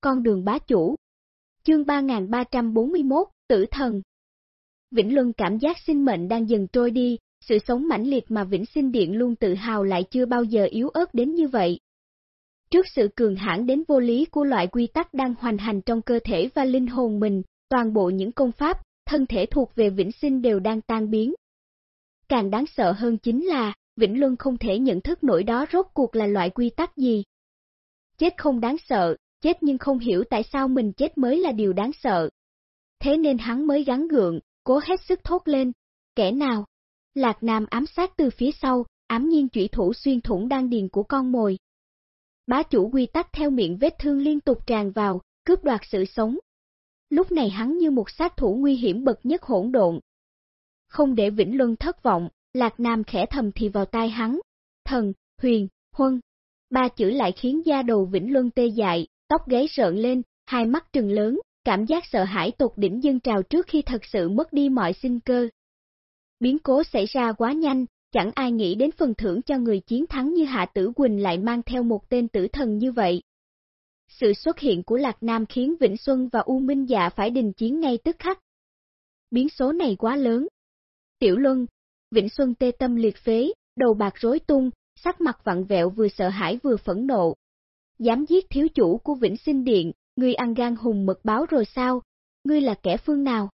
con đường bá chủ. Chương 3341, Tử Thần Vĩnh Luân cảm giác sinh mệnh đang dần trôi đi, sự sống mãnh liệt mà Vĩnh Sinh Điện luôn tự hào lại chưa bao giờ yếu ớt đến như vậy. Trước sự cường hãn đến vô lý của loại quy tắc đang hoành hành trong cơ thể và linh hồn mình, toàn bộ những công pháp, thân thể thuộc về Vĩnh Sinh đều đang tan biến. Càng đáng sợ hơn chính là, Vĩnh Luân không thể nhận thức nổi đó rốt cuộc là loại quy tắc gì. Chết không đáng sợ, chết nhưng không hiểu tại sao mình chết mới là điều đáng sợ. Thế nên hắn mới gắn gượng, cố hết sức thốt lên, kẻ nào? Lạc Nam ám sát từ phía sau, ám nhiên chủy thủ xuyên thủng đan điền của con mồi. Bá chủ quy tắc theo miệng vết thương liên tục tràn vào, cướp đoạt sự sống. Lúc này hắn như một sát thủ nguy hiểm bậc nhất hỗn độn. Không để Vĩnh Luân thất vọng, Lạc Nam khẽ thầm thì vào tai hắn. Thần, huyền, huân. Ba chữ lại khiến da đầu Vĩnh Luân tê dại, tóc gáy rợn lên, hai mắt trừng lớn, cảm giác sợ hãi tột đỉnh dân trào trước khi thật sự mất đi mọi sinh cơ. Biến cố xảy ra quá nhanh, chẳng ai nghĩ đến phần thưởng cho người chiến thắng như Hạ Tử Quỳnh lại mang theo một tên tử thần như vậy. Sự xuất hiện của Lạc Nam khiến Vĩnh Xuân và U Minh Dạ phải đình chiến ngay tức khắc. Biến số này quá lớn. Tiểu Luân, Vĩnh Xuân tê tâm liệt phế, đầu bạc rối tung, sắc mặt vặn vẹo vừa sợ hãi vừa phẫn nộ. Dám giết thiếu chủ của Vĩnh Sinh Điện, ngươi ăn gan hùng mật báo rồi sao? Ngươi là kẻ phương nào?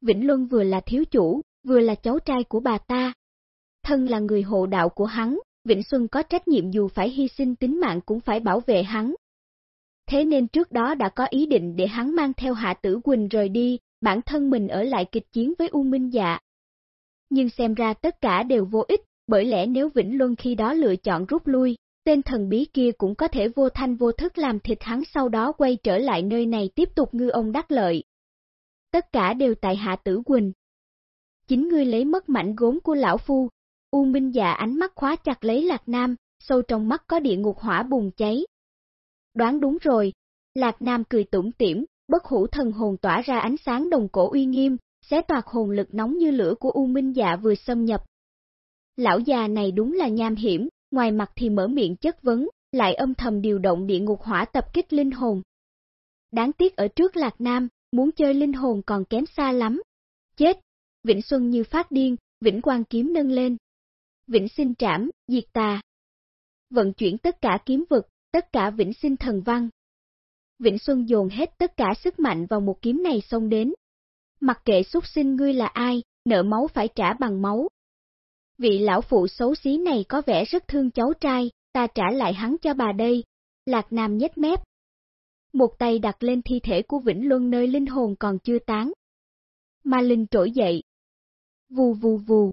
Vĩnh Luân vừa là thiếu chủ, vừa là cháu trai của bà ta. Thân là người hộ đạo của hắn, Vĩnh Xuân có trách nhiệm dù phải hy sinh tính mạng cũng phải bảo vệ hắn. Thế nên trước đó đã có ý định để hắn mang theo Hạ Tử Quỳnh rời đi, bản thân mình ở lại kịch chiến với U Minh Dạ. Nhưng xem ra tất cả đều vô ích, bởi lẽ nếu Vĩnh Luân khi đó lựa chọn rút lui, tên thần bí kia cũng có thể vô thanh vô thức làm thịt hắn sau đó quay trở lại nơi này tiếp tục ngư ông đắc lợi. Tất cả đều tại Hạ Tử Quỳnh. Chính ngươi lấy mất mảnh gốm của lão phu, U Minh già ánh mắt khóa chặt lấy Lạc Nam, sâu trong mắt có địa ngục hỏa bùng cháy. Đoán đúng rồi, Lạc Nam cười tủm tỉm, bất hủ thần hồn tỏa ra ánh sáng đồng cổ uy nghiêm, xé toạc hồn lực nóng như lửa của U Minh dạ vừa xâm nhập. Lão già này đúng là nham hiểm, ngoài mặt thì mở miệng chất vấn, lại âm thầm điều động địa ngục hỏa tập kích linh hồn. Đáng tiếc ở trước Lạc Nam, muốn chơi linh hồn còn kém xa lắm. Chết! Vĩnh Xuân như phát điên, Vĩnh Quang kiếm nâng lên. Vĩnh sinh trảm, diệt tà. Vận chuyển tất cả kiếm vực, tất cả vĩnh sinh thần văn. Vĩnh Xuân dồn hết tất cả sức mạnh vào một kiếm này xông đến. Mặc kệ xuất sinh ngươi là ai, nợ máu phải trả bằng máu, Vị lão phụ xấu xí này có vẻ rất thương cháu trai, ta trả lại hắn cho bà đây. Lạc Nam nhếch mép. Một tay đặt lên thi thể của Vĩnh Luân nơi linh hồn còn chưa tán. Ma linh trỗi dậy. Vù vù vù.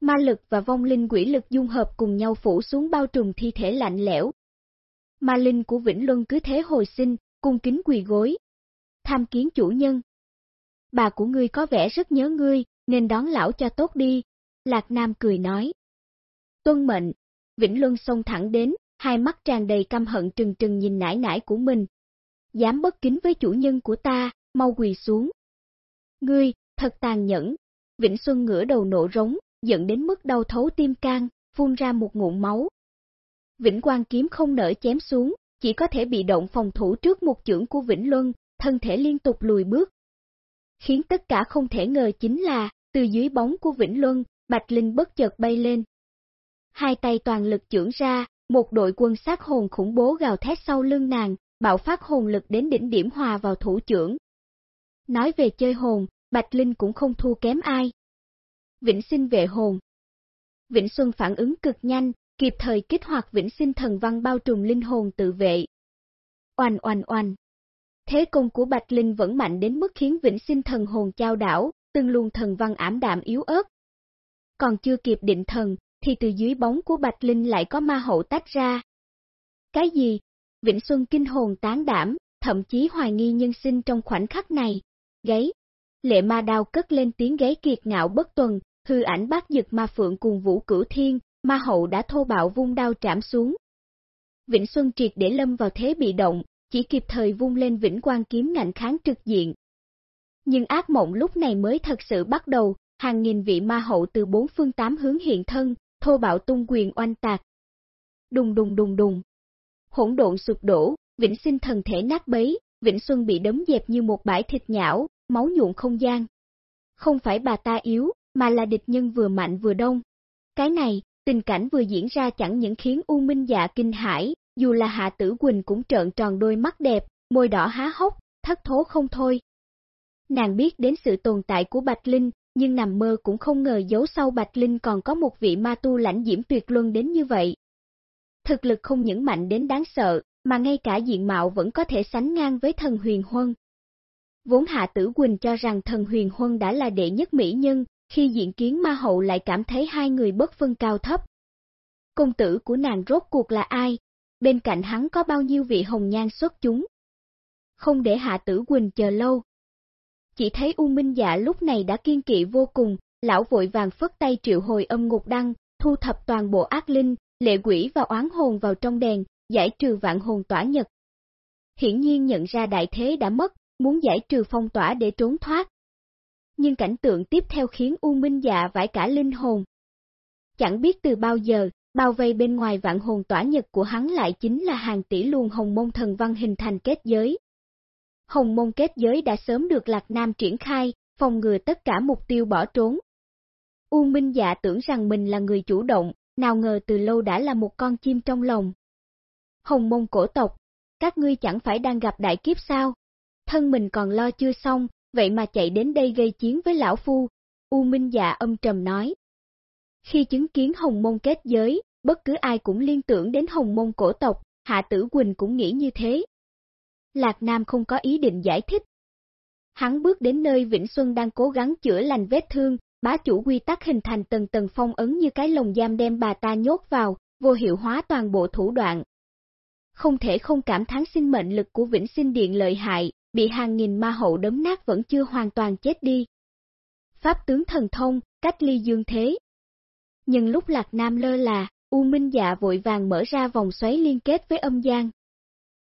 Ma lực và vong linh quỷ lực dung hợp cùng nhau phủ xuống bao trùm thi thể lạnh lẽo. Ma linh của Vĩnh Luân cứ thế hồi sinh, cung kính quỳ gối. Tham kiến chủ nhân. Bà của ngươi có vẻ rất nhớ ngươi, nên đón lão cho tốt đi, Lạc Nam cười nói. Tuân mệnh, Vĩnh Luân xông thẳng đến, hai mắt tràn đầy căm hận trừng trừng nhìn nải nải của mình. Dám bất kính với chủ nhân của ta, mau quỳ xuống. Ngươi, thật tàn nhẫn. Vĩnh Xuân ngửa đầu nổ rống, giận đến mức đau thấu tim can, phun ra một ngụm máu. Vĩnh Quang kiếm không nở chém xuống, chỉ có thể bị động phòng thủ trước một chưởng của Vĩnh Luân, thân thể liên tục lùi bước. Khiến tất cả không thể ngờ chính là, từ dưới bóng của Vĩnh Luân, Bạch Linh bất chợt bay lên. Hai tay toàn lực chưởng ra, một đội quân sát hồn khủng bố gào thét sau lưng nàng, bạo phát hồn lực đến đỉnh điểm hòa vào thủ trưởng. Nói về chơi hồn, Bạch Linh cũng không thua kém ai. Vĩnh sinh vệ hồn Vĩnh Xuân phản ứng cực nhanh, kịp thời kích hoạt vĩnh sinh thần văn bao trùm linh hồn tự vệ. Oanh oanh oanh. Thế công của Bạch Linh vẫn mạnh đến mức khiến vĩnh sinh thần hồn trao đảo, từng luồng thần văn ảm đạm yếu ớt, còn chưa kịp định thần, thì từ dưới bóng của Bạch Linh lại có ma hậu tách ra. Cái gì? Vĩnh Xuân kinh hồn tán đảm, thậm chí hoài nghi nhân sinh trong khoảnh khắc này. Gáy. Lệ ma đao cất lên tiếng gáy kiệt ngạo bất tuần, hư ảnh bát dực ma phượng cùng vũ cửu thiên, ma hậu đã thô bạo vung đao trảm xuống. Vĩnh Xuân triệt để lâm vào thế bị động, chỉ kịp thời vung lên vĩnh quan kiếm ngạnh kháng trực diện. Nhưng ác mộng lúc này mới thật sự bắt đầu, hàng nghìn vị ma hậu từ bốn phương tám hướng hiện thân, thô bạo tung quyền oanh tạc. Đùng đùng đùng đùng. Hỗn độn sụp đổ, Vĩnh sinh thần thể nát bấy, Vĩnh Xuân bị đấm dẹp như một bãi thịt nhão, máu nhuộn không gian. Không phải bà ta yếu, mà là địch nhân vừa mạnh vừa đông. Cái này, tình cảnh vừa diễn ra chẳng những khiến U Minh Dạ kinh hãi, dù là Hạ Tử Quỳnh cũng trợn tròn đôi mắt đẹp, môi đỏ há hốc, thất thố không thôi. Nàng biết đến sự tồn tại của Bạch Linh, nhưng nằm mơ cũng không ngờ giấu sau Bạch Linh còn có một vị ma tu lãnh diễm tuyệt luân đến như vậy. Thực lực không những mạnh đến đáng sợ, mà ngay cả diện mạo vẫn có thể sánh ngang với thần huyền huân. Vốn Hạ Tử Quỳnh cho rằng thần huyền huân đã là đệ nhất mỹ nhân, khi diện kiến ma hậu lại cảm thấy hai người bất phân cao thấp. Công tử của nàng rốt cuộc là ai? Bên cạnh hắn có bao nhiêu vị hồng nhan xuất chúng? Không để Hạ Tử Quỳnh chờ lâu. Chỉ thấy U Minh Dạ lúc này đã kiên kỵ vô cùng, lão vội vàng phất tay triệu hồi âm ngục đăng, thu thập toàn bộ ác linh, lệ quỷ và oán hồn vào trong đèn, giải trừ vạn hồn tỏa nhật. Hiển nhiên nhận ra đại thế đã mất, muốn giải trừ phong tỏa để trốn thoát. Nhưng cảnh tượng tiếp theo khiến U Minh Dạ vãi cả linh hồn. Chẳng biết từ bao giờ, bao vây bên ngoài vạn hồn tỏa nhật của hắn lại chính là hàng tỷ luồng hồng môn thần văn hình thành kết giới. Hồng môn kết giới đã sớm được Lạc Nam triển khai, phòng ngừa tất cả mục tiêu bỏ trốn. U Minh Dạ tưởng rằng mình là người chủ động, nào ngờ từ lâu đã là một con chim trong lòng. Hồng môn cổ tộc, các ngươi chẳng phải đang gặp đại kiếp sao? Thân mình còn lo chưa xong, vậy mà chạy đến đây gây chiến với lão phu, U Minh Dạ âm trầm nói. Khi chứng kiến hồng môn kết giới, bất cứ ai cũng liên tưởng đến hồng môn cổ tộc, Hạ Tử Quỳnh cũng nghĩ như thế. Lạc Nam không có ý định giải thích. Hắn bước đến nơi Vĩnh Xuân đang cố gắng chữa lành vết thương, bá chủ quy tắc hình thành tầng tầng phong ấn như cái lồng giam đem bà ta nhốt vào, vô hiệu hóa toàn bộ thủ đoạn. Không thể không cảm thán sinh mệnh lực của Vĩnh Sinh Điện lợi hại, bị hàng nghìn ma hậu đấm nát vẫn chưa hoàn toàn chết đi. Pháp tướng thần thông, cách ly dương thế. Nhưng lúc Lạc Nam lơ là, U Minh Dạ vội vàng mở ra vòng xoáy liên kết với âm gian.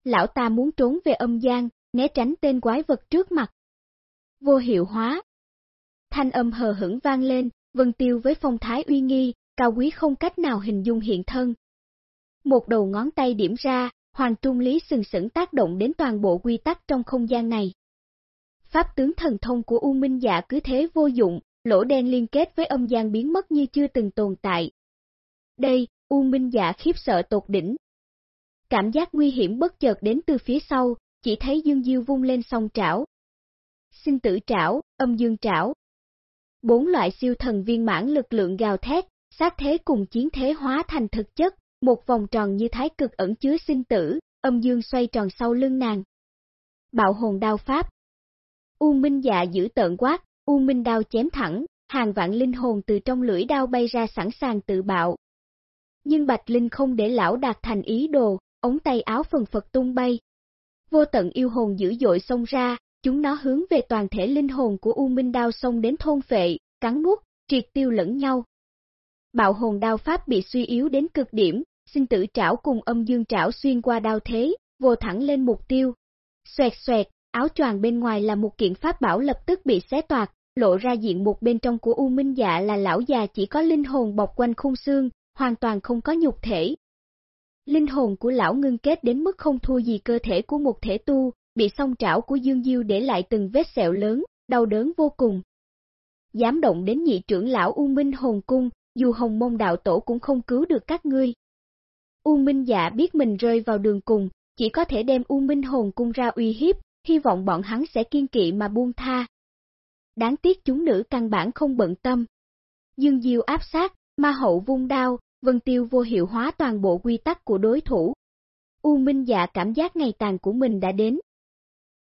Lão ta muốn trốn về âm gian, né tránh tên quái vật trước mặt. Vô hiệu hóa. Thanh âm hờ hững vang lên, vân tiêu với phong thái uy nghi, cao quý không cách nào hình dung hiện thân. Một đầu ngón tay điểm ra, Hoàng Trung Lý sừng sững tác động đến toàn bộ quy tắc trong không gian này. Pháp tướng thần thông của U Minh Dạ cứ thế vô dụng, lỗ đen liên kết với âm gian biến mất như chưa từng tồn tại. Đây, U Minh Dạ khiếp sợ tột đỉnh. Cảm giác nguy hiểm bất chợt đến từ phía sau, chỉ thấy Dương Diêu vung lên song trảo. Sinh tử trảo, âm dương trảo. Bốn loại siêu thần viên mãn lực lượng gào thét, sát thế cùng chiến thế hóa thành thực chất, một vòng tròn như thái cực ẩn chứa sinh tử, âm dương xoay tròn sau lưng nàng. Bạo hồn đao pháp U Minh dạ giữ tợn quát, U Minh đao chém thẳng, hàng vạn linh hồn từ trong lưỡi đao bay ra sẵn sàng tự bạo. Nhưng Bạch Linh không để lão đạt thành ý đồ, ống tay áo phần phật tung bay. Vô tận yêu hồn dữ dội xông ra, chúng nó hướng về toàn thể linh hồn của U Minh đao xông đến thôn phệ, cắn nuốt, triệt tiêu lẫn nhau. Bạo hồn đao pháp bị suy yếu đến cực điểm, sinh tử trảo cùng âm dương trảo xuyên qua đao thế, vô thẳng lên mục tiêu. Xoẹt xoẹt, áo choàng bên ngoài là một kiện pháp bảo lập tức bị xé toạc, lộ ra diện một bên trong của U Minh Dạ là lão già chỉ có linh hồn bọc quanh khung xương, hoàn toàn không có nhục thể. Linh hồn của lão ngưng kết đến mức không thua gì cơ thể của một thể tu, bị song trảo của Dương Diêu để lại từng vết sẹo lớn, đau đớn vô cùng. Dám động đến nhị trưởng lão U Minh Hồn Cung, dù hồng môn đạo tổ cũng không cứu được các ngươi. U Minh dạ biết mình rơi vào đường cùng, chỉ có thể đem U Minh hồn cung ra uy hiếp, hy vọng bọn hắn sẽ kiên kỵ mà buông tha. Đáng tiếc chúng nữ căn bản không bận tâm. Dương Diêu áp sát, ma hậu vung đao, Vân Tiêu vô hiệu hóa toàn bộ quy tắc của đối thủ. U Minh dạ cảm giác ngày tàn của mình đã đến.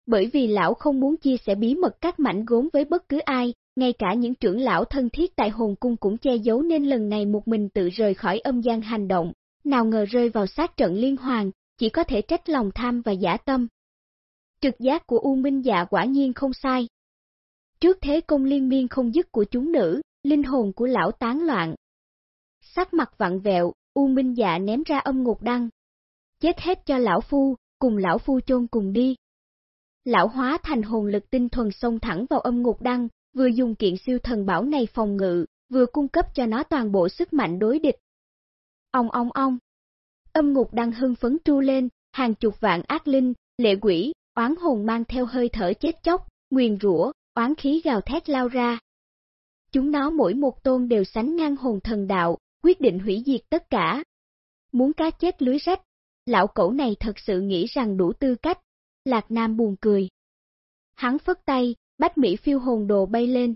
Bởi vì lão không muốn chia sẻ bí mật các mảnh gốm với bất cứ ai, ngay cả những trưởng lão thân thiết tại hồn cung cũng che giấu nên lần này một mình tự rời khỏi âm gian hành động, nào ngờ rơi vào sát trận liên hoàng, chỉ có thể trách lòng tham và giả tâm. Trực giác của U Minh dạ quả nhiên không sai. Trước thế công liên miên không dứt của chúng nữ, linh hồn của lão tán loạn. Sắc mặt vặn vẹo, U Minh dạ ném ra âm ngục đăng. Chết hết cho lão phu, cùng lão phu chôn cùng đi. Lão hóa thành hồn lực tinh thuần xông thẳng vào âm ngục đăng, vừa dùng kiện siêu thần bảo này phòng ngự, vừa cung cấp cho nó toàn bộ sức mạnh đối địch. Ông ông ông. Âm ngục đăng hưng phấn tru lên, hàng chục vạn ác linh, lệ quỷ, oán hồn mang theo hơi thở chết chóc, nguyền rủa, oán khí gào thét lao ra. Chúng nó mỗi một tôn đều sánh ngang hồn thần đạo, quyết định hủy diệt tất cả. Muốn cá chết lưới rách, lão cẩu này thật sự nghĩ rằng đủ tư cách. Lạc Nam buồn cười. Hắn phất tay, bách Mỹ phiêu hồn đồ bay lên.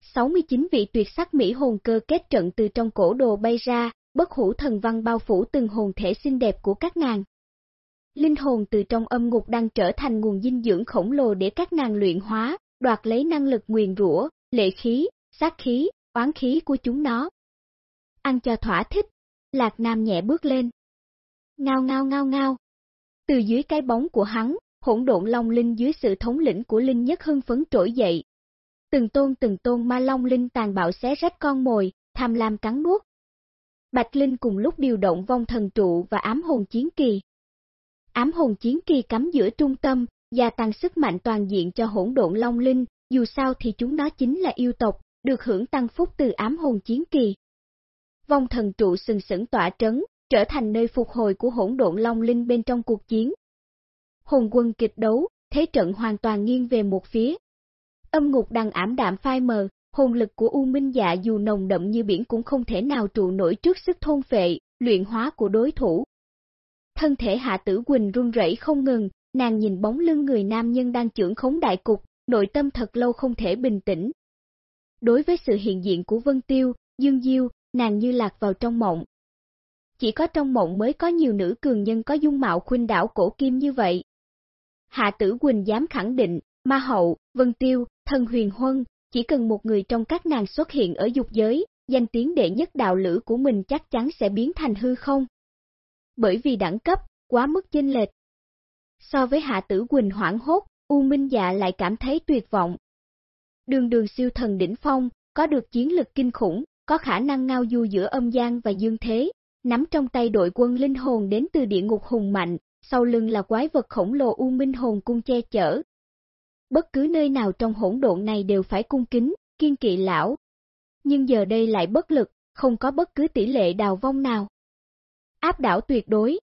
69 vị tuyệt sắc Mỹ hồn cơ kết trận từ trong cổ đồ bay ra, bất hủ thần văn bao phủ từng hồn thể xinh đẹp của các nàng. Linh hồn từ trong âm ngục đang trở thành nguồn dinh dưỡng khổng lồ để các nàng luyện hóa, đoạt lấy năng lực nguyền rủa, lệ khí, sát khí, oán khí của chúng nó. Ăn cho thỏa thích, Lạc Nam nhẹ bước lên. Ngao ngao ngao ngao. Từ dưới cái bóng của hắn, hỗn độn long linh dưới sự thống lĩnh của linh nhất hưng phấn trỗi dậy. Từng tôn từng tôn ma long linh tàn bạo xé rách con mồi, tham lam cắn nuốt. Bạch Linh cùng lúc điều động vong thần trụ và ám hồn chiến kỳ. Ám hồn chiến kỳ cắm giữa trung tâm, gia tăng sức mạnh toàn diện cho hỗn độn long linh, dù sao thì chúng nó chính là yêu tộc, được hưởng tăng phúc từ ám hồn chiến kỳ. Vong thần trụ sừng sững tỏa trấn, trở thành nơi phục hồi của hỗn độn long linh bên trong cuộc chiến. Hồn quân kịch đấu, thế trận hoàn toàn nghiêng về một phía. Âm ngục đang ảm đạm phai mờ, hồn lực của U Minh Dạ dù nồng đậm như biển cũng không thể nào trụ nổi trước sức thôn phệ, luyện hóa của đối thủ. Thân thể Hạ Tử Quỳnh run rẩy không ngừng, nàng nhìn bóng lưng người nam nhân đang trưởng khống đại cục, nội tâm thật lâu không thể bình tĩnh. Đối với sự hiện diện của Vân Tiêu, Dương Diêu, nàng như lạc vào trong mộng. Chỉ có trong mộng mới có nhiều nữ cường nhân có dung mạo khuynh đảo cổ kim như vậy. Hạ Tử Quỳnh dám khẳng định, Ma Hậu, Vân Tiêu, Thần Huyền Huân, chỉ cần một người trong các nàng xuất hiện ở dục giới, danh tiếng đệ nhất đạo lữ của mình chắc chắn sẽ biến thành hư không. Bởi vì đẳng cấp, quá mức chênh lệch. So với Hạ Tử Quỳnh hoảng hốt, U Minh Dạ lại cảm thấy tuyệt vọng. Đường đường siêu thần đỉnh phong, có được chiến lực kinh khủng, có khả năng ngao du giữa âm gian và dương thế, nắm trong tay đội quân linh hồn đến từ địa ngục hùng mạnh, sau lưng là quái vật khổng lồ U Minh hồn cung che chở. Bất cứ nơi nào trong hỗn độn này đều phải cung kính, kiên kỵ lão. Nhưng giờ đây lại bất lực, không có bất cứ tỷ lệ đào vong nào. Áp đảo tuyệt đối.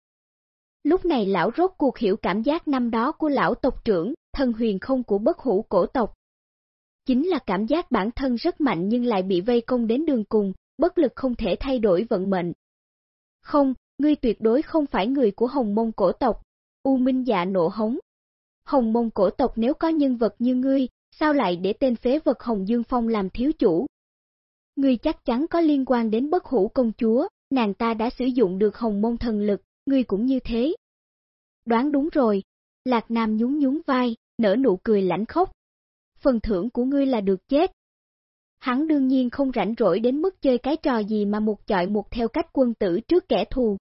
Lúc này lão rốt cuộc hiểu cảm giác năm đó của lão tộc trưởng, thân huyền không của bất hủ cổ tộc. Chính là cảm giác bản thân rất mạnh nhưng lại bị vây công đến đường cùng, bất lực không thể thay đổi vận mệnh. Không, ngươi tuyệt đối không phải người của hồng mông cổ tộc. U Minh dạ nộ hống. Hồng mông cổ tộc nếu có nhân vật như ngươi, sao lại để tên phế vật Hồng Dương Phong làm thiếu chủ? Ngươi chắc chắn có liên quan đến bất hủ công chúa, nàng ta đã sử dụng được hồng mông thần lực, ngươi cũng như thế. Đoán đúng rồi, Lạc Nam nhún nhún vai, nở nụ cười lãnh khốc. Phần thưởng của ngươi là được chết. Hắn đương nhiên không rảnh rỗi đến mức chơi cái trò gì mà một chọi một theo cách quân tử trước kẻ thù.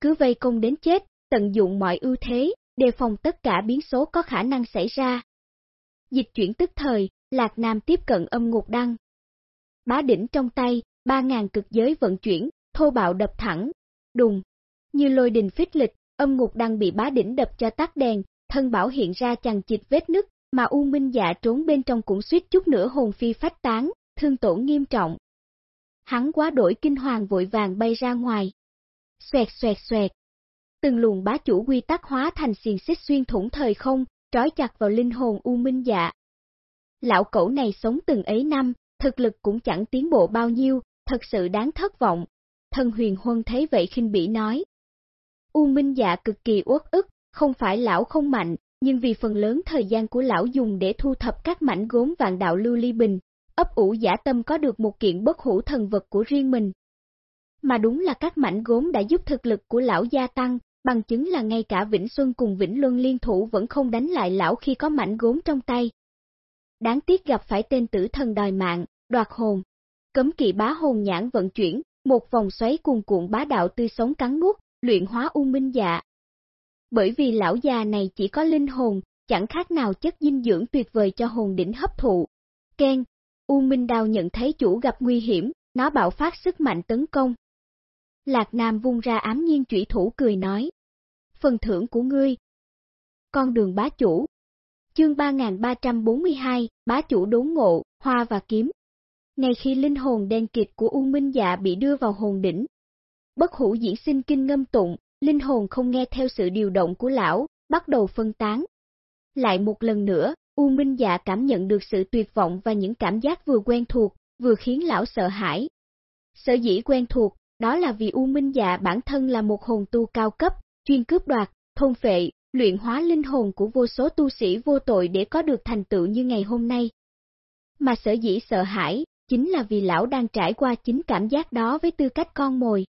Cứ vây công đến chết, tận dụng mọi ưu thế, đề phòng tất cả biến số có khả năng xảy ra. Dịch chuyển tức thời, Lạc Nam tiếp cận âm ngục đăng. Bá đỉnh trong tay, ba ngàn cực giới vận chuyển, thô bạo đập thẳng, đùng. Như lôi đình phích lịch, âm ngục đăng bị bá đỉnh đập cho tắt đèn, thân bảo hiện ra chằng chịt vết nứt, mà U Minh dạ trốn bên trong cũng suýt chút nữa hồn phi phách tán, thương tổn nghiêm trọng. Hắn quá đổi kinh hoàng vội vàng bay ra ngoài. Xoẹt xoẹt xoẹt. Từng luồng bá chủ quy tắc hóa thành xiền xích xuyên thủng thời không, trói chặt vào linh hồn U Minh dạ. Lão cẩu này sống từng ấy năm, thực lực cũng chẳng tiến bộ bao nhiêu, thật sự đáng thất vọng. Thần huyền huân thấy vậy khinh bỉ nói. U Minh dạ cực kỳ uất ức, không phải lão không mạnh, nhưng vì phần lớn thời gian của lão dùng để thu thập các mảnh gốm vạn đạo lưu ly bình, ấp ủ giả tâm có được một kiện bất hủ thần vật của riêng mình. Mà đúng là các mảnh gốm đã giúp thực lực của lão gia tăng, bằng chứng là ngay cả Vĩnh Xuân cùng Vĩnh Luân liên thủ vẫn không đánh lại lão khi có mảnh gốm trong tay. Đáng tiếc gặp phải tên tử thần đòi mạng, đoạt hồn. Cấm kỵ bá hồn nhãn vận chuyển, một vòng xoáy cuồn cuộn bá đạo tươi sống cắn nuốt, luyện hóa u minh dạ. Bởi vì lão già này chỉ có linh hồn, chẳng khác nào chất dinh dưỡng tuyệt vời cho hồn đỉnh hấp thụ. Ken, U Minh Đao nhận thấy chủ gặp nguy hiểm, nó bạo phát sức mạnh tấn công. Lạc Nam vung ra ám nhiên chủy thủ cười nói. Phần thưởng của ngươi. Con đường bá chủ. Chương 3342, bá chủ đốn ngộ, hoa và kiếm. Ngay khi linh hồn đen kịch của U Minh Dạ bị đưa vào hồn đỉnh, bất hủ diễn sinh kinh ngâm tụng, linh hồn không nghe theo sự điều động của lão, bắt đầu phân tán. Lại một lần nữa, U Minh Dạ cảm nhận được sự tuyệt vọng và những cảm giác vừa quen thuộc, vừa khiến lão sợ hãi. Sở dĩ quen thuộc, đó là vì U Minh Dạ bản thân là một hồn tu cao cấp, chuyên cướp đoạt, thôn phệ, luyện hóa linh hồn của vô số tu sĩ vô tội để có được thành tựu như ngày hôm nay. Mà sở dĩ sợ hãi, chính là vì lão đang trải qua chính cảm giác đó với tư cách con mồi.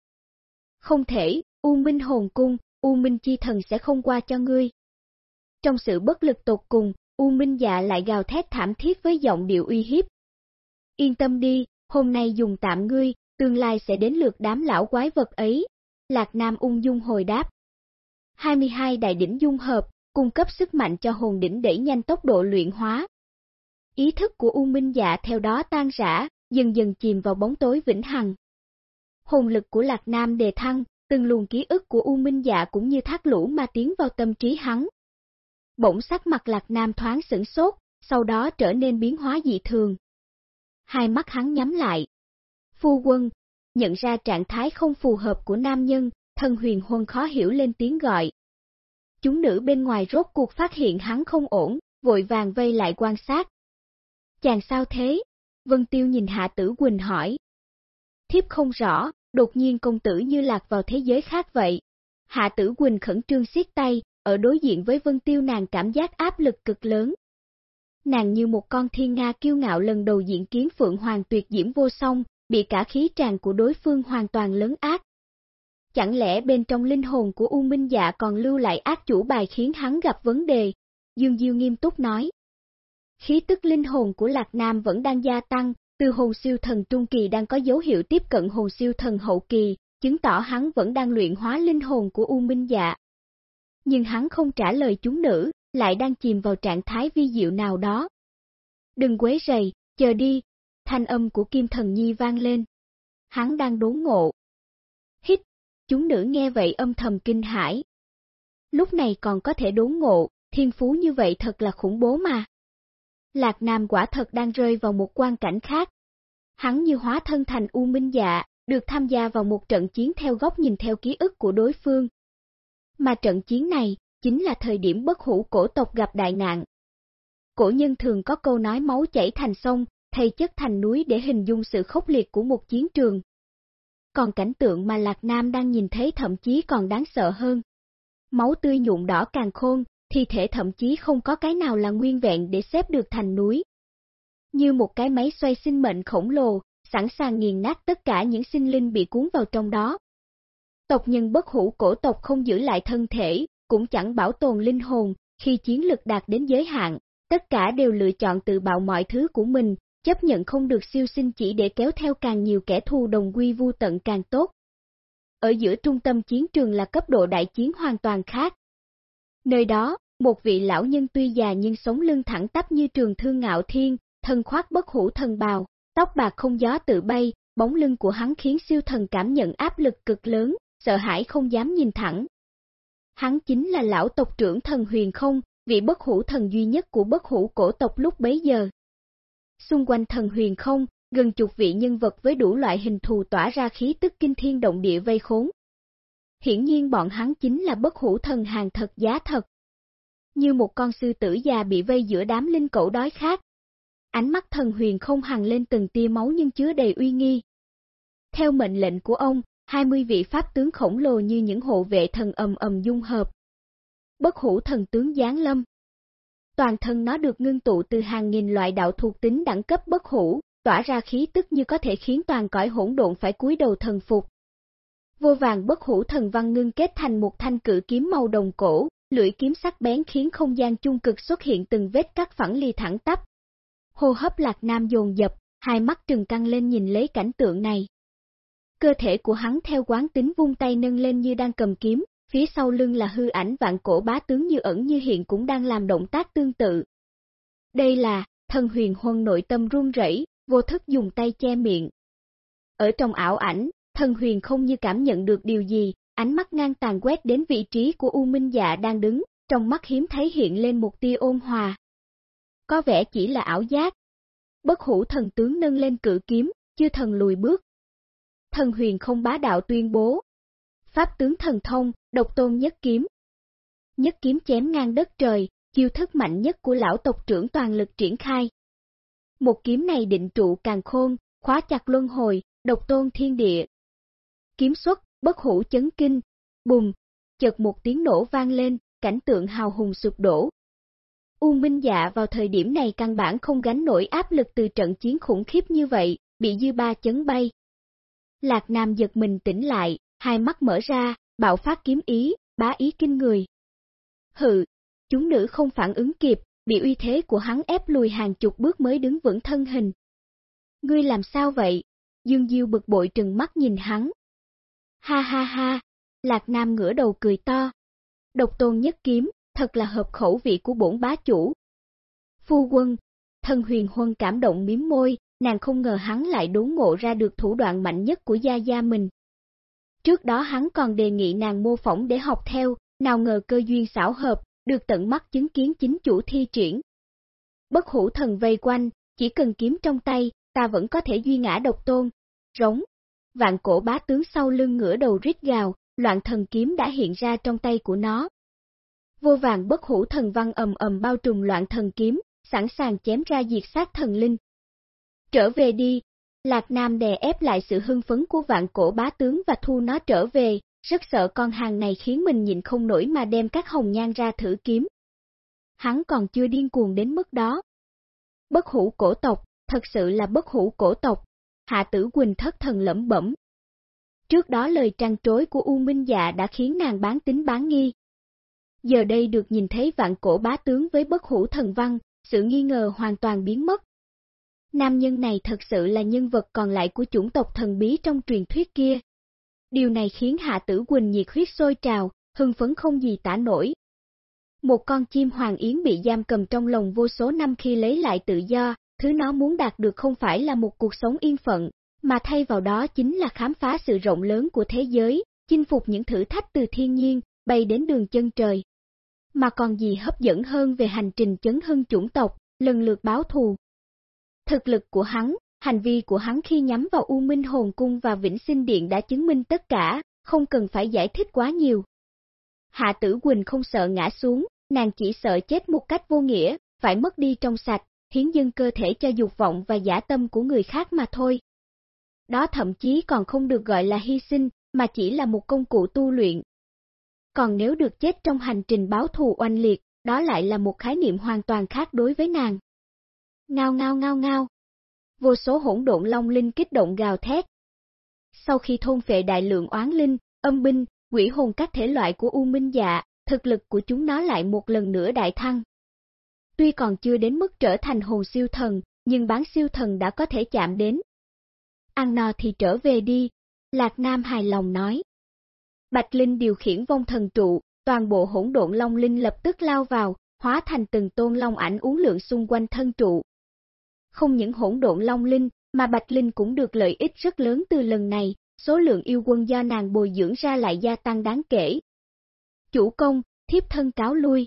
Không thể, U Minh hồn cung, U Minh chi thần sẽ không qua cho ngươi. Trong sự bất lực tột cùng, U Minh dạ lại gào thét thảm thiết với giọng điệu uy hiếp. Yên tâm đi, hôm nay dùng tạm ngươi, tương lai sẽ đến lượt đám lão quái vật ấy. Lạc Nam ung dung hồi đáp. 22 đại đỉnh dung hợp, cung cấp sức mạnh cho hồn đỉnh đẩy nhanh tốc độ luyện hóa. Ý thức của U Minh Dạ theo đó tan rã, dần dần chìm vào bóng tối vĩnh hằng. Hồn lực của Lạc Nam đề thăng, từng luồng ký ức của U Minh Dạ cũng như thác lũ mà tiến vào tâm trí hắn. Bỗng sắc mặt Lạc Nam thoáng sửng sốt, sau đó trở nên biến hóa dị thường. Hai mắt hắn nhắm lại. Phu quân, nhận ra trạng thái không phù hợp của nam nhân, thân huyền huân khó hiểu lên tiếng gọi. Chúng nữ bên ngoài rốt cuộc phát hiện hắn không ổn, vội vàng vây lại quan sát. Chàng sao thế? Vân Tiêu nhìn Hạ Tử Quỳnh hỏi. Thiếp không rõ, đột nhiên công tử như lạc vào thế giới khác vậy. Hạ Tử Quỳnh khẩn trương siết tay, ở đối diện với Vân Tiêu nàng cảm giác áp lực cực lớn. Nàng như một con thiên nga kiêu ngạo lần đầu diễn kiến Phượng Hoàng tuyệt diễm vô song, bị cả khí tràn của đối phương hoàn toàn lớn ác. Chẳng lẽ bên trong linh hồn của U Minh Dạ còn lưu lại ác chủ bài khiến hắn gặp vấn đề? Dương Diêu nghiêm túc nói. Khí tức linh hồn của Lạc Nam vẫn đang gia tăng, từ hồn siêu thần trung kỳ đang có dấu hiệu tiếp cận hồn siêu thần hậu kỳ, chứng tỏ hắn vẫn đang luyện hóa linh hồn của U Minh Dạ. Nhưng hắn không trả lời chúng nữ, lại đang chìm vào trạng thái vi diệu nào đó. Đừng quấy rầy, chờ đi, thanh âm của Kim Thần Nhi vang lên. Hắn đang đốn ngộ. Hít, chúng nữ nghe vậy âm thầm kinh hãi. Lúc này còn có thể đốn ngộ, thiên phú như vậy thật là khủng bố mà. Lạc Nam quả thật đang rơi vào một quan cảnh khác. Hắn như hóa thân thành U Minh Dạ, được tham gia vào một trận chiến theo góc nhìn theo ký ức của đối phương. Mà trận chiến này, chính là thời điểm bất hủ cổ tộc gặp đại nạn. Cổ nhân thường có câu nói máu chảy thành sông, thay chất thành núi để hình dung sự khốc liệt của một chiến trường. Còn cảnh tượng mà Lạc Nam đang nhìn thấy thậm chí còn đáng sợ hơn. Máu tươi nhuộm đỏ càng khôn, thi thể thậm chí không có cái nào là nguyên vẹn để xếp được thành núi. Như một cái máy xoay sinh mệnh khổng lồ, sẵn sàng nghiền nát tất cả những sinh linh bị cuốn vào trong đó. Tộc nhân bất hủ cổ tộc không giữ lại thân thể, cũng chẳng bảo tồn linh hồn, khi chiến lực đạt đến giới hạn, tất cả đều lựa chọn tự bạo mọi thứ của mình, chấp nhận không được siêu sinh chỉ để kéo theo càng nhiều kẻ thù đồng quy vu tận càng tốt. Ở giữa trung tâm chiến trường là cấp độ đại chiến hoàn toàn khác. Nơi đó, một vị lão nhân tuy già nhưng sống lưng thẳng tắp như trường thương ngạo thiên, thân khoác bất hủ thần bào, tóc bạc không gió tự bay, bóng lưng của hắn khiến siêu thần cảm nhận áp lực cực lớn, sợ hãi không dám nhìn thẳng. Hắn chính là lão tộc trưởng thần huyền không, vị bất hủ thần duy nhất của bất hủ cổ tộc lúc bấy giờ. Xung quanh thần huyền không, gần chục vị nhân vật với đủ loại hình thù tỏa ra khí tức kinh thiên động địa vây khốn. Hiển nhiên bọn hắn chính là bất hủ thần hàng thật giá thật. Như một con sư tử già bị vây giữa đám linh cẩu đói khát. Ánh mắt thần huyền không hằng lên từng tia máu nhưng chứa đầy uy nghi. Theo mệnh lệnh của ông, 20 vị pháp tướng khổng lồ như những hộ vệ thần ầm ầm dung hợp. Bất hủ thần tướng Giáng Lâm Toàn thân nó được ngưng tụ từ hàng nghìn loại đạo thuộc tính đẳng cấp bất hủ, tỏa ra khí tức như có thể khiến toàn cõi hỗn độn phải cúi đầu thần phục. Vô vàng bất hủ thần văn ngưng kết thành một thanh cử kiếm màu đồng cổ, lưỡi kiếm sắc bén khiến không gian chung cực xuất hiện từng vết cắt phẳng ly thẳng tắp. Hô hấp lạc nam dồn dập, hai mắt trừng căng lên nhìn lấy cảnh tượng này. Cơ thể của hắn theo quán tính vung tay nâng lên như đang cầm kiếm, phía sau lưng là hư ảnh vạn cổ bá tướng như ẩn như hiện cũng đang làm động tác tương tự. Đây là, thần huyền huân nội tâm run rẩy, vô thức dùng tay che miệng. Ở trong ảo ảnh, thần huyền không như cảm nhận được điều gì, ánh mắt ngang tàn quét đến vị trí của U Minh Dạ đang đứng, trong mắt hiếm thấy hiện lên một tia ôn hòa. Có vẻ chỉ là ảo giác. Bất hủ thần tướng nâng lên cự kiếm, chưa thần lùi bước. Thần huyền không bá đạo tuyên bố. Pháp tướng thần thông, độc tôn nhất kiếm. Nhất kiếm chém ngang đất trời, chiêu thức mạnh nhất của lão tộc trưởng toàn lực triển khai. Một kiếm này định trụ càng khôn, khóa chặt luân hồi, độc tôn thiên địa. Kiếm xuất, bất hủ chấn kinh, bùng, chợt một tiếng nổ vang lên, cảnh tượng hào hùng sụp đổ. U Minh Dạ vào thời điểm này căn bản không gánh nổi áp lực từ trận chiến khủng khiếp như vậy, bị dư ba chấn bay. Lạc Nam giật mình tỉnh lại, hai mắt mở ra, bạo phát kiếm ý, bá ý kinh người. Hừ, chúng nữ không phản ứng kịp, bị uy thế của hắn ép lùi hàng chục bước mới đứng vững thân hình. Ngươi làm sao vậy? Dương Diêu bực bội trừng mắt nhìn hắn. Ha ha ha, Lạc Nam ngửa đầu cười to. Độc tôn nhất kiếm, thật là hợp khẩu vị của bổn bá chủ. Phu quân, thân huyền huân cảm động miếm môi, nàng không ngờ hắn lại đốn ngộ ra được thủ đoạn mạnh nhất của gia gia mình. Trước đó hắn còn đề nghị nàng mô phỏng để học theo, nào ngờ cơ duyên xảo hợp, được tận mắt chứng kiến chính chủ thi triển. Bất hủ thần vây quanh, chỉ cần kiếm trong tay, ta vẫn có thể duy ngã độc tôn. Rống. Vạn cổ bá tướng sau lưng ngửa đầu rít gào, loạn thần kiếm đã hiện ra trong tay của nó. Vô vàng bất hủ thần văn ầm ầm bao trùm loạn thần kiếm, sẵn sàng chém ra diệt sát thần linh. Trở về đi, Lạc Nam đè ép lại sự hưng phấn của vạn cổ bá tướng và thu nó trở về, rất sợ con hàng này khiến mình nhịn không nổi mà đem các hồng nhan ra thử kiếm. Hắn còn chưa điên cuồng đến mức đó. Bất hủ cổ tộc, thật sự là bất hủ cổ tộc, hạ tử Quỳnh thất thần lẩm bẩm. Trước đó lời trăng trối của U Minh Dạ đã khiến nàng bán tính bán nghi. Giờ đây được nhìn thấy vạn cổ bá tướng với bất hủ thần văn, sự nghi ngờ hoàn toàn biến mất. Nam nhân này thật sự là nhân vật còn lại của chủng tộc thần bí trong truyền thuyết kia. Điều này khiến Hạ Tử Quỳnh nhiệt huyết sôi trào, hưng phấn không gì tả nổi. Một con chim hoàng yến bị giam cầm trong lồng vô số năm khi lấy lại tự do, thứ nó muốn đạt được không phải là một cuộc sống yên phận, mà thay vào đó chính là khám phá sự rộng lớn của thế giới, chinh phục những thử thách từ thiên nhiên, bay đến đường chân trời. Mà còn gì hấp dẫn hơn về hành trình chấn hưng chủng tộc, lần lượt báo thù. Thực lực của hắn, hành vi của hắn khi nhắm vào U Minh Hồn Cung và Vĩnh Sinh Điện đã chứng minh tất cả, không cần phải giải thích quá nhiều. Hạ Tử Quỳnh không sợ ngã xuống, nàng chỉ sợ chết một cách vô nghĩa, phải mất đi trong sạch, hiến dân cơ thể cho dục vọng và giả tâm của người khác mà thôi. Đó thậm chí còn không được gọi là hy sinh, mà chỉ là một công cụ tu luyện. Còn nếu được chết trong hành trình báo thù oanh liệt, đó lại là một khái niệm hoàn toàn khác đối với nàng. Ngao ngao ngao ngao. Vô số hỗn độn long linh kích động gào thét. Sau khi thôn phệ đại lượng oán linh, âm binh, quỷ hồn các thể loại của U Minh Dạ, thực lực của chúng nó lại một lần nữa đại thăng. Tuy còn chưa đến mức trở thành hồn siêu thần, nhưng bán siêu thần đã có thể chạm đến. Ăn no thì trở về đi, Lạc Nam hài lòng nói. Bạch Linh điều khiển vong thần trụ, toàn bộ hỗn độn long linh lập tức lao vào, hóa thành từng tôn long ảnh uống lượng xung quanh thân trụ. Không những hỗn độn long linh, mà Bạch Linh cũng được lợi ích rất lớn từ lần này, số lượng yêu quân do nàng bồi dưỡng ra lại gia tăng đáng kể. Chủ công, thiếp thân cáo lui.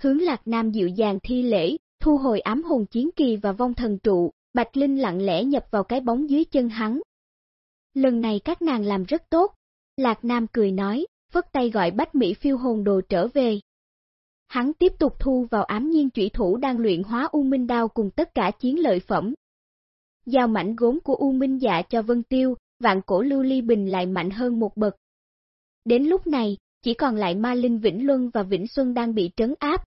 Hướng Lạc Nam dịu dàng thi lễ, thu hồi ám hồn chiến kỳ và vong thần trụ, Bạch Linh lặng lẽ nhập vào cái bóng dưới chân hắn. Lần này các nàng làm rất tốt. Lạc Nam cười nói, phất tay gọi Bách Mỹ phiêu hồn đồ trở về. Hắn tiếp tục thu vào ám nhiên trụy thủ đang luyện hóa U Minh Đao cùng tất cả chiến lợi phẩm. Giao mảnh gốm của U Minh dạ cho Vân Tiêu, vạn cổ lưu ly bình lại mạnh hơn một bậc. Đến lúc này, chỉ còn lại Ma Linh Vĩnh Luân và Vĩnh Xuân đang bị trấn áp.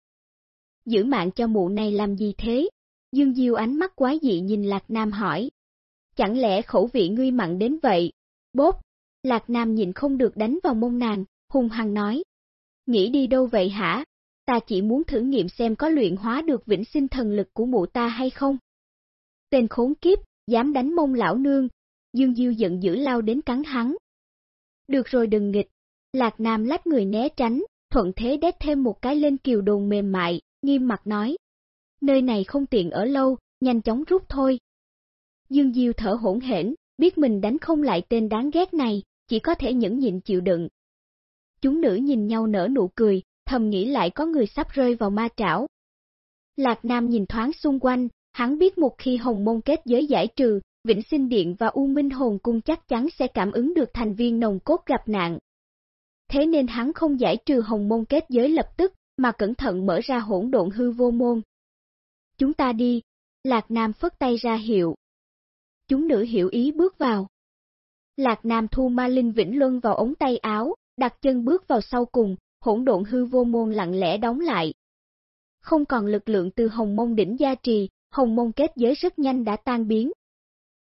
Giữ mạng cho mụ này làm gì thế? Dương Diêu ánh mắt quái dị nhìn Lạc Nam hỏi. Chẳng lẽ khẩu vị ngươi mặn đến vậy? Bốp! Lạc Nam nhìn không được đánh vào mông nàng, hung hăng nói. Nghĩ đi đâu vậy hả? Ta chỉ muốn thử nghiệm xem có luyện hóa được vĩnh sinh thần lực của mụ ta hay không. Tên khốn kiếp, dám đánh mông lão nương, Dương Diêu giận dữ lao đến cắn hắn. Được rồi đừng nghịch, Lạc Nam lách người né tránh, thuận thế đét thêm một cái lên kiều đồn mềm mại, nghiêm mặt nói. Nơi này không tiện ở lâu, nhanh chóng rút thôi. Dương Diêu thở hỗn hển, biết mình đánh không lại tên đáng ghét này, chỉ có thể nhẫn nhịn chịu đựng. Chúng nữ nhìn nhau nở nụ cười, thầm nghĩ lại có người sắp rơi vào ma trảo. Lạc Nam nhìn thoáng xung quanh, hắn biết một khi hồng môn kết giới giải trừ, Vĩnh Sinh Điện và U Minh Hồn Cung chắc chắn sẽ cảm ứng được thành viên nồng cốt gặp nạn, thế nên hắn không giải trừ hồng môn kết giới lập tức, mà cẩn thận mở ra hỗn độn hư vô môn. Chúng ta đi, Lạc Nam phất tay ra hiệu. Chúng nữ hiểu ý bước vào. Lạc Nam thu ma linh vĩnh luân vào ống tay áo, đặt chân bước vào sau cùng, hỗn độn hư vô môn lặng lẽ đóng lại. Không còn lực lượng từ hồng môn đỉnh gia trì, hồng môn kết giới rất nhanh đã tan biến.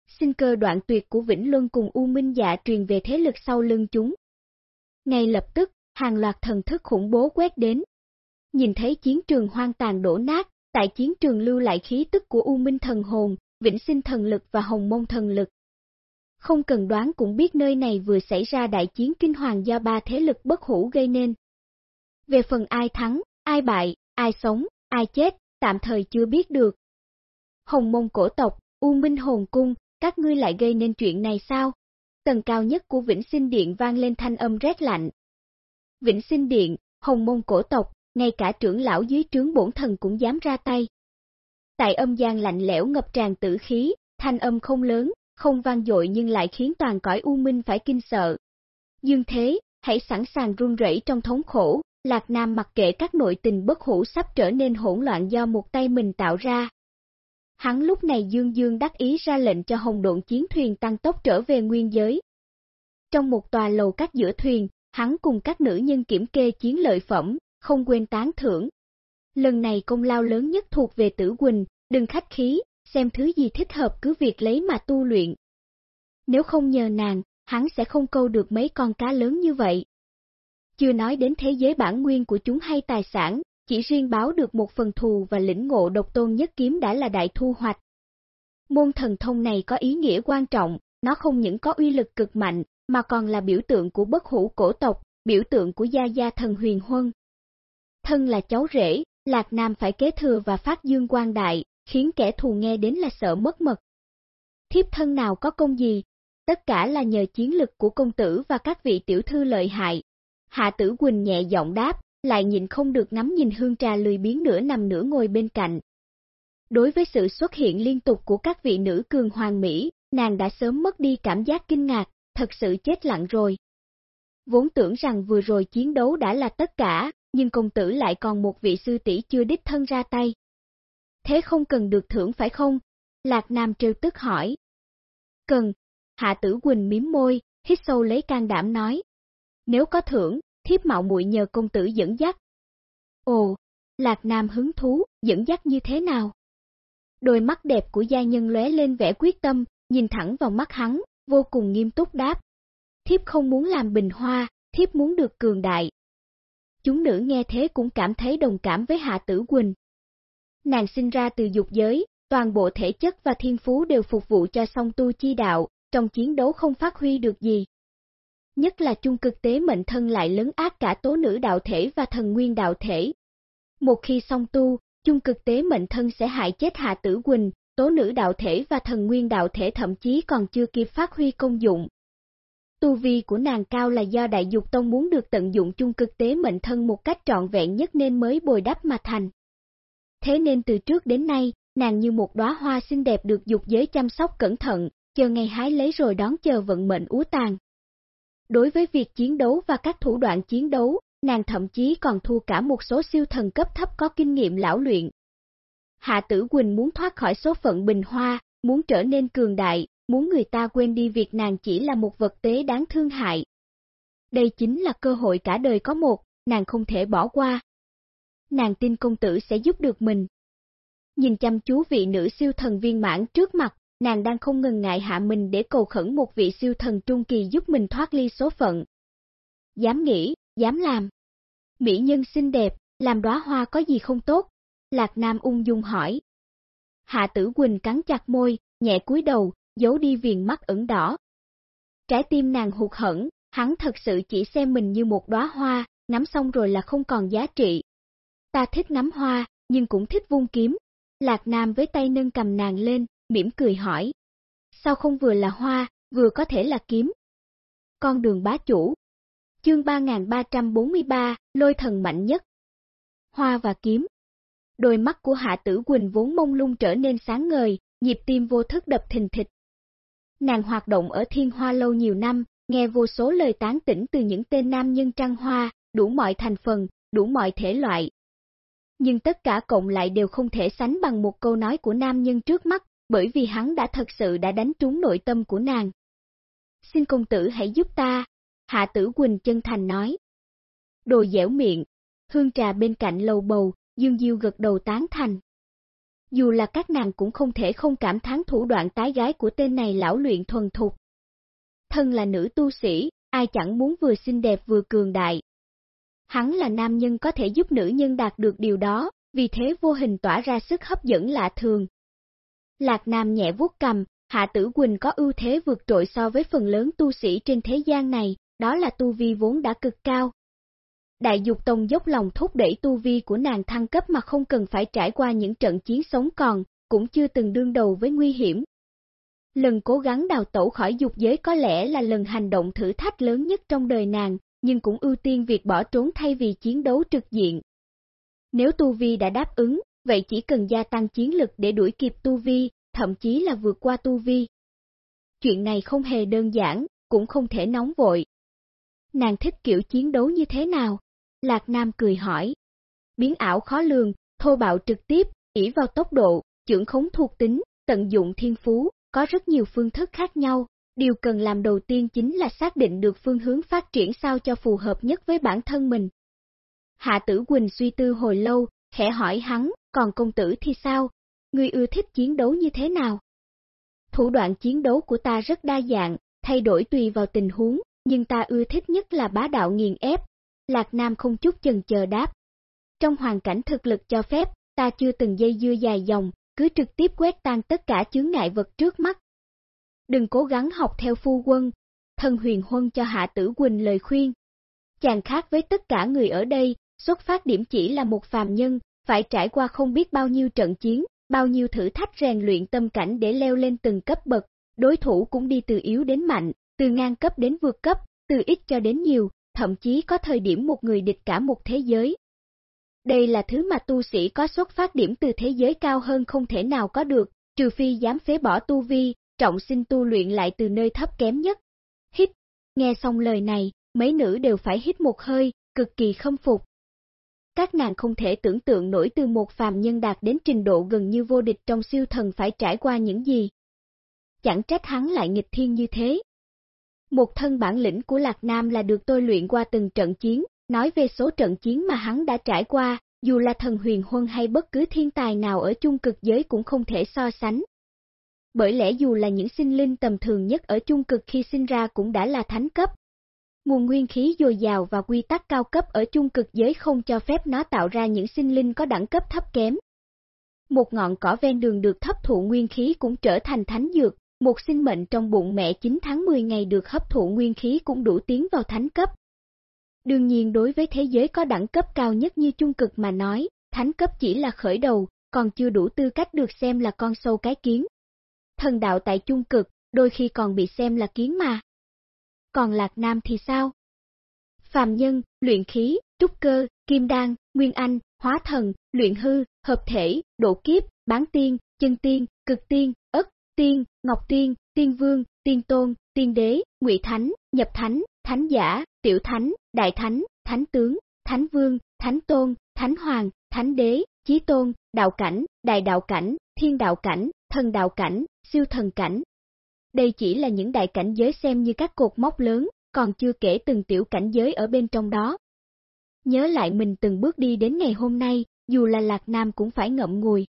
Sinh cơ đoạn tuyệt của Vĩnh Luân cùng U Minh Dạ truyền về thế lực sau lưng chúng. Ngay lập tức, hàng loạt thần thức khủng bố quét đến. Nhìn thấy chiến trường hoang tàn đổ nát, tại chiến trường lưu lại khí tức của U Minh thần hồn, Vĩnh Sinh thần lực và Hồng Môn thần lực. Không cần đoán cũng biết nơi này vừa xảy ra đại chiến kinh hoàng do ba thế lực bất hủ gây nên. Về phần ai thắng, ai bại, ai sống, ai chết, tạm thời chưa biết được. Hồng Môn cổ tộc, U Minh hồn cung, các ngươi lại gây nên chuyện này sao? Tầng cao nhất của Vĩnh Sinh Điện vang lên thanh âm rét lạnh. Vĩnh Sinh Điện, Hồng Môn cổ tộc, ngay cả trưởng lão dưới trướng bổn thần cũng dám ra tay. Tại âm gian lạnh lẽo ngập tràn tử khí, thanh âm không lớn, không vang dội nhưng lại khiến toàn cõi u minh phải kinh sợ. Dương thế, hãy sẵn sàng run rẩy trong thống khổ, Lạc Nam mặc kệ các nội tình bất hủ sắp trở nên hỗn loạn do một tay mình tạo ra. Hắn lúc này dương dương đắc ý ra lệnh cho hồng độn chiến thuyền tăng tốc trở về nguyên giới. Trong một tòa lầu các giữa thuyền, hắn cùng các nữ nhân kiểm kê chiến lợi phẩm, không quên tán thưởng. Lần này công lao lớn nhất thuộc về tử Quỳnh, đừng khách khí, xem thứ gì thích hợp cứ việc lấy mà tu luyện. Nếu không nhờ nàng, hắn sẽ không câu được mấy con cá lớn như vậy. Chưa nói đến thế giới bản nguyên của chúng hay tài sản, chỉ riêng báo được một phần thù và lĩnh ngộ độc tôn nhất kiếm đã là đại thu hoạch. Môn thần thông này có ý nghĩa quan trọng, nó không những có uy lực cực mạnh, mà còn là biểu tượng của bất hủ cổ tộc, biểu tượng của gia gia thần huyền huân. Thân là cháu rể, Lạc Nam phải kế thừa và phát dương quan đại, khiến kẻ thù nghe đến là sợ mất mật. Thiếp thân nào có công gì, tất cả là nhờ chiến lực của công tử và các vị tiểu thư lợi hại. Hạ tử Quỳnh nhẹ giọng đáp, lại nhìn không được ngắm nhìn hương trà lười biến nửa nằm nửa ngồi bên cạnh. Đối với sự xuất hiện liên tục của các vị nữ cường hoàng Mỹ, nàng đã sớm mất đi cảm giác kinh ngạc, thật sự chết lặng rồi. Vốn tưởng rằng vừa rồi chiến đấu đã là tất cả, nhưng công tử lại còn một vị sư tỷ chưa đích thân ra tay. Thế không cần được thưởng phải không? Lạc Nam trêu tức hỏi. Cần. Hạ tử Quỳnh miếm môi, hít sâu lấy can đảm nói. Nếu có thưởng, thiếp mạo muội nhờ công tử dẫn dắt. Ồ, Lạc Nam hứng thú, dẫn dắt như thế nào? Đôi mắt đẹp của gia nhân lóe lên vẻ quyết tâm, nhìn thẳng vào mắt hắn, vô cùng nghiêm túc đáp. Thiếp không muốn làm bình hoa, thiếp muốn được cường đại. Chúng nữ nghe thế cũng cảm thấy đồng cảm với Hạ Tử Quỳnh. Nàng sinh ra từ dục giới, toàn bộ thể chất và thiên phú đều phục vụ cho song tu chi đạo, trong chiến đấu không phát huy được gì. Nhất là chung cực tế mệnh thân lại lớn ác cả tố nữ đạo thể và thần nguyên đạo thể. Một khi song tu, chung cực tế mệnh thân sẽ hại chết Hạ Tử Quỳnh, tố nữ đạo thể và thần nguyên đạo thể thậm chí còn chưa kịp phát huy công dụng. Tu vi của nàng cao là do đại dục tông muốn được tận dụng chung cực tế mệnh thân một cách trọn vẹn nhất nên mới bồi đắp mà thành. Thế nên từ trước đến nay, nàng như một đóa hoa xinh đẹp được dục giới chăm sóc cẩn thận, chờ ngày hái lấy rồi đón chờ vận mệnh úa tàn. Đối với việc chiến đấu và các thủ đoạn chiến đấu, nàng thậm chí còn thua cả một số siêu thần cấp thấp có kinh nghiệm lão luyện. Hạ Tử Quỳnh muốn thoát khỏi số phận bình hoa, muốn trở nên cường đại, muốn người ta quên đi việc nàng chỉ là một vật tế đáng thương hại. Đây chính là cơ hội cả đời có một, nàng không thể bỏ qua. Nàng tin công tử sẽ giúp được mình. Nhìn chăm chú vị nữ siêu thần viên mãn trước mặt, nàng đang không ngừng ngại hạ mình để cầu khẩn một vị siêu thần trung kỳ giúp mình thoát ly số phận. Dám nghĩ, dám làm. Mỹ nhân xinh đẹp, làm đóa hoa có gì không tốt? Lạc Nam ung dung hỏi. Hạ tử Quỳnh cắn chặt môi, nhẹ cúi đầu, giấu đi viền mắt ửng đỏ. Trái tim nàng hụt hẫng, hắn thật sự chỉ xem mình như một đóa hoa, nắm xong rồi là không còn giá trị. Ta thích nắm hoa, nhưng cũng thích vung kiếm. Lạc Nam với tay nâng cầm nàng lên, mỉm cười hỏi. Sao không vừa là hoa, vừa có thể là kiếm? Con đường bá chủ. Chương 3343, lôi thần mạnh nhất. Hoa và kiếm. Đôi mắt của Hạ Tử Quỳnh vốn mông lung trở nên sáng ngời, nhịp tim vô thức đập thình thịch. Nàng hoạt động ở thiên hoa lâu nhiều năm, nghe vô số lời tán tỉnh từ những tên nam nhân trăng hoa, đủ mọi thành phần, đủ mọi thể loại. Nhưng tất cả cộng lại đều không thể sánh bằng một câu nói của nam nhân trước mắt, bởi vì hắn đã thật sự đã đánh trúng nội tâm của nàng. Xin công tử hãy giúp ta, Hạ Tử Quỳnh chân thành nói. Đồ dẻo miệng, hương trà bên cạnh lầu bầu, Dương Diêu gật đầu tán thành. Dù là các nàng cũng không thể không cảm thán thủ đoạn tái gái của tên này lão luyện thuần thục. Thân là nữ tu sĩ, ai chẳng muốn vừa xinh đẹp vừa cường đại. Hắn là nam nhân có thể giúp nữ nhân đạt được điều đó, vì thế vô hình tỏa ra sức hấp dẫn lạ thường. Lạc Nam nhẹ vuốt cầm, Hạ Tử Quỳnh có ưu thế vượt trội so với phần lớn tu sĩ trên thế gian này, đó là tu vi vốn đã cực cao. Đại Dục Tông dốc lòng thúc đẩy tu vi của nàng thăng cấp mà không cần phải trải qua những trận chiến sống còn, cũng chưa từng đương đầu với nguy hiểm. Lần cố gắng đào tẩu khỏi dục giới có lẽ là lần hành động thử thách lớn nhất trong đời nàng, nhưng cũng ưu tiên việc bỏ trốn thay vì chiến đấu trực diện. Nếu tu vi đã đáp ứng, vậy chỉ cần gia tăng chiến lực để đuổi kịp tu vi, thậm chí là vượt qua tu vi. Chuyện này không hề đơn giản, cũng không thể nóng vội. Nàng thích kiểu chiến đấu như thế nào? Lạc Nam cười hỏi. Biến ảo khó lường, thô bạo trực tiếp, ỉ vào tốc độ, trưởng khống thuộc tính, tận dụng thiên phú, có rất nhiều phương thức khác nhau. Điều cần làm đầu tiên chính là xác định được phương hướng phát triển sao cho phù hợp nhất với bản thân mình. Hạ tử Quỳnh suy tư hồi lâu, khẽ hỏi hắn, còn công tử thì sao? Ngươi ưa thích chiến đấu như thế nào? Thủ đoạn chiến đấu của ta rất đa dạng, thay đổi tùy vào tình huống, nhưng ta ưa thích nhất là bá đạo nghiền ép. Lạc Nam không chút chần chờ đáp. Trong hoàn cảnh thực lực cho phép, ta chưa từng dây dưa dài dòng, cứ trực tiếp quét tan tất cả chướng ngại vật trước mắt. Đừng cố gắng học theo phu quân, thân huyền huân cho Hạ Tử Quỳnh lời khuyên. Chàng khác với tất cả người ở đây, xuất phát điểm chỉ là một phàm nhân, phải trải qua không biết bao nhiêu trận chiến, bao nhiêu thử thách rèn luyện tâm cảnh để leo lên từng cấp bậc, đối thủ cũng đi từ yếu đến mạnh, từ ngang cấp đến vượt cấp, từ ít cho đến nhiều, thậm chí có thời điểm một người địch cả một thế giới. Đây là thứ mà tu sĩ có xuất phát điểm từ thế giới cao hơn không thể nào có được, trừ phi dám phế bỏ tu vi, trọng sinh tu luyện lại từ nơi thấp kém nhất. Hít, nghe xong lời này, mấy nữ đều phải hít một hơi, cực kỳ khâm phục. Các nàng không thể tưởng tượng nổi từ một phàm nhân đạt đến trình độ gần như vô địch trong siêu thần phải trải qua những gì. Chẳng trách hắn lại nghịch thiên như thế. Một thân bản lĩnh của Lạc Nam là được tôi luyện qua từng trận chiến, nói về số trận chiến mà hắn đã trải qua, dù là thần huyền huân hay bất cứ thiên tài nào ở chung cực giới cũng không thể so sánh. Bởi lẽ dù là những sinh linh tầm thường nhất ở chung cực khi sinh ra cũng đã là thánh cấp, Nguồn nguyên khí dồi dào và quy tắc cao cấp ở chung cực giới không cho phép nó tạo ra những sinh linh có đẳng cấp thấp kém. Một ngọn cỏ ven đường được hấp thụ nguyên khí cũng trở thành thánh dược, một sinh mệnh trong bụng mẹ 9 tháng 10 ngày được hấp thụ nguyên khí cũng đủ tiến vào thánh cấp. Đương nhiên đối với thế giới có đẳng cấp cao nhất như chung cực mà nói, thánh cấp chỉ là khởi đầu, còn chưa đủ tư cách được xem là con sâu cái kiến. Thần đạo tại chung cực, đôi khi còn bị xem là kiến mà còn Lạc Nam thì sao? Phàm nhân, luyện khí, trúc cơ, kim đan, nguyên anh, hóa thần, luyện hư, hợp thể, độ kiếp, bán tiên, chân tiên, cực tiên, ất, tiên, ngọc tiên, tiên vương, tiên tôn, tiên đế, ngụy thánh, nhập thánh, thánh giả, tiểu thánh, đại thánh, thánh tướng, thánh vương, thánh tôn, thánh hoàng, thánh đế, chí tôn, đạo cảnh, đại đạo cảnh, thiên đạo cảnh, thần đạo cảnh, siêu thần cảnh, đây chỉ là những đại cảnh giới xem như các cột mốc lớn, còn chưa kể từng tiểu cảnh giới ở bên trong đó. Nhớ lại mình từng bước đi đến ngày hôm nay, dù là Lạc Nam cũng phải ngậm ngùi.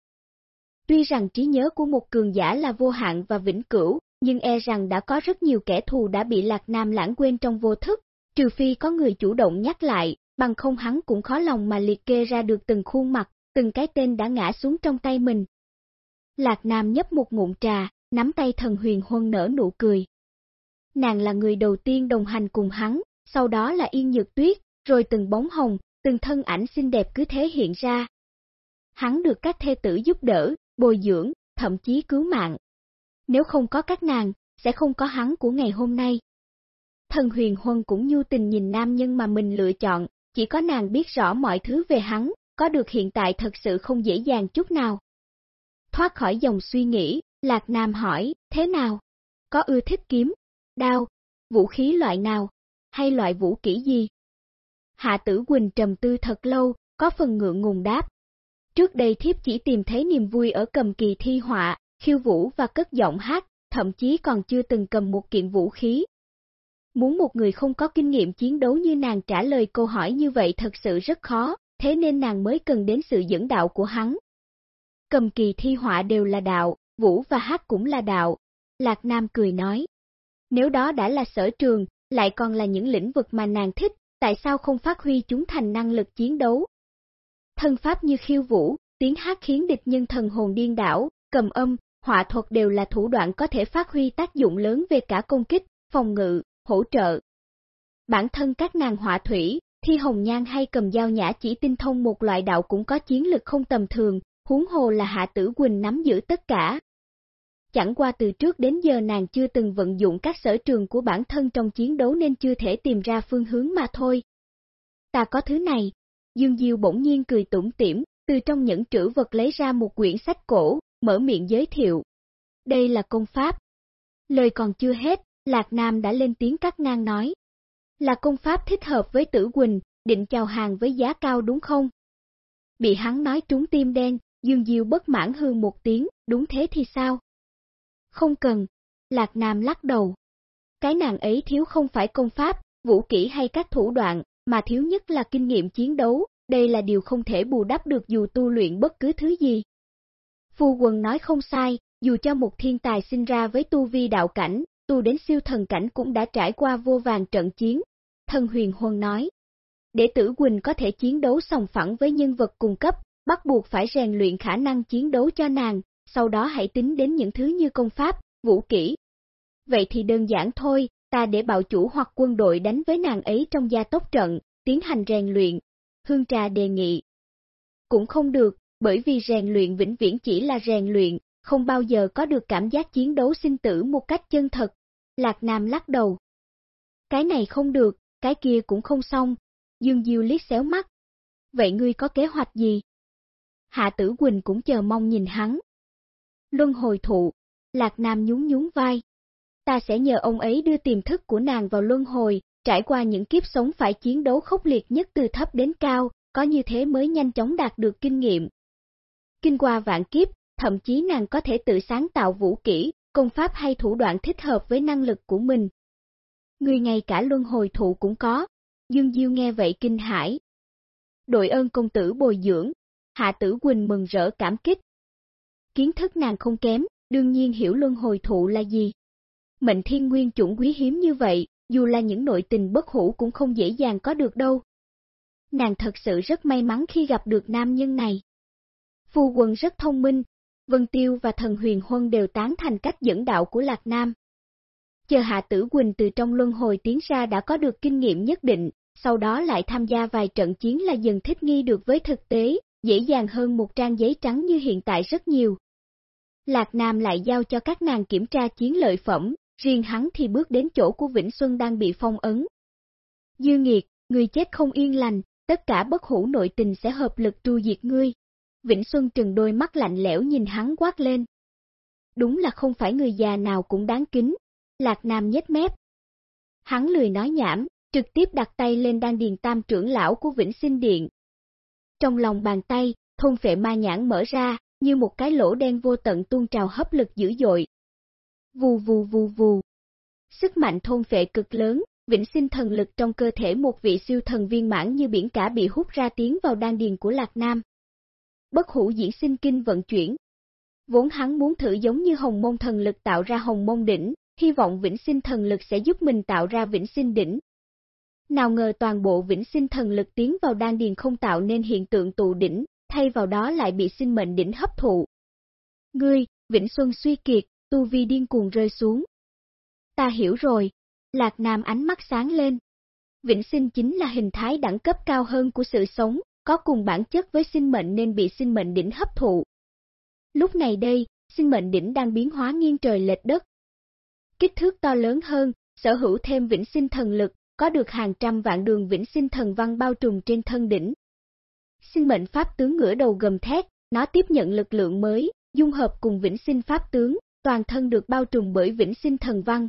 Tuy rằng trí nhớ của một cường giả là vô hạn và vĩnh cửu, nhưng e rằng đã có rất nhiều kẻ thù đã bị Lạc Nam lãng quên trong vô thức, trừ phi có người chủ động nhắc lại, bằng không hắn cũng khó lòng mà liệt kê ra được từng khuôn mặt, từng cái tên đã ngã xuống trong tay mình. Lạc Nam nhấp một ngụm trà, nắm tay thần huyền huân nở nụ cười. Nàng là người đầu tiên đồng hành cùng hắn, sau đó là Yên Nhược Tuyết, rồi từng bóng hồng, từng thân ảnh xinh đẹp cứ thế hiện ra. Hắn được các thê tử giúp đỡ, bồi dưỡng, thậm chí cứu mạng. Nếu không có các nàng, sẽ không có hắn của ngày hôm nay. Thần huyền huân cũng nhu tình nhìn nam nhân mà mình lựa chọn, chỉ có nàng biết rõ mọi thứ về hắn, có được hiện tại thật sự không dễ dàng chút nào. Thoát khỏi dòng suy nghĩ, Lạc Nam hỏi, thế nào? Có ưa thích kiếm, đao, vũ khí loại nào, hay loại vũ kỹ gì? Hạ tử Quỳnh trầm tư thật lâu, có phần ngượng ngùng đáp. Trước đây thiếp chỉ tìm thấy niềm vui ở cầm kỳ thi họa, khiêu vũ và cất giọng hát, thậm chí còn chưa từng cầm một kiện vũ khí. Muốn một người không có kinh nghiệm chiến đấu như nàng trả lời câu hỏi như vậy thật sự rất khó, thế nên nàng mới cần đến sự dẫn đạo của hắn. Cầm kỳ thi họa đều là đạo, vũ và hát cũng là đạo. Lạc Nam cười nói. Nếu đó đã là sở trường, lại còn là những lĩnh vực mà nàng thích, tại sao không phát huy chúng thành năng lực chiến đấu? Thân pháp như khiêu vũ, tiếng hát khiến địch nhân thần hồn điên đảo, cầm âm, họa thuật đều là thủ đoạn có thể phát huy tác dụng lớn về cả công kích, phòng ngự, hỗ trợ. Bản thân các nàng họa thủy, thi hồng nhan hay cầm dao nhã chỉ tinh thông một loại đạo cũng có chiến lực không tầm thường, huống hồ là hạ tử Quỳnh nắm giữ tất cả. Chẳng qua từ trước đến giờ nàng chưa từng vận dụng các sở trường của bản thân trong chiến đấu nên chưa thể tìm ra phương hướng mà thôi. Ta có thứ này. Dương Diêu bỗng nhiên cười tủm tỉm, từ trong những trữ vật lấy ra một quyển sách cổ, mở miệng giới thiệu. Đây là công pháp. Lời còn chưa hết, Lạc Nam đã lên tiếng cắt ngang nói. Là công pháp thích hợp với tử Quỳnh, định chào hàng với giá cao đúng không? Bị hắn nói trúng tim đen, Dương Diêu bất mãn hư một tiếng, đúng thế thì sao? Không cần, Lạc Nam lắc đầu. Cái nàng ấy thiếu không phải công pháp, vũ kỹ hay các thủ đoạn, mà thiếu nhất là kinh nghiệm chiến đấu, đây là điều không thể bù đắp được dù tu luyện bất cứ thứ gì. Phu quần nói không sai, dù cho một thiên tài sinh ra với tu vi đạo cảnh, tu đến siêu thần cảnh cũng đã trải qua vô vàng trận chiến. Thần huyền huân nói, để tử Quỳnh có thể chiến đấu sòng phẳng với nhân vật cung cấp, bắt buộc phải rèn luyện khả năng chiến đấu cho nàng, sau đó hãy tính đến những thứ như công pháp, vũ kỹ. Vậy thì đơn giản thôi, ta để bạo chủ hoặc quân đội đánh với nàng ấy trong gia tốc trận, tiến hành rèn luyện. Hương Trà đề nghị. Cũng không được, bởi vì rèn luyện vĩnh viễn chỉ là rèn luyện, không bao giờ có được cảm giác chiến đấu sinh tử một cách chân thật. Lạc Nam lắc đầu. Cái này không được, cái kia cũng không xong. Dương Diêu liếc xéo mắt. Vậy ngươi có kế hoạch gì? Hạ Tử Quỳnh cũng chờ mong nhìn hắn. Luân hồi thụ, Lạc Nam nhún nhún vai. Ta sẽ nhờ ông ấy đưa tiềm thức của nàng vào luân hồi, trải qua những kiếp sống phải chiến đấu khốc liệt nhất từ thấp đến cao, có như thế mới nhanh chóng đạt được kinh nghiệm. Kinh qua vạn kiếp, thậm chí nàng có thể tự sáng tạo vũ kỹ, công pháp hay thủ đoạn thích hợp với năng lực của mình. Người ngay cả luân hồi thụ cũng có, Dương Diêu nghe vậy kinh hãi. Đội ơn công tử bồi dưỡng, Hạ Tử Quỳnh mừng rỡ cảm kích. Kiến thức nàng không kém, đương nhiên hiểu luân hồi thụ là gì. Mệnh thiên nguyên chủng quý hiếm như vậy, dù là những nội tình bất hủ cũng không dễ dàng có được đâu. Nàng thật sự rất may mắn khi gặp được nam nhân này. Phu quân rất thông minh, Vân Tiêu và thần huyền huân đều tán thành cách dẫn đạo của Lạc Nam. Chờ Hạ Tử Quỳnh từ trong luân hồi tiến ra đã có được kinh nghiệm nhất định, sau đó lại tham gia vài trận chiến là dần thích nghi được với thực tế, dễ dàng hơn một trang giấy trắng như hiện tại rất nhiều. Lạc Nam lại giao cho các nàng kiểm tra chiến lợi phẩm, riêng hắn thì bước đến chỗ của Vĩnh Xuân đang bị phong ấn. Dư nghiệt, người chết không yên lành, tất cả bất hủ nội tình sẽ hợp lực tru diệt ngươi. Vĩnh Xuân trừng đôi mắt lạnh lẽo nhìn hắn quát lên. Đúng là không phải người già nào cũng đáng kính, Lạc Nam nhếch mép. Hắn lười nói nhảm, trực tiếp đặt tay lên đan điền tam trưởng lão của Vĩnh Sinh Điện. Trong lòng bàn tay, thôn phệ ma nhãn mở ra, như một cái lỗ đen vô tận tuôn trào hấp lực dữ dội. Vù vù vù vù. Sức mạnh thôn phệ cực lớn, vĩnh sinh thần lực trong cơ thể một vị siêu thần viên mãn như biển cả bị hút ra tiến vào đan điền của Lạc Nam. Bất hủ diễn sinh kinh vận chuyển. Vốn hắn muốn thử giống như hồng môn thần lực tạo ra hồng môn đỉnh, hy vọng vĩnh sinh thần lực sẽ giúp mình tạo ra vĩnh sinh đỉnh. Nào ngờ toàn bộ vĩnh sinh thần lực tiến vào đan điền không tạo nên hiện tượng tụ đỉnh, thay vào đó lại bị sinh mệnh đỉnh hấp thụ. Ngươi, Vĩnh Xuân suy kiệt, tu vi điên cuồng rơi xuống. Ta hiểu rồi, Lạc Nam ánh mắt sáng lên. Vĩnh sinh chính là hình thái đẳng cấp cao hơn của sự sống, có cùng bản chất với sinh mệnh nên bị sinh mệnh đỉnh hấp thụ. Lúc này đây, sinh mệnh đỉnh đang biến hóa nghiêng trời lệch đất. Kích thước to lớn hơn, sở hữu thêm vĩnh sinh thần lực, có được hàng trăm vạn đường vĩnh sinh thần văn bao trùm trên thân đỉnh. Sinh mệnh pháp tướng ngửa đầu gầm thét, nó tiếp nhận lực lượng mới, dung hợp cùng vĩnh sinh pháp tướng, toàn thân được bao trùm bởi vĩnh sinh thần văn.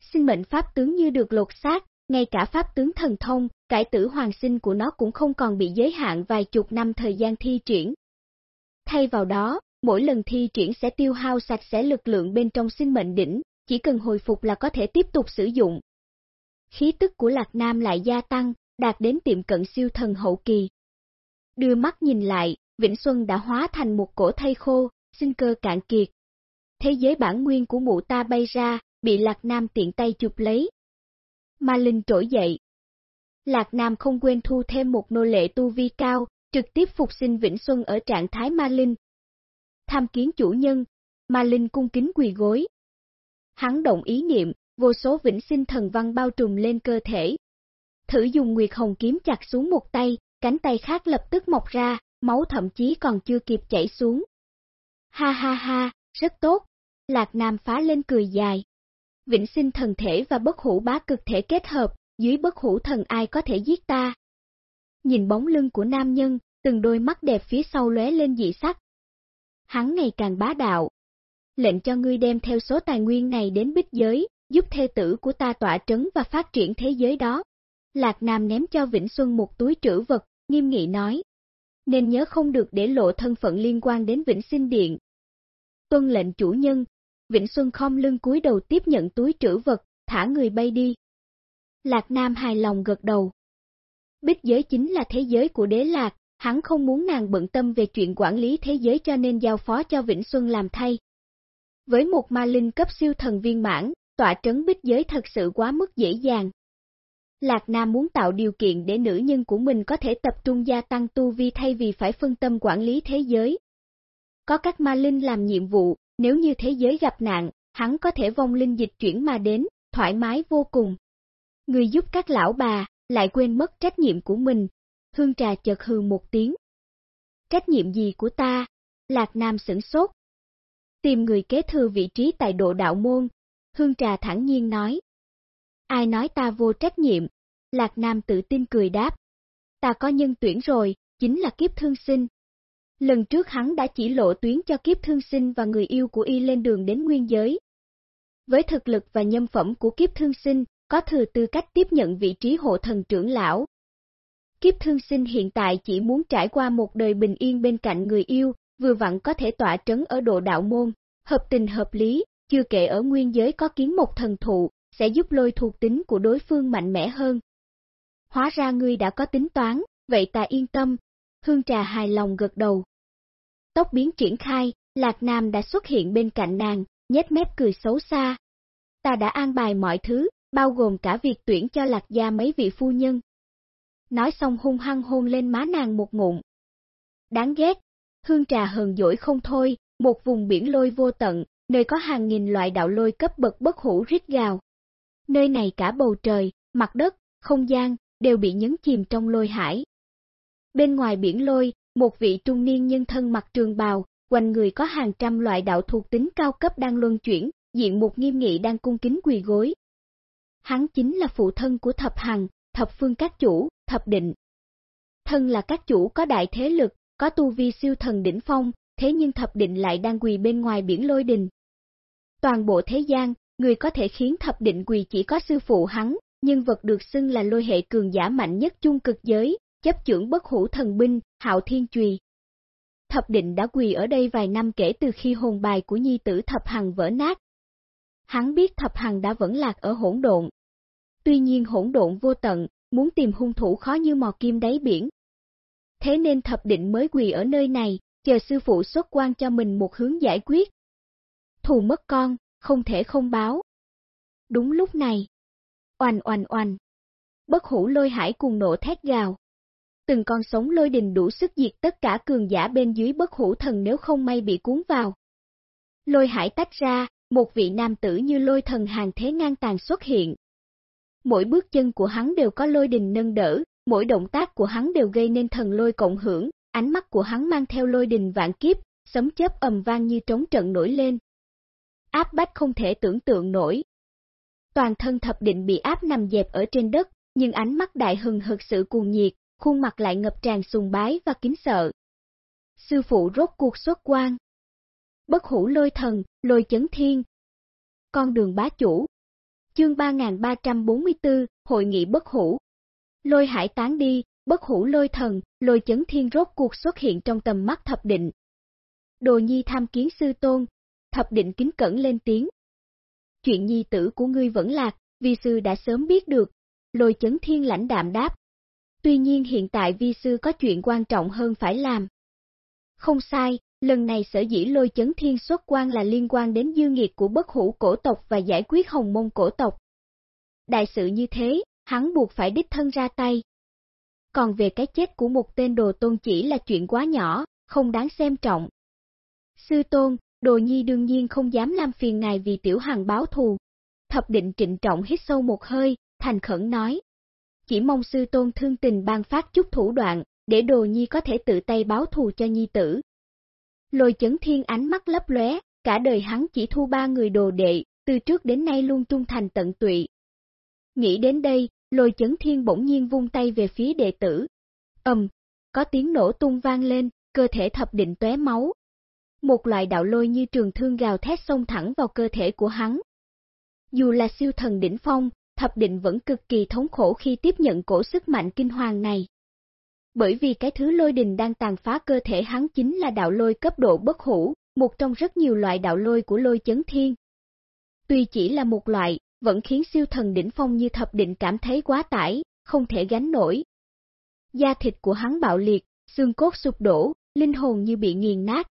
sinh mệnh pháp tướng như được lột xác, ngay cả pháp tướng thần thông, cải tử hoàng sinh của nó cũng không còn bị giới hạn vài chục năm thời gian thi triển. Thay vào đó, mỗi lần thi triển sẽ tiêu hao sạch sẽ lực lượng bên trong sinh mệnh đỉnh, chỉ cần hồi phục là có thể tiếp tục sử dụng. Khí tức của Lạc Nam lại gia tăng, đạt đến tiệm cận siêu thần hậu kỳ. Đưa mắt nhìn lại, Vĩnh Xuân đã hóa thành một cổ thây khô, sinh cơ cạn kiệt. Thế giới bản nguyên của mụ ta bay ra, bị Lạc Nam tiện tay chụp lấy. Ma Linh trỗi dậy. Lạc Nam không quên thu thêm một nô lệ tu vi cao, trực tiếp phục sinh Vĩnh Xuân ở trạng thái Ma Linh. Tham kiến chủ nhân, Ma Linh cung kính quỳ gối. Hắn động ý niệm, vô số vĩnh sinh thần văn bao trùm lên cơ thể. Thử dùng Nguyệt Hồng kiếm chặt xuống một tay, cánh tay khác lập tức mọc ra, máu thậm chí còn chưa kịp chảy xuống. Ha ha ha, rất tốt. Lạc Nam phá lên cười dài. Vĩnh sinh thần thể và bất hủ bá cực thể kết hợp, dưới bất hủ thần ai có thể giết ta. Nhìn bóng lưng của nam nhân, từng đôi mắt đẹp phía sau lóe lên dị sắc. Hắn ngày càng bá đạo. Lệnh cho ngươi đem theo số tài nguyên này đến bích giới, giúp thê tử của ta tỏa trấn và phát triển thế giới đó. Lạc Nam ném cho Vĩnh Xuân một túi trữ vật, nghiêm nghị nói. Nên nhớ không được để lộ thân phận liên quan đến Vĩnh Sinh Điện. Tuân lệnh chủ nhân, Vĩnh Xuân khom lưng cúi đầu tiếp nhận túi trữ vật, thả người bay đi. Lạc Nam hài lòng gật đầu. Bích giới chính là thế giới của đế lạc, hắn không muốn nàng bận tâm về chuyện quản lý thế giới cho nên giao phó cho Vĩnh Xuân làm thay. Với một ma linh cấp siêu thần viên mãn, tọa trấn bích giới thật sự quá mức dễ dàng. Lạc Nam muốn tạo điều kiện để nữ nhân của mình có thể tập trung gia tăng tu vi thay vì phải phân tâm quản lý thế giới. Có các ma linh làm nhiệm vụ, nếu như thế giới gặp nạn, hắn có thể vong linh dịch chuyển mà đến, thoải mái vô cùng. Người giúp các lão bà, lại quên mất trách nhiệm của mình. Hương trà chợt hừ một tiếng. Trách nhiệm gì của ta? Lạc Nam sửng sốt. Tìm người kế thừa vị trí tại độ đạo môn. Hương trà thẳng nhiên nói. Ai nói ta vô trách nhiệm? Lạc Nam tự tin cười đáp. Ta có nhân tuyển rồi, chính là kiếp thương sinh. Lần trước hắn đã chỉ lộ tuyến cho kiếp thương sinh và người yêu của y lên đường đến nguyên giới. Với thực lực và nhân phẩm của kiếp thương sinh, có thừa tư cách tiếp nhận vị trí hộ thần trưởng lão. Kiếp thương sinh hiện tại chỉ muốn trải qua một đời bình yên bên cạnh người yêu, vừa vặn có thể tỏa trấn ở độ đạo môn, hợp tình hợp lý, chưa kể ở nguyên giới có kiến một thần thụ, sẽ giúp lôi thuộc tính của đối phương mạnh mẽ hơn. Hóa ra ngươi đã có tính toán, vậy ta yên tâm, Hương Trà hài lòng gật đầu. Tốc biến triển khai, Lạc Nam đã xuất hiện bên cạnh nàng, nhếch mép cười xấu xa. Ta đã an bài mọi thứ, bao gồm cả việc tuyển cho Lạc gia mấy vị phu nhân. Nói xong hung hăng hôn lên má nàng một ngụm. Đáng ghét, hương trà hờn dỗi không thôi, một vùng biển lôi vô tận, nơi có hàng nghìn loại đạo lôi cấp bậc bất hủ rít gào. Nơi này cả bầu trời, mặt đất, không gian, đều bị nhấn chìm trong lôi hải. Bên ngoài biển lôi, một vị trung niên nhân thân mặc trường bào, quanh người có hàng trăm loại đạo thuộc tính cao cấp đang luân chuyển, diện một nghiêm nghị đang cung kính quỳ gối. Hắn chính là phụ thân của thập hằng, thập phương các chủ, thập định. Thân là các chủ có đại thế lực, có tu vi siêu thần đỉnh phong, thế nhưng thập định lại đang quỳ bên ngoài biển lôi đình. Toàn bộ thế gian, người có thể khiến thập định quỳ chỉ có sư phụ hắn, nhân vật được xưng là lôi hệ cường giả mạnh nhất chung cực giới, chấp trưởng bất hủ thần binh, hạo thiên trùy. Thập định đã quỳ ở đây vài năm kể từ khi hồn bài của nhi tử thập hằng vỡ nát. Hắn biết thập hằng đã vẫn lạc ở hỗn độn. Tuy nhiên hỗn độn vô tận, muốn tìm hung thủ khó như mò kim đáy biển. Thế nên thập định mới quỳ ở nơi này, chờ sư phụ xuất quan cho mình một hướng giải quyết. Thù mất con, không thể không báo. Đúng lúc này, oanh oanh oanh, bất hủ lôi hải cùng nổ thét gào từng con sống lôi đình đủ sức diệt tất cả cường giả bên dưới bất hủ thần nếu không may bị cuốn vào. Lôi hải tách ra, một vị nam tử như lôi thần hàng thế ngang tàn xuất hiện. Mỗi bước chân của hắn đều có lôi đình nâng đỡ, mỗi động tác của hắn đều gây nên thần lôi cộng hưởng, ánh mắt của hắn mang theo lôi đình vạn kiếp, sấm chớp ầm vang như trống trận nổi lên. Áp bách không thể tưởng tượng nổi. Toàn thân thập định bị áp nằm dẹp ở trên đất, nhưng ánh mắt đại hừng hực sự cuồng nhiệt, khuôn mặt lại ngập tràn sùng bái và kính sợ. Sư phụ rốt cuộc xuất quan. Bất hủ lôi thần, lôi chấn thiên. Con đường bá chủ. Chương 3344, Hội nghị bất hủ. Lôi hải tán đi, bất hủ lôi thần, lôi chấn thiên rốt cuộc xuất hiện trong tầm mắt thập định. Đồ nhi tham kiến sư tôn, thập định kính cẩn lên tiếng. Chuyện nhi tử của ngươi vẫn lạc, vi sư đã sớm biết được, lôi chấn thiên lãnh đạm đáp. Tuy nhiên hiện tại vi sư có chuyện quan trọng hơn phải làm. Không sai, lần này sở dĩ lôi chấn thiên xuất quan là liên quan đến dư nghiệt của bất hủ cổ tộc và giải quyết hồng môn cổ tộc. Đại sự như thế, hắn buộc phải đích thân ra tay. Còn về cái chết của một tên đồ tôn chỉ là chuyện quá nhỏ, không đáng xem trọng. Sư tôn, đồ nhi đương nhiên không dám làm phiền ngài vì tiểu hằng báo thù. Thập định trịnh trọng hít sâu một hơi, thành khẩn nói. Chỉ mong sư tôn thương tình ban phát chút thủ đoạn, để đồ nhi có thể tự tay báo thù cho nhi tử. Lôi chấn thiên ánh mắt lấp lóe, cả đời hắn chỉ thu ba người đồ đệ, từ trước đến nay luôn trung thành tận tụy. Nghĩ đến đây, lôi chấn thiên bỗng nhiên vung tay về phía đệ tử. ầm, có tiếng nổ tung vang lên, cơ thể thập định tóe máu. Một loại đạo lôi như trường thương gào thét xông thẳng vào cơ thể của hắn. Dù là siêu thần đỉnh phong, thập định vẫn cực kỳ thống khổ khi tiếp nhận cổ sức mạnh kinh hoàng này. Bởi vì cái thứ lôi đình đang tàn phá cơ thể hắn chính là đạo lôi cấp độ bất hủ, một trong rất nhiều loại đạo lôi của lôi chấn thiên. Tuy chỉ là một loại, vẫn khiến siêu thần đỉnh phong như thập định cảm thấy quá tải, không thể gánh nổi. Da thịt của hắn bạo liệt, xương cốt sụp đổ, linh hồn như bị nghiền nát.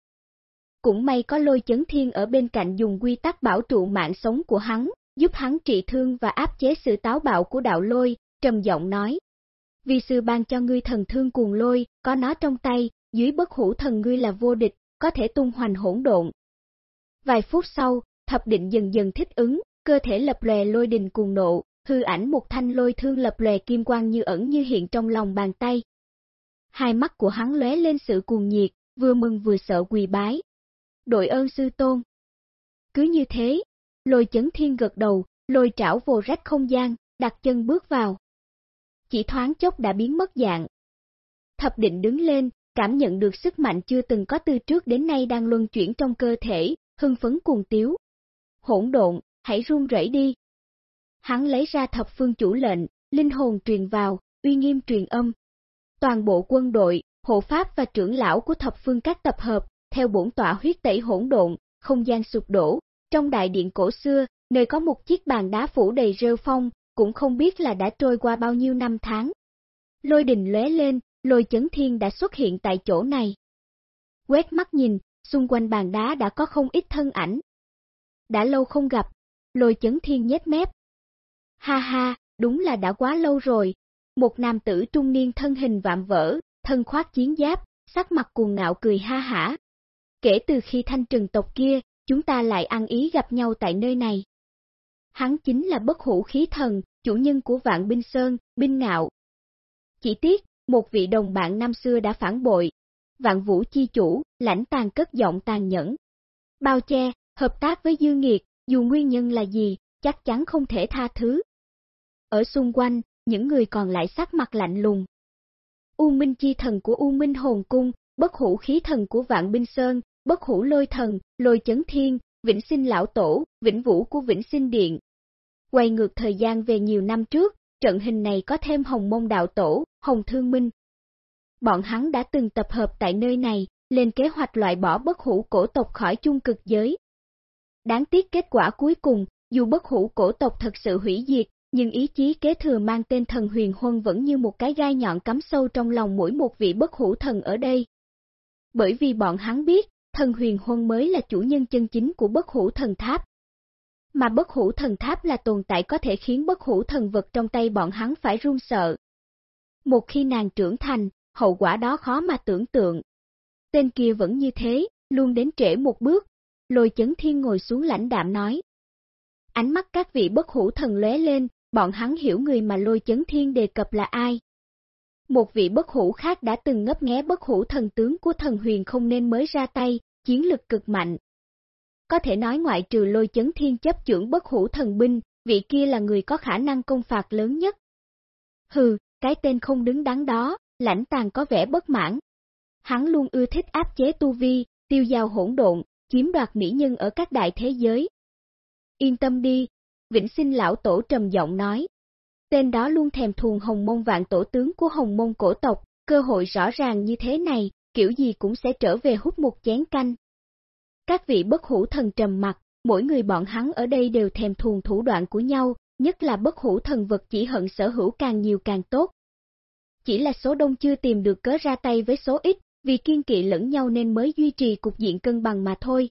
Cũng may có lôi chấn thiên ở bên cạnh dùng quy tắc bảo trụ mạng sống của hắn, giúp hắn trị thương và áp chế sự táo bạo của đạo lôi, trầm giọng nói. Vì sư ban cho ngươi thần thương cuồng lôi, có nó trong tay, dưới bất hủ thần ngươi là vô địch, có thể tung hoành hỗn độn. Vài phút sau, thập định dần dần thích ứng, cơ thể lập lòe lôi đình cuồng nộ, hư ảnh một thanh lôi thương lập lòe kim quang như ẩn như hiện trong lòng bàn tay. Hai mắt của hắn lóe lên sự cuồng nhiệt, vừa mừng vừa sợ quỳ bái. Đội ơn sư tôn. Cứ như thế, lôi chấn thiên gật đầu, lôi trảo vô rách không gian, đặt chân bước vào. Chỉ thoáng chốc đã biến mất dạng. Thập định đứng lên, cảm nhận được sức mạnh chưa từng có từ trước đến nay đang luân chuyển trong cơ thể, hưng phấn cuồng tiếu. Hỗn độn, hãy run rẩy đi. Hắn lấy ra thập phương chủ lệnh, linh hồn truyền vào, uy nghiêm truyền âm. Toàn bộ quân đội, hộ pháp và trưởng lão của thập phương các tập hợp, theo bổn tọa huyết tẩy hỗn độn, không gian sụp đổ, trong đại điện cổ xưa, nơi có một chiếc bàn đá phủ đầy rêu phong, cũng không biết là đã trôi qua bao nhiêu năm tháng. Lôi đình lóe lên, lôi chấn thiên đã xuất hiện tại chỗ này. Quét mắt nhìn, xung quanh bàn đá đã có không ít thân ảnh. Đã lâu không gặp, lôi chấn thiên nhếch mép. Ha ha, đúng là đã quá lâu rồi. Một nam tử trung niên thân hình vạm vỡ, thân khoác chiến giáp, sắc mặt cuồng ngạo cười ha hả. Kể từ khi thanh trừng tộc kia, chúng ta lại ăn ý gặp nhau tại nơi này. Hắn chính là bất hủ khí thần, chủ nhân của vạn binh sơn, binh ngạo. Chỉ tiếc, một vị đồng bạn năm xưa đã phản bội. Vạn vũ chi chủ, lãnh tàn cất giọng tàn nhẫn. Bao che, hợp tác với dư nghiệt, dù nguyên nhân là gì, chắc chắn không thể tha thứ. Ở xung quanh, những người còn lại sắc mặt lạnh lùng. U Minh chi thần của U Minh Hồn Cung, bất hủ khí thần của Vạn Binh Sơn, bất hủ lôi thần, lôi chấn thiên, vĩnh sinh lão tổ, vĩnh vũ của vĩnh sinh điện. Quay ngược thời gian về nhiều năm trước, trận hình này có thêm hồng mông đạo tổ, hồng thương minh. Bọn hắn đã từng tập hợp tại nơi này, lên kế hoạch loại bỏ bất hủ cổ tộc khỏi chung cực giới. Đáng tiếc kết quả cuối cùng, dù bất hủ cổ tộc thật sự hủy diệt, nhưng ý chí kế thừa mang tên thần huyền huân vẫn như một cái gai nhọn cắm sâu trong lòng mỗi một vị bất hủ thần ở đây. Bởi vì bọn hắn biết, thần huyền huân mới là chủ nhân chân chính của bất hủ thần tháp. Mà bất hủ thần tháp là tồn tại có thể khiến bất hủ thần vật trong tay bọn hắn phải run sợ. Một khi nàng trưởng thành, hậu quả đó khó mà tưởng tượng. Tên kia vẫn như thế, luôn đến trễ một bước, lôi chấn thiên ngồi xuống lãnh đạm nói. Ánh mắt các vị bất hủ thần lóe lên, bọn hắn hiểu người mà lôi chấn thiên đề cập là ai. Một vị bất hủ khác đã từng ngấp nghé bất hủ thần tướng của thần huyền không nên mới ra tay, chiến lực cực mạnh. Có thể nói ngoại trừ lôi chấn thiên chấp trưởng bất hủ thần binh, vị kia là người có khả năng công phạt lớn nhất. Hừ, cái tên không đứng đắn đó, lãnh tàn có vẻ bất mãn. Hắn luôn ưa thích áp chế tu vi, tiêu giao hỗn độn, chiếm đoạt mỹ nhân ở các đại thế giới. Yên tâm đi, Vĩnh sinh lão tổ trầm giọng nói. Tên đó luôn thèm thuồng hồng mông vạn tổ tướng của hồng mông cổ tộc, cơ hội rõ ràng như thế này, kiểu gì cũng sẽ trở về hút một chén canh. Các vị bất hủ thần trầm mặt, mỗi người bọn hắn ở đây đều thèm thuồng thủ đoạn của nhau, nhất là bất hủ thần vật chỉ hận sở hữu càng nhiều càng tốt. Chỉ là số đông chưa tìm được cớ ra tay với số ít, vì kiên kỵ lẫn nhau nên mới duy trì cục diện cân bằng mà thôi.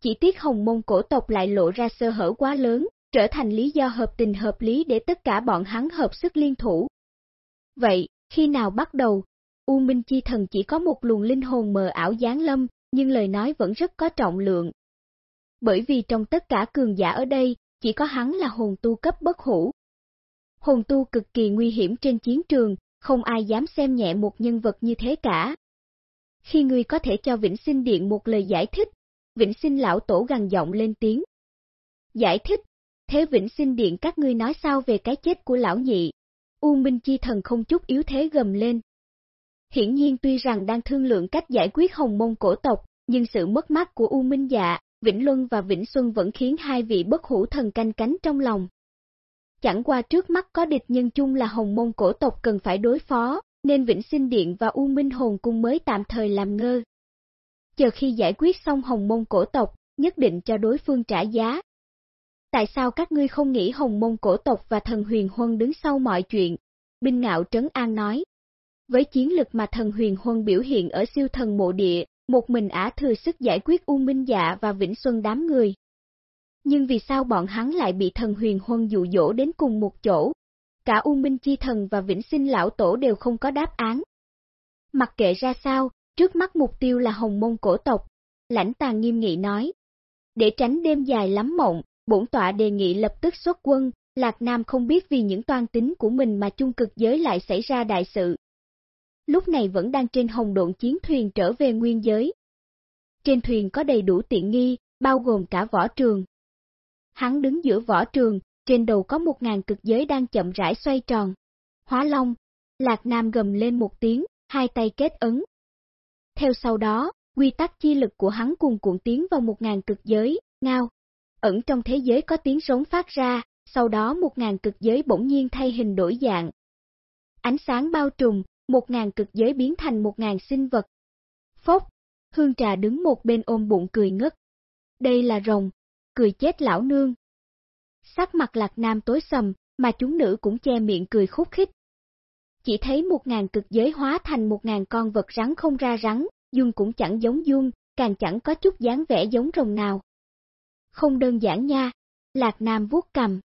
Chỉ tiếc hồng mông cổ tộc lại lộ ra sơ hở quá lớn, trở thành lý do hợp tình hợp lý để tất cả bọn hắn hợp sức liên thủ. Vậy, khi nào bắt đầu? U Minh Chi Thần chỉ có một luồng linh hồn mờ ảo giáng lâm, nhưng lời nói vẫn rất có trọng lượng. Bởi vì trong tất cả cường giả ở đây, chỉ có hắn là hồn tu cấp bất hủ. Hồn tu cực kỳ nguy hiểm trên chiến trường, không ai dám xem nhẹ một nhân vật như thế cả. Khi ngươi có thể cho Vĩnh Sinh Điện một lời giải thích, Vĩnh Sinh lão tổ gằn giọng lên tiếng. Giải thích, thế Vĩnh xin Điện các ngươi nói sao về cái chết của lão nhị? U Minh Chi Thần không chút yếu thế gầm lên. Hiển nhiên tuy rằng đang thương lượng cách giải quyết hồng môn cổ tộc, nhưng sự mất mát của U Minh Dạ, Vĩnh Luân và Vĩnh Xuân vẫn khiến hai vị bất hủ thần canh cánh trong lòng. Chẳng qua trước mắt có địch nhân chung là hồng môn cổ tộc cần phải đối phó, nên Vĩnh Sinh Điện và U Minh Hồn Cung mới tạm thời làm ngơ. Chờ khi giải quyết xong hồng môn cổ tộc, nhất định cho đối phương trả giá. Tại sao các ngươi không nghĩ hồng môn cổ tộc và thần huyền huân đứng sau mọi chuyện? Binh ngạo Trấn An nói. Với chiến lực mà thần huyền huân biểu hiện ở siêu thần mộ địa, một mình ả thừa sức giải quyết U Minh Dạ và Vĩnh Xuân đám người. Nhưng vì sao bọn hắn lại bị thần huyền huân dụ dỗ đến cùng một chỗ? Cả U Minh Chi Thần và Vĩnh Sinh Lão Tổ đều không có đáp án. Mặc kệ ra sao, trước mắt mục tiêu là hồng môn cổ tộc, lãnh tàng nghiêm nghị nói. Để tránh đêm dài lắm mộng, bổn tọa đề nghị lập tức xuất quân, Lạc Nam không biết vì những toan tính của mình mà chung cực giới lại xảy ra đại sự, lúc này vẫn đang trên hồng độn chiến thuyền trở về nguyên giới. Trên thuyền có đầy đủ tiện nghi, bao gồm cả võ trường. Hắn đứng giữa võ trường, trên đầu có một ngàn cực giới đang chậm rãi xoay tròn. Hóa Long, Lạc Nam gầm lên một tiếng, hai tay kết ấn. Theo sau đó, quy tắc chi lực của hắn cùng cuộn tiến vào một ngàn cực giới, ngao. Ẩn trong thế giới có tiếng sống phát ra, sau đó một ngàn cực giới bỗng nhiên thay hình đổi dạng. Ánh sáng bao trùm, một ngàn cực giới biến thành một ngàn sinh vật. Phốc, hương trà đứng một bên ôm bụng cười ngất. Đây là rồng, cười chết lão nương. Sắc mặt lạc nam tối sầm, mà chúng nữ cũng che miệng cười khúc khích. Chỉ thấy một ngàn cực giới hóa thành một ngàn con vật rắn không ra rắn, dung cũng chẳng giống dung, càng chẳng có chút dáng vẻ giống rồng nào. Không đơn giản nha, Lạc Nam vuốt cầm,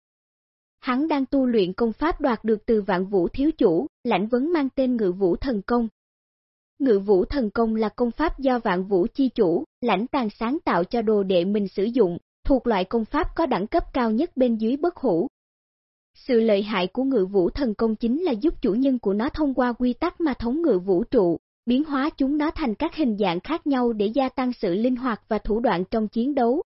Hắn đang tu luyện công pháp đoạt được từ vạn vũ thiếu chủ, lãnh vấn mang tên ngự vũ thần công. Ngự vũ thần công là công pháp do vạn vũ chi chủ, lãnh tàn sáng tạo cho đồ đệ mình sử dụng, thuộc loại công pháp có đẳng cấp cao nhất bên dưới bất hủ. Sự lợi hại của ngự vũ thần công chính là giúp chủ nhân của nó thông qua quy tắc mà thống ngự vũ trụ, biến hóa chúng nó thành các hình dạng khác nhau để gia tăng sự linh hoạt và thủ đoạn trong chiến đấu.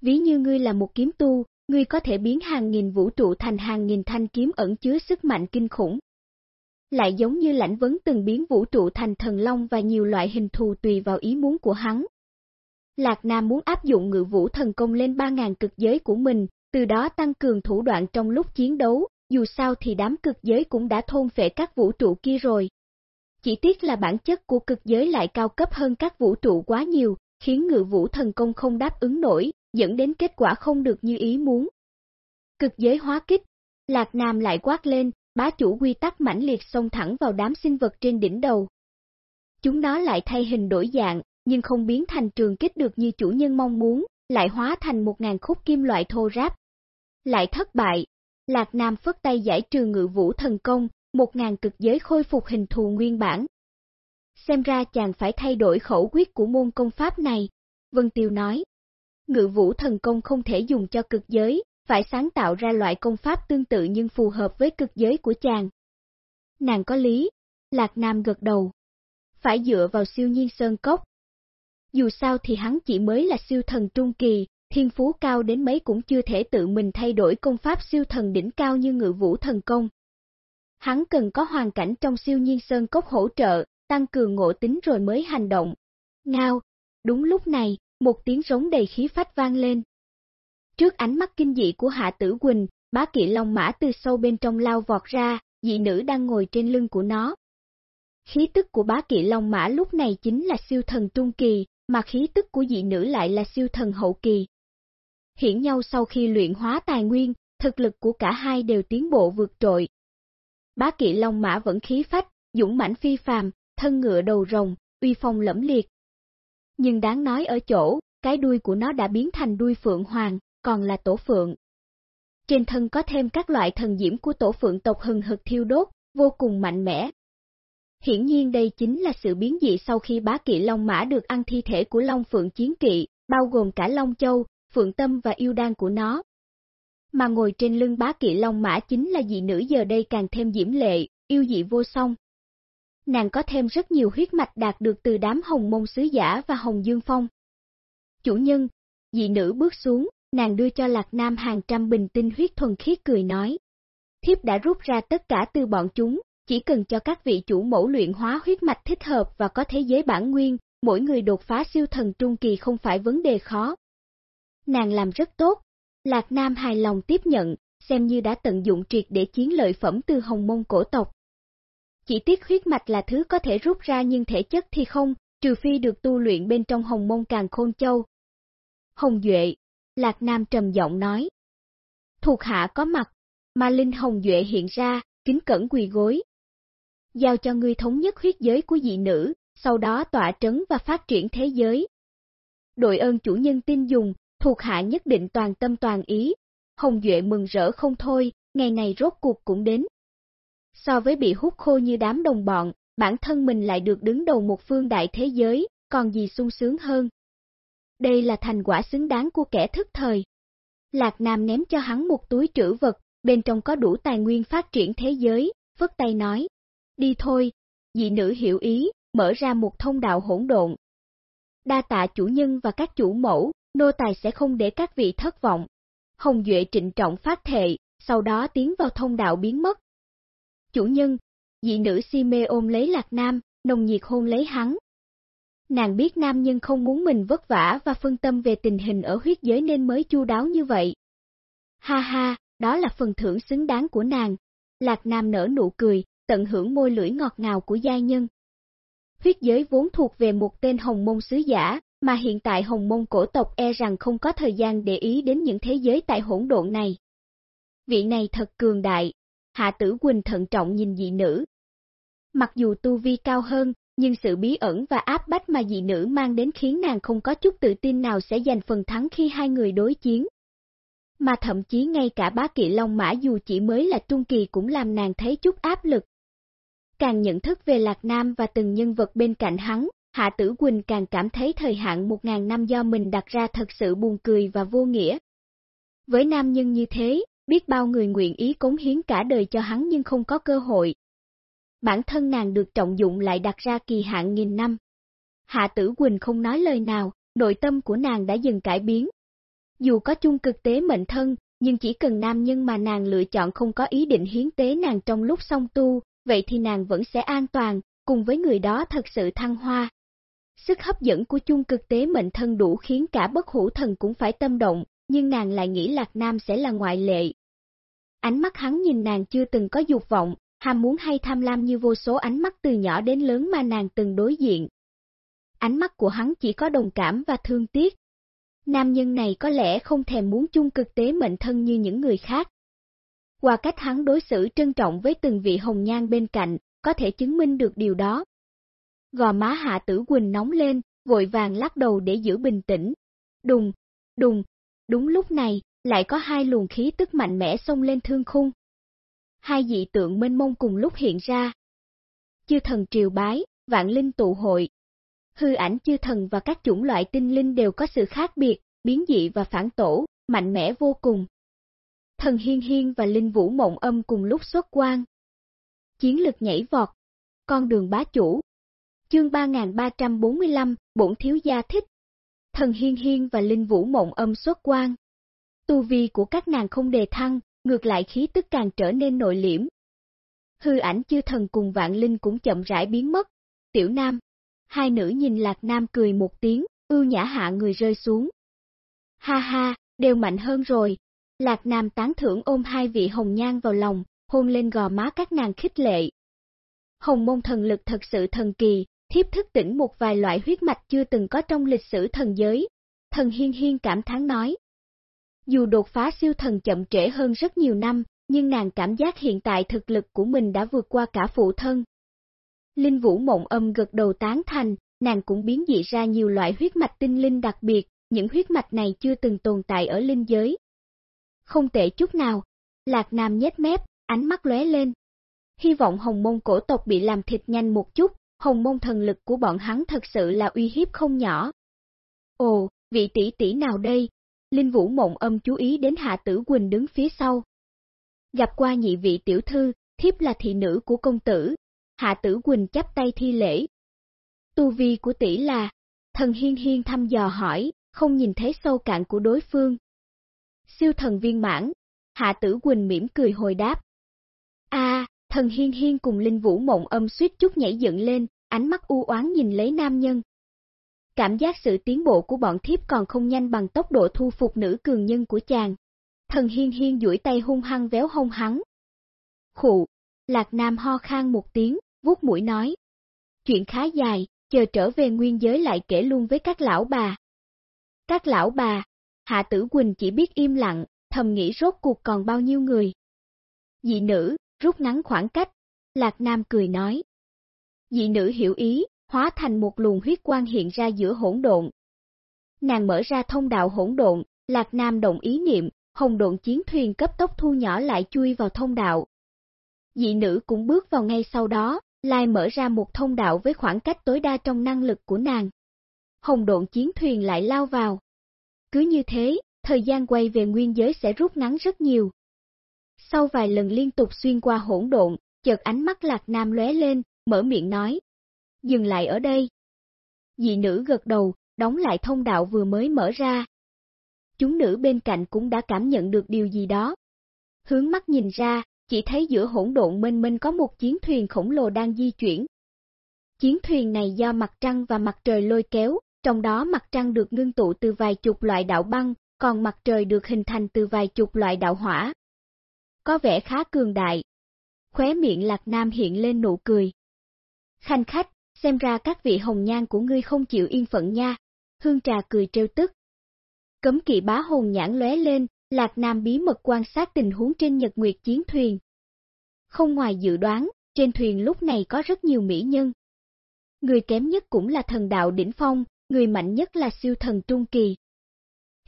Ví như ngươi là một kiếm tu, ngươi có thể biến hàng nghìn vũ trụ thành hàng nghìn thanh kiếm ẩn chứa sức mạnh kinh khủng. Lại giống như lãnh vấn từng biến vũ trụ thành thần long và nhiều loại hình thù tùy vào ý muốn của hắn. Lạc Nam muốn áp dụng ngự vũ thần công lên 3.000 cực giới của mình, từ đó tăng cường thủ đoạn trong lúc chiến đấu, dù sao thì đám cực giới cũng đã thôn phệ các vũ trụ kia rồi. Chỉ tiếc là bản chất của cực giới lại cao cấp hơn các vũ trụ quá nhiều, khiến ngự vũ thần công không đáp ứng nổi, dẫn đến kết quả không được như ý muốn. Cực giới hóa kích, Lạc Nam lại quát lên, bá chủ quy tắc mãnh liệt xông thẳng vào đám sinh vật trên đỉnh đầu. Chúng nó lại thay hình đổi dạng, nhưng không biến thành trường kích được như chủ nhân mong muốn, lại hóa thành một ngàn khúc kim loại thô ráp. Lại thất bại, Lạc Nam phất tay giải trừ ngự vũ thần công, một ngàn cực giới khôi phục hình thù nguyên bản. Xem ra chàng phải thay đổi khẩu quyết của môn công pháp này, Vân Tiêu nói ngự vũ thần công không thể dùng cho cực giới, phải sáng tạo ra loại công pháp tương tự nhưng phù hợp với cực giới của chàng. Nàng có lý, Lạc Nam gật đầu. Phải dựa vào siêu nhiên sơn cốc. Dù sao thì hắn chỉ mới là siêu thần trung kỳ, thiên phú cao đến mấy cũng chưa thể tự mình thay đổi công pháp siêu thần đỉnh cao như ngự vũ thần công. Hắn cần có hoàn cảnh trong siêu nhiên sơn cốc hỗ trợ, tăng cường ngộ tính rồi mới hành động. Ngao, đúng lúc này, một tiếng rống đầy khí phách vang lên. Trước ánh mắt kinh dị của Hạ Tử Quỳnh, bá kỵ long mã từ sâu bên trong lao vọt ra, dị nữ đang ngồi trên lưng của nó. Khí tức của bá kỵ long mã lúc này chính là siêu thần trung kỳ, mà khí tức của dị nữ lại là siêu thần hậu kỳ. Hiển nhau sau khi luyện hóa tài nguyên, thực lực của cả hai đều tiến bộ vượt trội. Bá kỵ long mã vẫn khí phách, dũng mãnh phi phàm, thân ngựa đầu rồng, uy phong lẫm liệt. Nhưng đáng nói ở chỗ, cái đuôi của nó đã biến thành đuôi phượng hoàng, còn là tổ phượng. Trên thân có thêm các loại thần diễm của tổ phượng tộc hừng hực thiêu đốt, vô cùng mạnh mẽ. Hiển nhiên đây chính là sự biến dị sau khi bá kỵ Long Mã được ăn thi thể của Long Phượng Chiến Kỵ, bao gồm cả Long Châu, Phượng Tâm và yêu đan của nó. Mà ngồi trên lưng bá kỵ Long Mã chính là dị nữ giờ đây càng thêm diễm lệ, yêu dị vô song. Nàng có thêm rất nhiều huyết mạch đạt được từ đám hồng mông sứ giả và hồng dương phong. Chủ nhân, dị nữ bước xuống, nàng đưa cho Lạc Nam hàng trăm bình tinh huyết thuần khiết cười nói. Thiếp đã rút ra tất cả từ bọn chúng, chỉ cần cho các vị chủ mẫu luyện hóa huyết mạch thích hợp và có thế giới bản nguyên, mỗi người đột phá siêu thần trung kỳ không phải vấn đề khó. Nàng làm rất tốt, Lạc Nam hài lòng tiếp nhận, xem như đã tận dụng triệt để chiến lợi phẩm từ hồng mông cổ tộc. Chỉ tiếc huyết mạch là thứ có thể rút ra nhưng thể chất thì không, trừ phi được tu luyện bên trong hồng mông càng khôn châu. Hồng Duệ, Lạc Nam trầm giọng nói. Thuộc hạ có mặt, mà Linh Hồng Duệ hiện ra, kính cẩn quỳ gối. Giao cho ngươi thống nhất huyết giới của dị nữ, sau đó tọa trấn và phát triển thế giới. Đội ơn chủ nhân tin dùng, thuộc hạ nhất định toàn tâm toàn ý. Hồng Duệ mừng rỡ không thôi, ngày này rốt cuộc cũng đến. So với bị hút khô như đám đồng bọn, bản thân mình lại được đứng đầu một phương đại thế giới, còn gì sung sướng hơn. Đây là thành quả xứng đáng của kẻ thức thời. Lạc Nam ném cho hắn một túi trữ vật, bên trong có đủ tài nguyên phát triển thế giới, phất tay nói. Đi thôi, dị nữ hiểu ý, mở ra một thông đạo hỗn độn. Đa tạ chủ nhân và các chủ mẫu, nô tài sẽ không để các vị thất vọng. Hồng Duệ trịnh trọng phát thệ, sau đó tiến vào thông đạo biến mất. Chủ nhân, dị nữ si mê ôm lấy Lạc Nam, nồng nhiệt hôn lấy hắn, Nàng biết nam nhân không muốn mình vất vả và phân tâm về tình hình ở huyết giới nên mới chu đáo như vậy. Ha ha, đó là phần thưởng xứng đáng của nàng. Lạc Nam nở nụ cười, tận hưởng môi lưỡi ngọt ngào của giai nhân. Huyết giới vốn thuộc về một tên hồng môn sứ giả, mà hiện tại hồng môn cổ tộc e rằng không có thời gian để ý đến những thế giới tại hỗn độn này. Vị này thật cường đại, Hạ Tử Quỳnh thận trọng nhìn dị nữ. Mặc dù tu vi cao hơn, nhưng sự bí ẩn và áp bách mà dị nữ mang đến khiến nàng không có chút tự tin nào sẽ giành phần thắng khi hai người đối chiến. Mà thậm chí ngay cả bá kỵ Long Mã dù chỉ mới là trung kỳ cũng làm nàng thấy chút áp lực. Càng nhận thức về Lạc Nam và từng nhân vật bên cạnh hắn, Hạ Tử Quỳnh càng cảm thấy thời hạn một ngàn năm do mình đặt ra thật sự buồn cười và vô nghĩa. Với nam nhân như thế, biết bao người nguyện ý cống hiến cả đời cho hắn nhưng không có cơ hội, bản thân nàng được trọng dụng lại đặt ra kỳ hạn nghìn năm. Hạ Tử Quỳnh không nói lời nào, nội tâm của nàng đã dần cải biến. Dù có chung cực tế mệnh thân, nhưng chỉ cần nam nhân mà nàng lựa chọn không có ý định hiến tế nàng trong lúc song tu, vậy thì nàng vẫn sẽ an toàn, cùng với người đó thật sự thăng hoa. Sức hấp dẫn của chung cực tế mệnh thân đủ khiến cả bất hủ thần cũng phải tâm động, nhưng nàng lại nghĩ Lạc Nam sẽ là ngoại lệ. Ánh mắt hắn nhìn nàng chưa từng có dục vọng, ham muốn hay tham lam như vô số ánh mắt từ nhỏ đến lớn mà nàng từng đối diện. Ánh mắt của hắn chỉ có đồng cảm và thương tiếc. Nam nhân này có lẽ không thèm muốn chung cực tế mệnh thân như những người khác. Qua cách hắn đối xử trân trọng với từng vị hồng nhan bên cạnh, có thể chứng minh được điều đó. Gò má hạ tử Quỳnh nóng lên, vội vàng lắc đầu để giữ bình tĩnh. Đùng, đùng, đúng lúc này, lại có hai luồng khí tức mạnh mẽ xông lên thương khung hai dị tượng mênh mông cùng lúc hiện ra. Chư thần triều bái, vạn linh tụ hội. Hư ảnh chư thần và các chủng loại tinh linh đều có sự khác biệt, biến dị và phản tổ, mạnh mẽ vô cùng. Thần hiên hiên và linh vũ mộng âm cùng lúc xuất quan. Chiến lực nhảy vọt. Con đường bá chủ. Chương 3345, bổn thiếu gia thích. Thần hiên hiên và linh vũ mộng âm xuất quan. Tu vi của các nàng không đề thăng, ngược lại khí tức càng trở nên nội liễm. Hư ảnh chư thần cùng vạn linh cũng chậm rãi biến mất. Tiểu Nam, hai nữ nhìn Lạc Nam cười một tiếng, ưu nhã hạ người rơi xuống. Ha ha, đều mạnh hơn rồi. Lạc Nam tán thưởng ôm hai vị hồng nhan vào lòng, hôn lên gò má các nàng khích lệ. Hồng môn thần lực thật sự thần kỳ, thiếp thức tỉnh một vài loại huyết mạch chưa từng có trong lịch sử thần giới. Thần hiên hiên cảm thán nói. Dù đột phá siêu thần chậm trễ hơn rất nhiều năm, nhưng nàng cảm giác hiện tại thực lực của mình đã vượt qua cả phụ thân. Linh Vũ mộng âm gật đầu tán thành, nàng cũng biến dị ra nhiều loại huyết mạch tinh linh đặc biệt, những huyết mạch này chưa từng tồn tại ở linh giới. Không tệ chút nào, Lạc Nam nhếch mép, ánh mắt lóe lên. Hy vọng hồng môn cổ tộc bị làm thịt nhanh một chút, hồng môn thần lực của bọn hắn thật sự là uy hiếp không nhỏ. Ồ, vị tỷ tỷ nào đây? Linh Vũ mộng âm chú ý đến Hạ Tử Quỳnh đứng phía sau. Gặp qua nhị vị tiểu thư, thiếp là thị nữ của công tử. Hạ Tử Quỳnh chắp tay thi lễ. Tu vi của tỷ là, thần hiên hiên thăm dò hỏi, không nhìn thấy sâu cạn của đối phương. Siêu thần viên mãn, Hạ Tử Quỳnh mỉm cười hồi đáp. A, thần hiên hiên cùng Linh Vũ mộng âm suýt chút nhảy dựng lên, ánh mắt u oán nhìn lấy nam nhân. Cảm giác sự tiến bộ của bọn thiếp còn không nhanh bằng tốc độ thu phục nữ cường nhân của chàng. Thần hiên hiên duỗi tay hung hăng véo hông hắn. Khụ, Lạc Nam ho khan một tiếng, vuốt mũi nói. Chuyện khá dài, chờ trở về nguyên giới lại kể luôn với các lão bà. Các lão bà, Hạ Tử Quỳnh chỉ biết im lặng, thầm nghĩ rốt cuộc còn bao nhiêu người. Dị nữ, rút ngắn khoảng cách, Lạc Nam cười nói. Dị nữ hiểu ý, hóa thành một luồng huyết quang hiện ra giữa hỗn độn. Nàng mở ra thông đạo hỗn độn, Lạc Nam đồng ý niệm, hồng độn chiến thuyền cấp tốc thu nhỏ lại chui vào thông đạo. Dị nữ cũng bước vào ngay sau đó, lại mở ra một thông đạo với khoảng cách tối đa trong năng lực của nàng. Hồng độn chiến thuyền lại lao vào. Cứ như thế, thời gian quay về nguyên giới sẽ rút ngắn rất nhiều. Sau vài lần liên tục xuyên qua hỗn độn, chợt ánh mắt Lạc Nam lóe lên, mở miệng nói. Dừng lại ở đây. Dị nữ gật đầu, đóng lại thông đạo vừa mới mở ra. Chúng nữ bên cạnh cũng đã cảm nhận được điều gì đó. Hướng mắt nhìn ra, chỉ thấy giữa hỗn độn mênh mênh có một chiến thuyền khổng lồ đang di chuyển. Chiến thuyền này do mặt trăng và mặt trời lôi kéo, trong đó mặt trăng được ngưng tụ từ vài chục loại đạo băng, còn mặt trời được hình thành từ vài chục loại đạo hỏa. Có vẻ khá cường đại. Khóe miệng Lạc Nam hiện lên nụ cười. Khanh khách, xem ra các vị hồng nhan của ngươi không chịu yên phận nha. Hương trà cười trêu tức. Cấm kỵ bá hồn nhãn lóe lên, Lạc Nam bí mật quan sát tình huống trên Nhật Nguyệt chiến thuyền. Không ngoài dự đoán, trên thuyền lúc này có rất nhiều mỹ nhân. Người kém nhất cũng là thần đạo đỉnh phong, người mạnh nhất là siêu thần trung kỳ.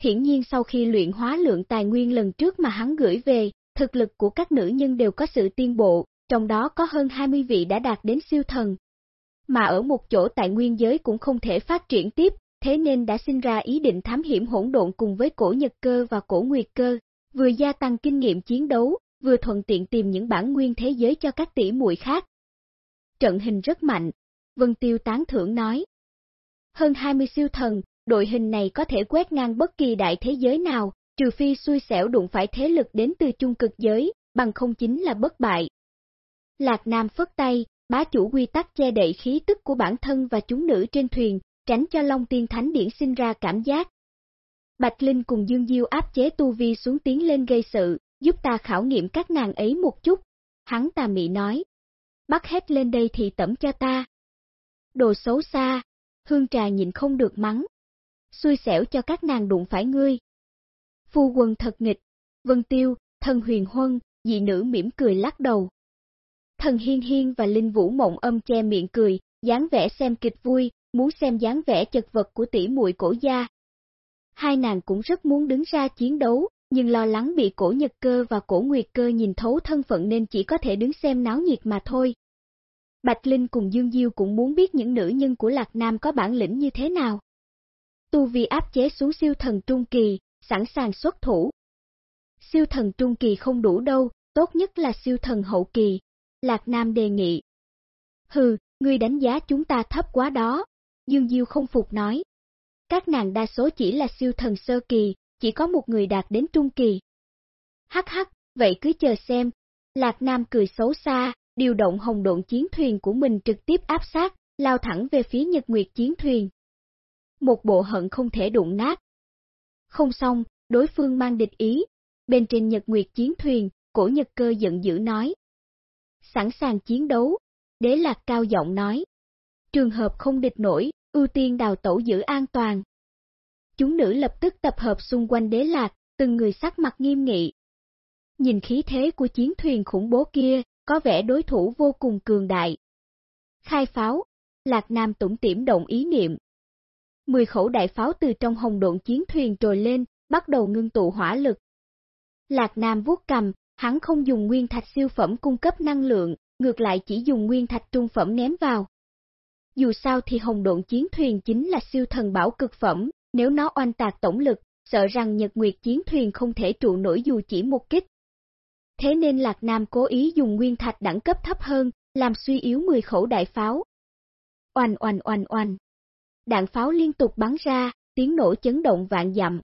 Hiển nhiên sau khi luyện hóa lượng tài nguyên lần trước mà hắn gửi về, thực lực của các nữ nhân đều có sự tiên bộ, trong đó có hơn 20 vị đã đạt đến siêu thần. Mà ở một chỗ tại nguyên giới cũng không thể phát triển tiếp, thế nên đã sinh ra ý định thám hiểm hỗn độn cùng với cổ nhật cơ và cổ nguyệt cơ, vừa gia tăng kinh nghiệm chiến đấu, vừa thuận tiện tìm những bản nguyên thế giới cho các tỷ muội khác. Trận hình rất mạnh, Vân Tiêu tán thưởng nói. Hơn 20 siêu thần, đội hình này có thể quét ngang bất kỳ đại thế giới nào, trừ phi xui xẻo đụng phải thế lực đến từ chung cực giới, bằng không chính là bất bại. Lạc Nam phất tay, bá chủ quy tắc che đậy khí tức của bản thân và chúng nữ trên thuyền, tránh cho Long Tiên Thánh Điển sinh ra cảm giác. Bạch Linh cùng Dương Diêu áp chế tu vi xuống tiến lên gây sự, giúp ta khảo nghiệm các nàng ấy một chút. Hắn tà mị nói. Bắt hết lên đây thì tẩm cho ta. Đồ xấu xa, hương trà nhìn không được mắng. Xui xẻo cho các nàng đụng phải ngươi. Phu quân thật nghịch, Vân Tiêu, thân huyền huân, dị nữ mỉm cười lắc đầu. Thần hiên hiên và linh vũ mộng âm che miệng cười, dáng vẻ xem kịch vui, muốn xem dáng vẻ chật vật của tỷ muội cổ gia. Hai nàng cũng rất muốn đứng ra chiến đấu, nhưng lo lắng bị cổ nhật cơ và cổ nguyệt cơ nhìn thấu thân phận nên chỉ có thể đứng xem náo nhiệt mà thôi. Bạch Linh cùng Dương Diêu cũng muốn biết những nữ nhân của Lạc Nam có bản lĩnh như thế nào. Tu vi áp chế xuống siêu thần trung kỳ, sẵn sàng xuất thủ. Siêu thần trung kỳ không đủ đâu, tốt nhất là siêu thần hậu kỳ. Lạc Nam đề nghị. Hừ, ngươi đánh giá chúng ta thấp quá đó. Dương Diêu không phục nói. Các nàng đa số chỉ là siêu thần sơ kỳ, chỉ có một người đạt đến trung kỳ. Hắc hắc, vậy cứ chờ xem. Lạc Nam cười xấu xa, điều động hồng độn chiến thuyền của mình trực tiếp áp sát, lao thẳng về phía Nhật Nguyệt chiến thuyền. Một bộ hận không thể đụng nát. Không xong, đối phương mang địch ý. Bên trên Nhật Nguyệt chiến thuyền, cổ Nhật cơ giận dữ nói. Sẵn sàng chiến đấu, đế lạc cao giọng nói. Trường hợp không địch nổi, ưu tiên đào tẩu giữ an toàn. Chúng nữ lập tức tập hợp xung quanh đế lạc, từng người sắc mặt nghiêm nghị. Nhìn khí thế của chiến thuyền khủng bố kia, có vẻ đối thủ vô cùng cường đại. Khai pháo, Lạc Nam tủng tiểm động ý niệm. Mười khẩu đại pháo từ trong hồng độn chiến thuyền trồi lên, bắt đầu ngưng tụ hỏa lực. Lạc Nam vuốt cầm, hắn không dùng nguyên thạch siêu phẩm cung cấp năng lượng, ngược lại chỉ dùng nguyên thạch trung phẩm ném vào. Dù sao thì hồng độn chiến thuyền chính là siêu thần bảo cực phẩm, nếu nó oanh tạc tổng lực, sợ rằng Nhật Nguyệt chiến thuyền không thể trụ nổi dù chỉ một kích. Thế nên Lạc Nam cố ý dùng nguyên thạch đẳng cấp thấp hơn, làm suy yếu 10 khẩu đại pháo. Oanh oanh oanh oanh. Đạn pháo liên tục bắn ra, tiếng nổ chấn động vạn dặm.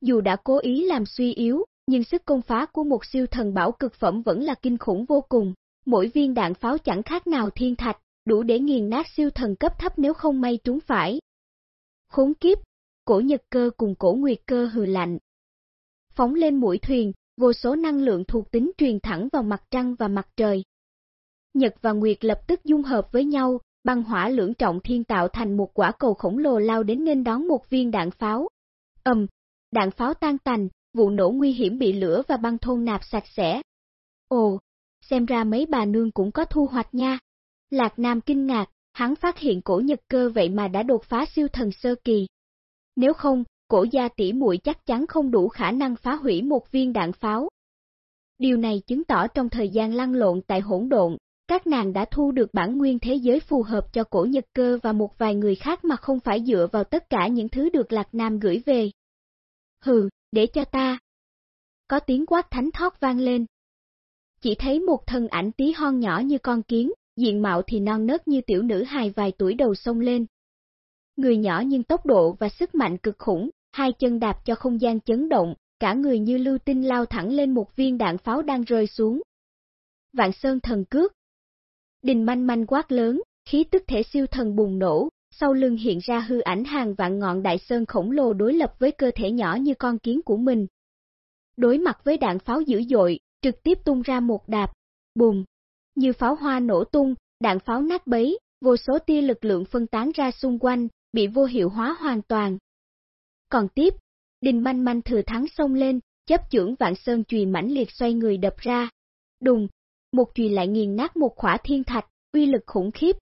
Dù đã cố ý làm suy yếu, nhưng sức công phá của một siêu thần bảo cực phẩm vẫn là kinh khủng vô cùng. Mỗi viên đạn pháo chẳng khác nào thiên thạch, đủ để nghiền nát siêu thần cấp thấp nếu không may trúng phải. Khốn kiếp, cổ nhật cơ cùng cổ nguyệt cơ hừ lạnh. Phóng lên mũi thuyền, vô số năng lượng thuộc tính truyền thẳng vào mặt trăng và mặt trời. Nhật và Nguyệt lập tức dung hợp với nhau, băng hỏa lưỡng trọng thiên tạo thành một quả cầu khổng lồ lao đến nên đón một viên đạn pháo. Ầm, đạn pháo tan tành, vụ nổ nguy hiểm bị lửa và băng thôn nạp sạch sẽ. Ồ, xem ra mấy bà nương cũng có thu hoạch nha. Lạc Nam kinh ngạc, hắn phát hiện cổ nhật cơ vậy mà đã đột phá siêu thần sơ kỳ. Nếu không, cổ gia tỷ muội chắc chắn không đủ khả năng phá hủy một viên đạn pháo. Điều này chứng tỏ trong thời gian lăn lộn tại hỗn độn, các nàng đã thu được bản nguyên thế giới phù hợp cho cổ nhật cơ và một vài người khác mà không phải dựa vào tất cả những thứ được Lạc Nam gửi về. Hừ, để cho ta. Có tiếng quát thánh thoát vang lên. Chỉ thấy một thân ảnh tí hon nhỏ như con kiến, diện mạo thì non nớt như tiểu nữ hài vài tuổi đầu sông lên. Người nhỏ nhưng tốc độ và sức mạnh cực khủng, hai chân đạp cho không gian chấn động, cả người như lưu tinh lao thẳng lên một viên đạn pháo đang rơi xuống. Vạn Sơn thần cước. Đình manh manh quát lớn, khí tức thể siêu thần bùng nổ, sau lưng hiện ra hư ảnh hàng vạn ngọn đại sơn khổng lồ đối lập với cơ thể nhỏ như con kiến của mình. Đối mặt với đạn pháo dữ dội, trực tiếp tung ra một đạp, bùm, như pháo hoa nổ tung, đạn pháo nát bấy, vô số tia lực lượng phân tán ra xung quanh, bị vô hiệu hóa hoàn toàn. Còn tiếp, Đình manh manh thừa thắng xông lên, chấp chưởng vạn sơn chùy mãnh liệt xoay người đập ra. Đùng, một chùy lại nghiền nát một khỏa thiên thạch, uy lực khủng khiếp.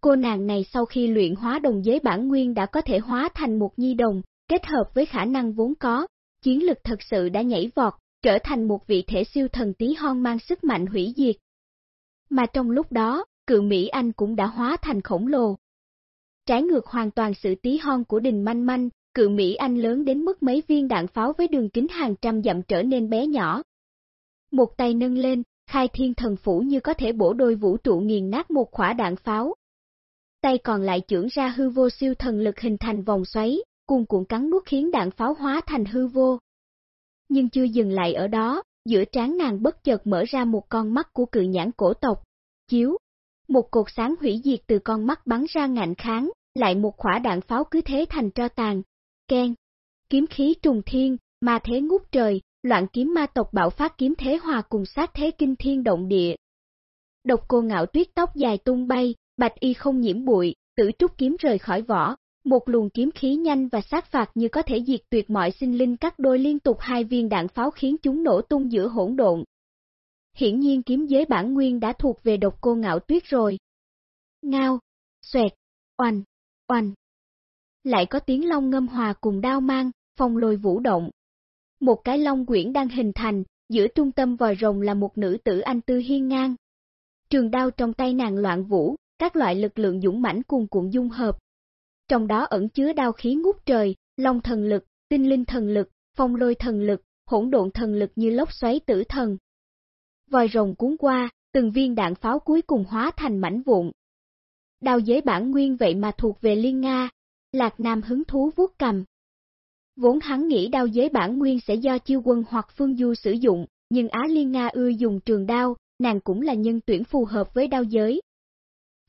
Cô nàng này sau khi luyện hóa đồng giới bản nguyên đã có thể hóa thành một nhi đồng, kết hợp với khả năng vốn có, chiến lực thật sự đã nhảy vọt, trở thành một vị thể siêu thần tí hon mang sức mạnh hủy diệt. Mà trong lúc đó, cự Mỹ Anh cũng đã hóa thành khổng lồ. Trái ngược hoàn toàn sự tí hon của đình manh manh, cự Mỹ Anh lớn đến mức mấy viên đạn pháo với đường kính hàng trăm dặm trở nên bé nhỏ. Một tay nâng lên, khai thiên thần phủ như có thể bổ đôi vũ trụ nghiền nát một khỏa đạn pháo. Tay còn lại trưởng ra hư vô siêu thần lực hình thành vòng xoáy, cuồn cuộn cắn nuốt khiến đạn pháo hóa thành hư vô. Nhưng chưa dừng lại ở đó, giữa trán nàng bất chợt mở ra một con mắt của cự nhãn cổ tộc, chiếu. Một cột sáng hủy diệt từ con mắt bắn ra ngạnh kháng, lại một khỏa đạn pháo cứ thế thành tro tàn, Ken. Kiếm khí trùng thiên, ma thế ngút trời, loạn kiếm ma tộc bạo phát kiếm thế hòa cùng sát thế kinh thiên động địa. Độc cô ngạo tuyết tóc dài tung bay, bạch y không nhiễm bụi, tử trúc kiếm rời khỏi vỏ, một luồng kiếm khí nhanh và sát phạt như có thể diệt tuyệt mọi sinh linh cắt đôi liên tục hai viên đạn pháo khiến chúng nổ tung giữa hỗn độn. Hiển nhiên kiếm giới bản nguyên đã thuộc về độc cô ngạo tuyết rồi. Ngao, xoẹt, oanh, oanh lại có tiếng long ngâm hòa cùng đao mang, phong lôi vũ động. Một cái long quyển đang hình thành, giữa trung tâm vòi rồng là một nữ tử anh tư hiên ngang. Trường đao trong tay nàng loạn vũ, các loại lực lượng dũng mãnh cuồn cuộn dung hợp. Trong đó ẩn chứa đao khí ngút trời, long thần lực, tinh linh thần lực, phong lôi thần lực, hỗn độn thần lực như lốc xoáy tử thần. Vòi rồng cuốn qua, từng viên đạn pháo cuối cùng hóa thành mảnh vụn. Đao giới bản nguyên vậy mà thuộc về Liên Nga, Lạc Nam hứng thú vuốt cầm. Vốn hắn nghĩ đao giới bản nguyên sẽ do chiêu quân hoặc phương du sử dụng, nhưng Á Liên Nga ưa dùng trường đao, nàng cũng là nhân tuyển phù hợp với đao giới.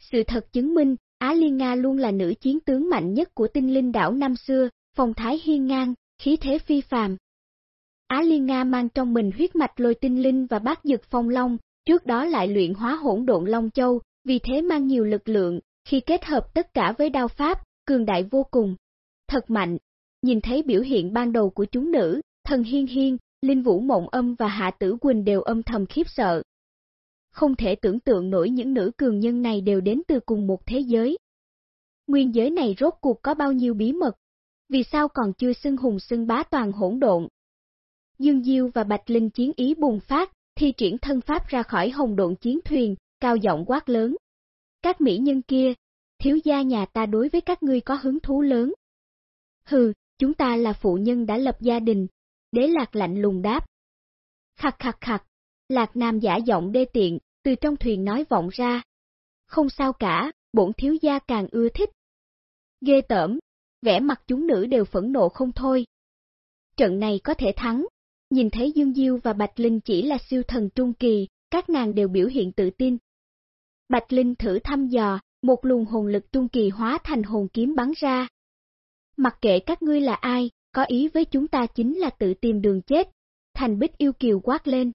Sự thật chứng minh, Á Liên Nga luôn là nữ chiến tướng mạnh nhất của tinh linh đảo năm xưa, phong thái hiên ngang, khí thế phi phàm. Á Liên Nga mang trong mình huyết mạch lôi tinh linh và bát dực phong long, trước đó lại luyện hóa hỗn độn long châu, vì thế mang nhiều lực lượng, khi kết hợp tất cả với đao pháp, cường đại vô cùng. Thật mạnh, nhìn thấy biểu hiện ban đầu của chúng nữ, thần hiên hiên, linh vũ mộng âm và hạ tử quỳnh đều âm thầm khiếp sợ. Không thể tưởng tượng nổi những nữ cường nhân này đều đến từ cùng một thế giới. Nguyên giới này rốt cuộc có bao nhiêu bí mật, vì sao còn chưa xưng hùng xưng bá toàn hỗn độn. Dương Diêu và Bạch Linh chiến ý bùng phát, thi triển thân pháp ra khỏi hồng độn chiến thuyền, cao giọng quát lớn. Các mỹ nhân kia, thiếu gia nhà ta đối với các ngươi có hứng thú lớn. Hừ, chúng ta là phụ nhân đã lập gia đình, đế lạc lạnh lùng đáp. Khặt khặt khặt, lạc nam giả giọng đê tiện, từ trong thuyền nói vọng ra. Không sao cả, bổn thiếu gia càng ưa thích. Ghê tởm, vẻ mặt chúng nữ đều phẫn nộ không thôi. Trận này có thể thắng, nhìn thấy Dương Diêu và Bạch Linh chỉ là siêu thần trung kỳ, các nàng đều biểu hiện tự tin. Bạch Linh thử thăm dò, một luồng hồn lực trung kỳ hóa thành hồn kiếm bắn ra. Mặc kệ các ngươi là ai, có ý với chúng ta chính là tự tìm đường chết. Thành Bích yêu kiều quát lên.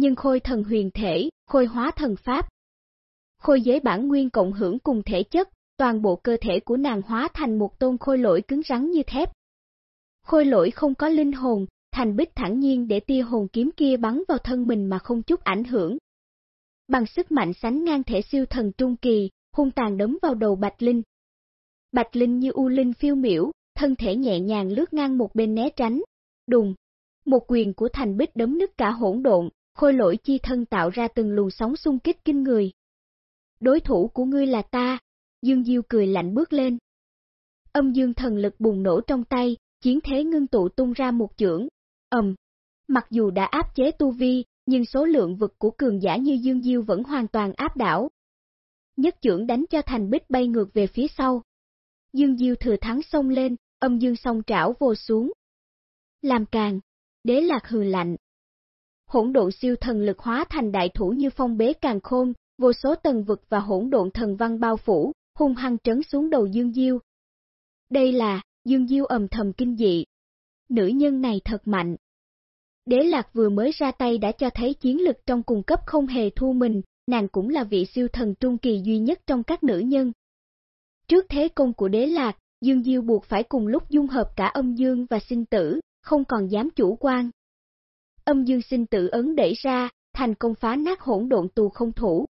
Nhưng khôi thần huyền thể, khôi hóa thần pháp. Khôi giới bản nguyên cộng hưởng cùng thể chất, toàn bộ cơ thể của nàng hóa thành một tôn khôi lỗi cứng rắn như thép. Khôi lỗi không có linh hồn, Thành Bích thẳng nhiên để tia hồn kiếm kia bắn vào thân mình mà không chút ảnh hưởng. Bằng sức mạnh sánh ngang thể siêu thần trung kỳ, hung tàn đấm vào đầu Bạch Linh. Bạch Linh như u linh phiêu miểu, thân thể nhẹ nhàng lướt ngang một bên né tránh. Đùng! Một quyền của Thành Bích đấm nứt cả hỗn độn, khôi lỗi chi thân tạo ra từng luồng sóng xung kích kinh người. Đối thủ của ngươi là ta, Dương Diêu cười lạnh bước lên. Âm dương thần lực bùng nổ trong tay, chiến thế ngưng tụ tung ra một chưởng. Ầm. Mặc dù đã áp chế tu vi, nhưng số lượng vực của cường giả như Dương Diêu vẫn hoàn toàn áp đảo. Nhất chưởng đánh cho thành bích bay ngược về phía sau. Dương Diêu thừa thắng xông lên, âm dương song trảo vô xuống. Làm càng, đế lạc hừ lạnh. Hỗn độn siêu thần lực hóa thành đại thủ như phong bế càng khôn, vô số tầng vực và hỗn độn thần văn bao phủ, hung hăng trấn xuống đầu Dương Diêu. Đây là, Dương Diêu ầm thầm kinh dị. Nữ nhân này thật mạnh. Đế Lạc vừa mới ra tay đã cho thấy chiến lực trong cùng cấp không hề thua mình, nàng cũng là vị siêu thần trung kỳ duy nhất trong các nữ nhân. Trước thế công của Đế Lạc, Dương Diêu buộc phải cùng lúc dung hợp cả âm dương và sinh tử, không còn dám chủ quan. Âm dương sinh tử ấn đẩy ra, thành công phá nát hỗn độn tù không thủ.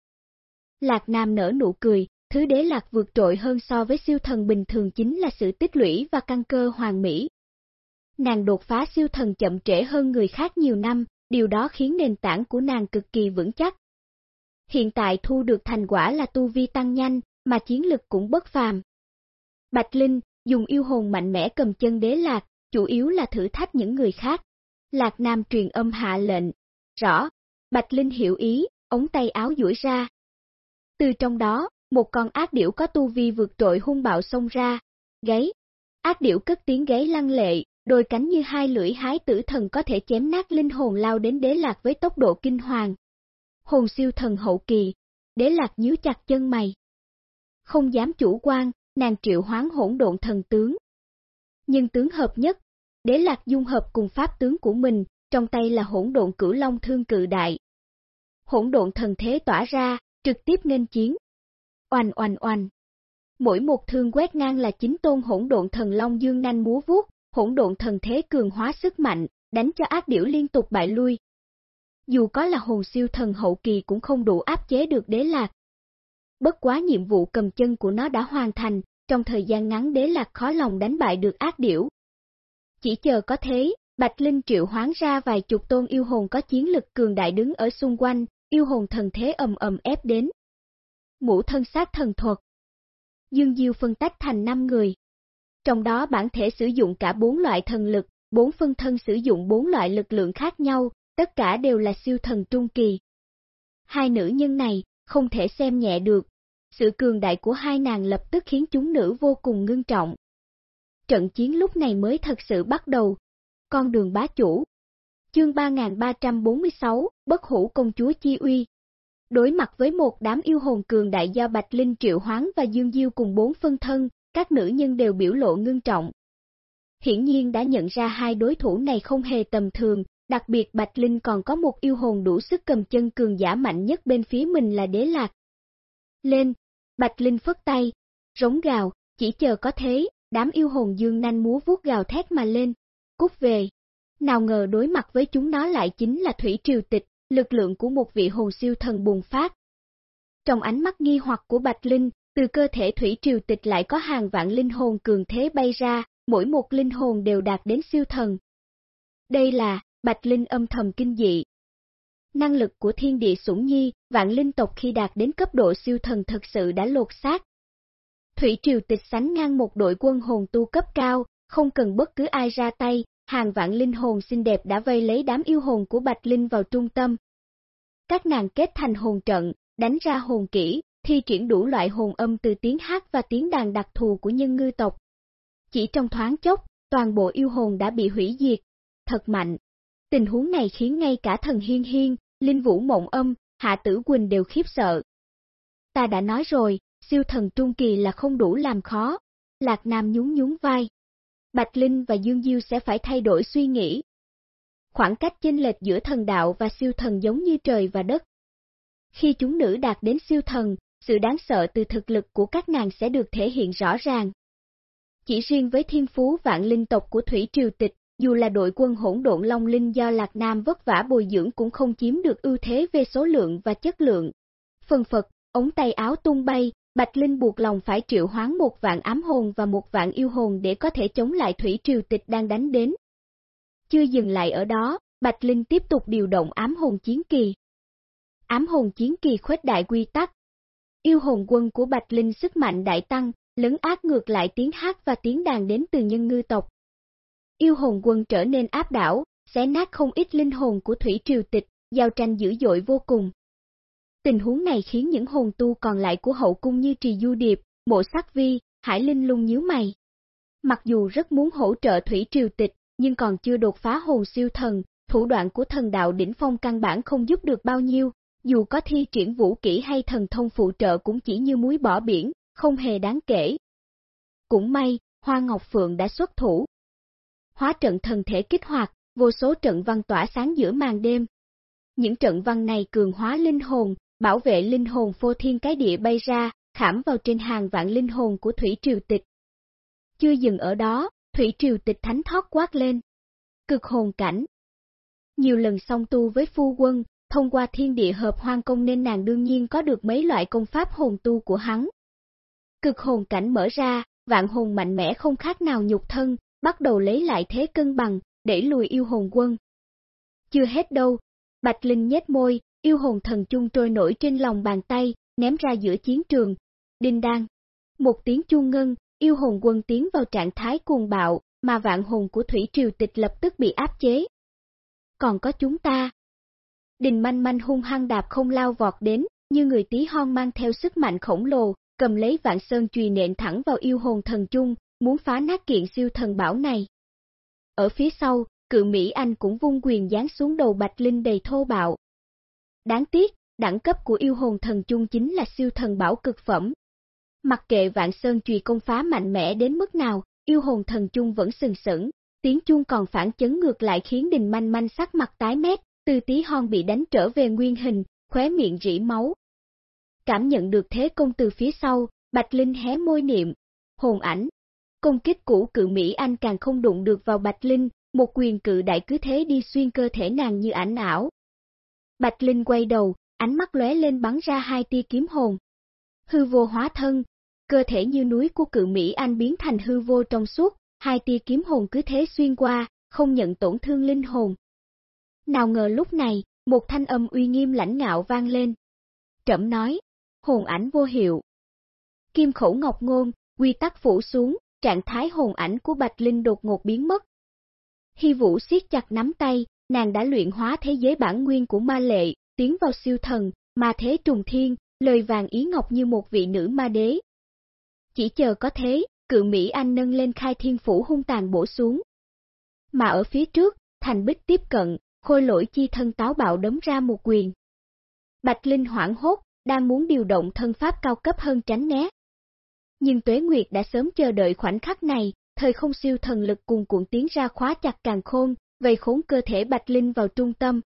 Lạc Nam nở nụ cười, Thứ đế lạc vượt trội hơn so với siêu thần bình thường chính là sự tích lũy và căn cơ hoàn mỹ. Nàng đột phá siêu thần chậm trễ hơn người khác nhiều năm, điều đó khiến nền tảng của nàng cực kỳ vững chắc. Hiện tại thu được thành quả là tu vi tăng nhanh, mà chiến lực cũng bất phàm. Bạch Linh, dùng yêu hồn mạnh mẽ cầm chân đế lạc, chủ yếu là thử thách những người khác. Lạc Nam truyền âm hạ lệnh. Rõ, Bạch Linh hiểu ý, ống tay áo duỗi ra. Từ trong đó, một con ác điểu có tu vi vượt trội hung bạo xông ra, gáy. Ác điểu cất tiếng gáy lăng lệ, đôi cánh như hai lưỡi hái tử thần có thể chém nát linh hồn lao đến đế lạc với tốc độ kinh hoàng. Hồn siêu thần hậu kỳ, đế lạc nhíu chặt chân mày. Không dám chủ quan, nàng triệu hoán hỗn độn thần tướng. Nhưng tướng hợp nhất, đế lạc dung hợp cùng pháp tướng của mình, trong tay là hỗn độn cửu long thương cự đại. Hỗn độn thần thế tỏa ra, trực tiếp nghênh chiến. Oanh oanh oanh. Mỗi một thương quét ngang là chính tôn hỗn độn thần long dương nanh múa vuốt, hỗn độn thần thế cường hóa sức mạnh, đánh cho ác điểu liên tục bại lui. Dù có là hồn siêu thần hậu kỳ cũng không đủ áp chế được đế lạc. Bất quá nhiệm vụ cầm chân của nó đã hoàn thành, trong thời gian ngắn đế lạc khó lòng đánh bại được ác điểu. Chỉ chờ có thế, Bạch Linh triệu hoán ra vài chục tôn yêu hồn có chiến lực cường đại đứng ở xung quanh, yêu hồn thần thế ầm ầm ép đến ngũ thân sát thần thuật. Dương Diêu phân tách thành 5 người. Trong đó bản thể sử dụng cả 4 loại thần lực, 4 phân thân sử dụng 4 loại lực lượng khác nhau, tất cả đều là siêu thần trung kỳ. Hai nữ nhân này, không thể xem nhẹ được. Sự cường đại của hai nàng lập tức khiến chúng nữ vô cùng ngưng trọng. Trận chiến lúc này mới thật sự bắt đầu. Con đường bá chủ. Chương 3346, Bất hủ công chúa Chi Uy, Đối mặt với một đám yêu hồn cường đại do Bạch Linh triệu hoán và Dương Diêu cùng bốn phân thân, các nữ nhân đều biểu lộ ngưng trọng. hiển nhiên đã nhận ra hai đối thủ này không hề tầm thường, đặc biệt Bạch Linh còn có một yêu hồn đủ sức cầm chân cường giả mạnh nhất bên phía mình là đế lạc. Lên, Bạch Linh phất tay, rống gào, chỉ chờ có thế, đám yêu hồn dương nanh múa vuốt gào thét mà lên, cút về. Nào ngờ đối mặt với chúng nó lại chính là thủy triều tịch, lực lượng của một vị hồn siêu thần bùng phát. Trong ánh mắt nghi hoặc của Bạch Linh, từ cơ thể thủy triều tịch lại có hàng vạn linh hồn cường thế bay ra, mỗi một linh hồn đều đạt đến siêu thần. Đây là, Bạch Linh âm thầm kinh dị. Năng lực của thiên địa sủng nhi, vạn linh tộc khi đạt đến cấp độ siêu thần thật sự đã lột xác. Thủy triều tịch sánh ngang một đội quân hồn tu cấp cao, không cần bất cứ ai ra tay, hàng vạn linh hồn xinh đẹp đã vây lấy đám yêu hồn của Bạch Linh vào trung tâm. Các nàng kết thành hồn trận, đánh ra hồn kỹ, thi triển đủ loại hồn âm từ tiếng hát và tiếng đàn đặc thù của nhân ngư tộc. Chỉ trong thoáng chốc, toàn bộ yêu hồn đã bị hủy diệt. Thật mạnh. Tình huống này khiến ngay cả thần hiên hiên, linh vũ mộng âm, hạ tử quỳnh đều khiếp sợ. Ta đã nói rồi, siêu thần trung kỳ là không đủ làm khó. Lạc Nam nhún nhún vai. Bạch Linh và Dương Diêu sẽ phải thay đổi suy nghĩ. Khoảng cách chênh lệch giữa thần đạo và siêu thần giống như trời và đất. Khi chúng nữ đạt đến siêu thần, sự đáng sợ từ thực lực của các nàng sẽ được thể hiện rõ ràng. Chỉ riêng với thiên phú vạn linh tộc của Thủy Triều Tịch, dù là đội quân hỗn độn Long Linh do Lạc Nam vất vả bồi dưỡng cũng không chiếm được ưu thế về số lượng và chất lượng. Phần phật, ống tay áo tung bay, Bạch Linh buộc lòng phải triệu hoán một vạn ám hồn và một vạn yêu hồn để có thể chống lại Thủy Triều Tịch đang đánh đến. Chưa dừng lại ở đó, Bạch Linh tiếp tục điều động ám hồn chiến kỳ. Ám hồn chiến kỳ khuếch đại quy tắc. Yêu hồn quân của Bạch Linh sức mạnh đại tăng, lấn ác ngược lại tiếng hát và tiếng đàn đến từ nhân ngư tộc. Yêu hồn quân trở nên áp đảo, xé nát không ít linh hồn của Thủy Triều Tịch, giao tranh dữ dội vô cùng. Tình huống này khiến những hồn tu còn lại của hậu cung như Trì Du Điệp, Mộ Sắc Vi, Hải Linh lung nhíu mày. Mặc dù rất muốn hỗ trợ Thủy Triều Tịch, nhưng còn chưa đột phá hồn siêu thần, thủ đoạn của thần đạo đỉnh phong căn bản không giúp được bao nhiêu, dù có thi triển vũ kỹ hay thần thông phụ trợ cũng chỉ như muối bỏ biển, không hề đáng kể. Cũng may, Hoa Ngọc Phượng đã xuất thủ. Hóa trận thần thể kích hoạt, vô số trận văn tỏa sáng giữa màn đêm. Những trận văn này cường hóa linh hồn, bảo vệ linh hồn phô thiên cái địa bay ra, khảm vào trên hàng vạn linh hồn của Thủy Triều Tịch. Chưa dừng ở đó, Thủy Triều Tịch thánh thoát quát lên. Cực hồn cảnh. Nhiều lần song tu với phu quân, thông qua thiên địa hợp hoang công nên nàng đương nhiên có được mấy loại công pháp hồn tu của hắn. Cực hồn cảnh mở ra, vạn hồn mạnh mẽ không khác nào nhục thân, bắt đầu lấy lại thế cân bằng, để lùi yêu hồn quân. Chưa hết đâu, Bạch Linh nhếch môi, yêu hồn thần chung trôi nổi trên lòng bàn tay, ném ra giữa chiến trường. Đinh đan. Một tiếng chuông ngân, yêu hồn quân tiến vào trạng thái cuồng bạo, mà vạn hồn của Thủy Triều Tịch lập tức bị áp chế. Còn có chúng ta. Đình manh manh hung hăng đạp không lao vọt đến, như người tí hon mang theo sức mạnh khổng lồ, cầm lấy vạn sơn chùy nện thẳng vào yêu hồn thần chung, muốn phá nát kiện siêu thần bảo này. Ở phía sau, cự Mỹ Anh cũng vung quyền giáng xuống đầu Bạch Linh đầy thô bạo. Đáng tiếc, đẳng cấp của yêu hồn thần chung chính là siêu thần bảo cực phẩm. Mặc kệ vạn sơn chùy công phá mạnh mẽ đến mức nào, yêu hồn thần chung vẫn sừng sững, tiếng chuông còn phản chấn ngược lại khiến đình manh manh sắc mặt tái mét, từ tí hon bị đánh trở về nguyên hình, khóe miệng rỉ máu. Cảm nhận được thế công từ phía sau, Bạch Linh hé môi niệm, hồn ảnh. Công kích cũ cự Mỹ Anh càng không đụng được vào Bạch Linh, một quyền cự đại cứ thế đi xuyên cơ thể nàng như ảnh ảo. Bạch Linh quay đầu, ánh mắt lóe lên bắn ra hai tia kiếm hồn. Hư vô hóa thân, cơ thể như núi của cự Mỹ Anh biến thành hư vô trong suốt, hai tia kiếm hồn cứ thế xuyên qua, không nhận tổn thương linh hồn. Nào ngờ lúc này, một thanh âm uy nghiêm lãnh ngạo vang lên. Trẩm nói, hồn ảnh vô hiệu. Kim khẩu ngọc ngôn, quy tắc phủ xuống, trạng thái hồn ảnh của Bạch Linh đột ngột biến mất. Hy Vũ siết chặt nắm tay, nàng đã luyện hóa thế giới bản nguyên của ma lệ, tiến vào siêu thần, ma thế trùng thiên, lời vàng ý ngọc như một vị nữ ma đế. Chỉ chờ có thế, cự Mỹ Anh nâng lên khai thiên phủ hung tàn bổ xuống. Mà ở phía trước, thành bích tiếp cận, khôi lỗi chi thân táo bạo đấm ra một quyền. Bạch Linh hoảng hốt, đang muốn điều động thân pháp cao cấp hơn tránh né. Nhưng Tuế Nguyệt đã sớm chờ đợi khoảnh khắc này, thời không siêu thần lực cùng cuộn tiến ra khóa chặt càng khôn, vây khốn cơ thể Bạch Linh vào trung tâm.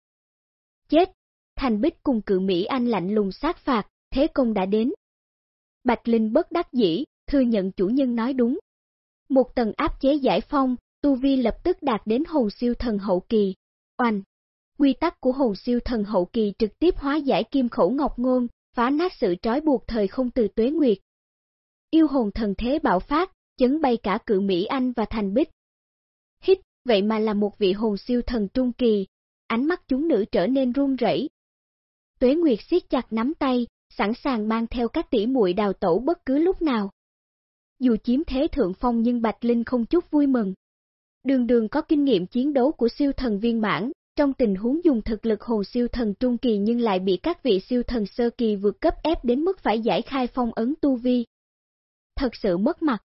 Chết! Thành Bích cùng cự Mỹ Anh lạnh lùng sát phạt, thế công đã đến. Bạch Linh bất đắc dĩ, thừa nhận chủ nhân nói đúng. Một tầng áp chế giải phong, Tu Vi lập tức đạt đến hồn siêu thần hậu kỳ. Oanh! Quy tắc của hồn siêu thần hậu kỳ trực tiếp hóa giải kim khẩu ngọc ngôn, phá nát sự trói buộc thời không từ tuế nguyệt. Yêu hồn thần thế bạo phát, chấn bay cả cự Mỹ Anh và Thành Bích. Vậy mà là một vị hồn siêu thần trung kỳ, ánh mắt chúng nữ trở nên run rẩy. Tuế Nguyệt siết chặt nắm tay, sẵn sàng mang theo các tỷ muội đào tẩu bất cứ lúc nào. Dù chiếm thế thượng phong nhưng Bạch Linh không chút vui mừng. Đường đường có kinh nghiệm chiến đấu của siêu thần viên mãn, trong tình huống dùng thực lực hồn siêu thần trung kỳ nhưng lại bị các vị siêu thần sơ kỳ vượt cấp ép đến mức phải giải khai phong ấn tu vi. Thật sự mất mặt.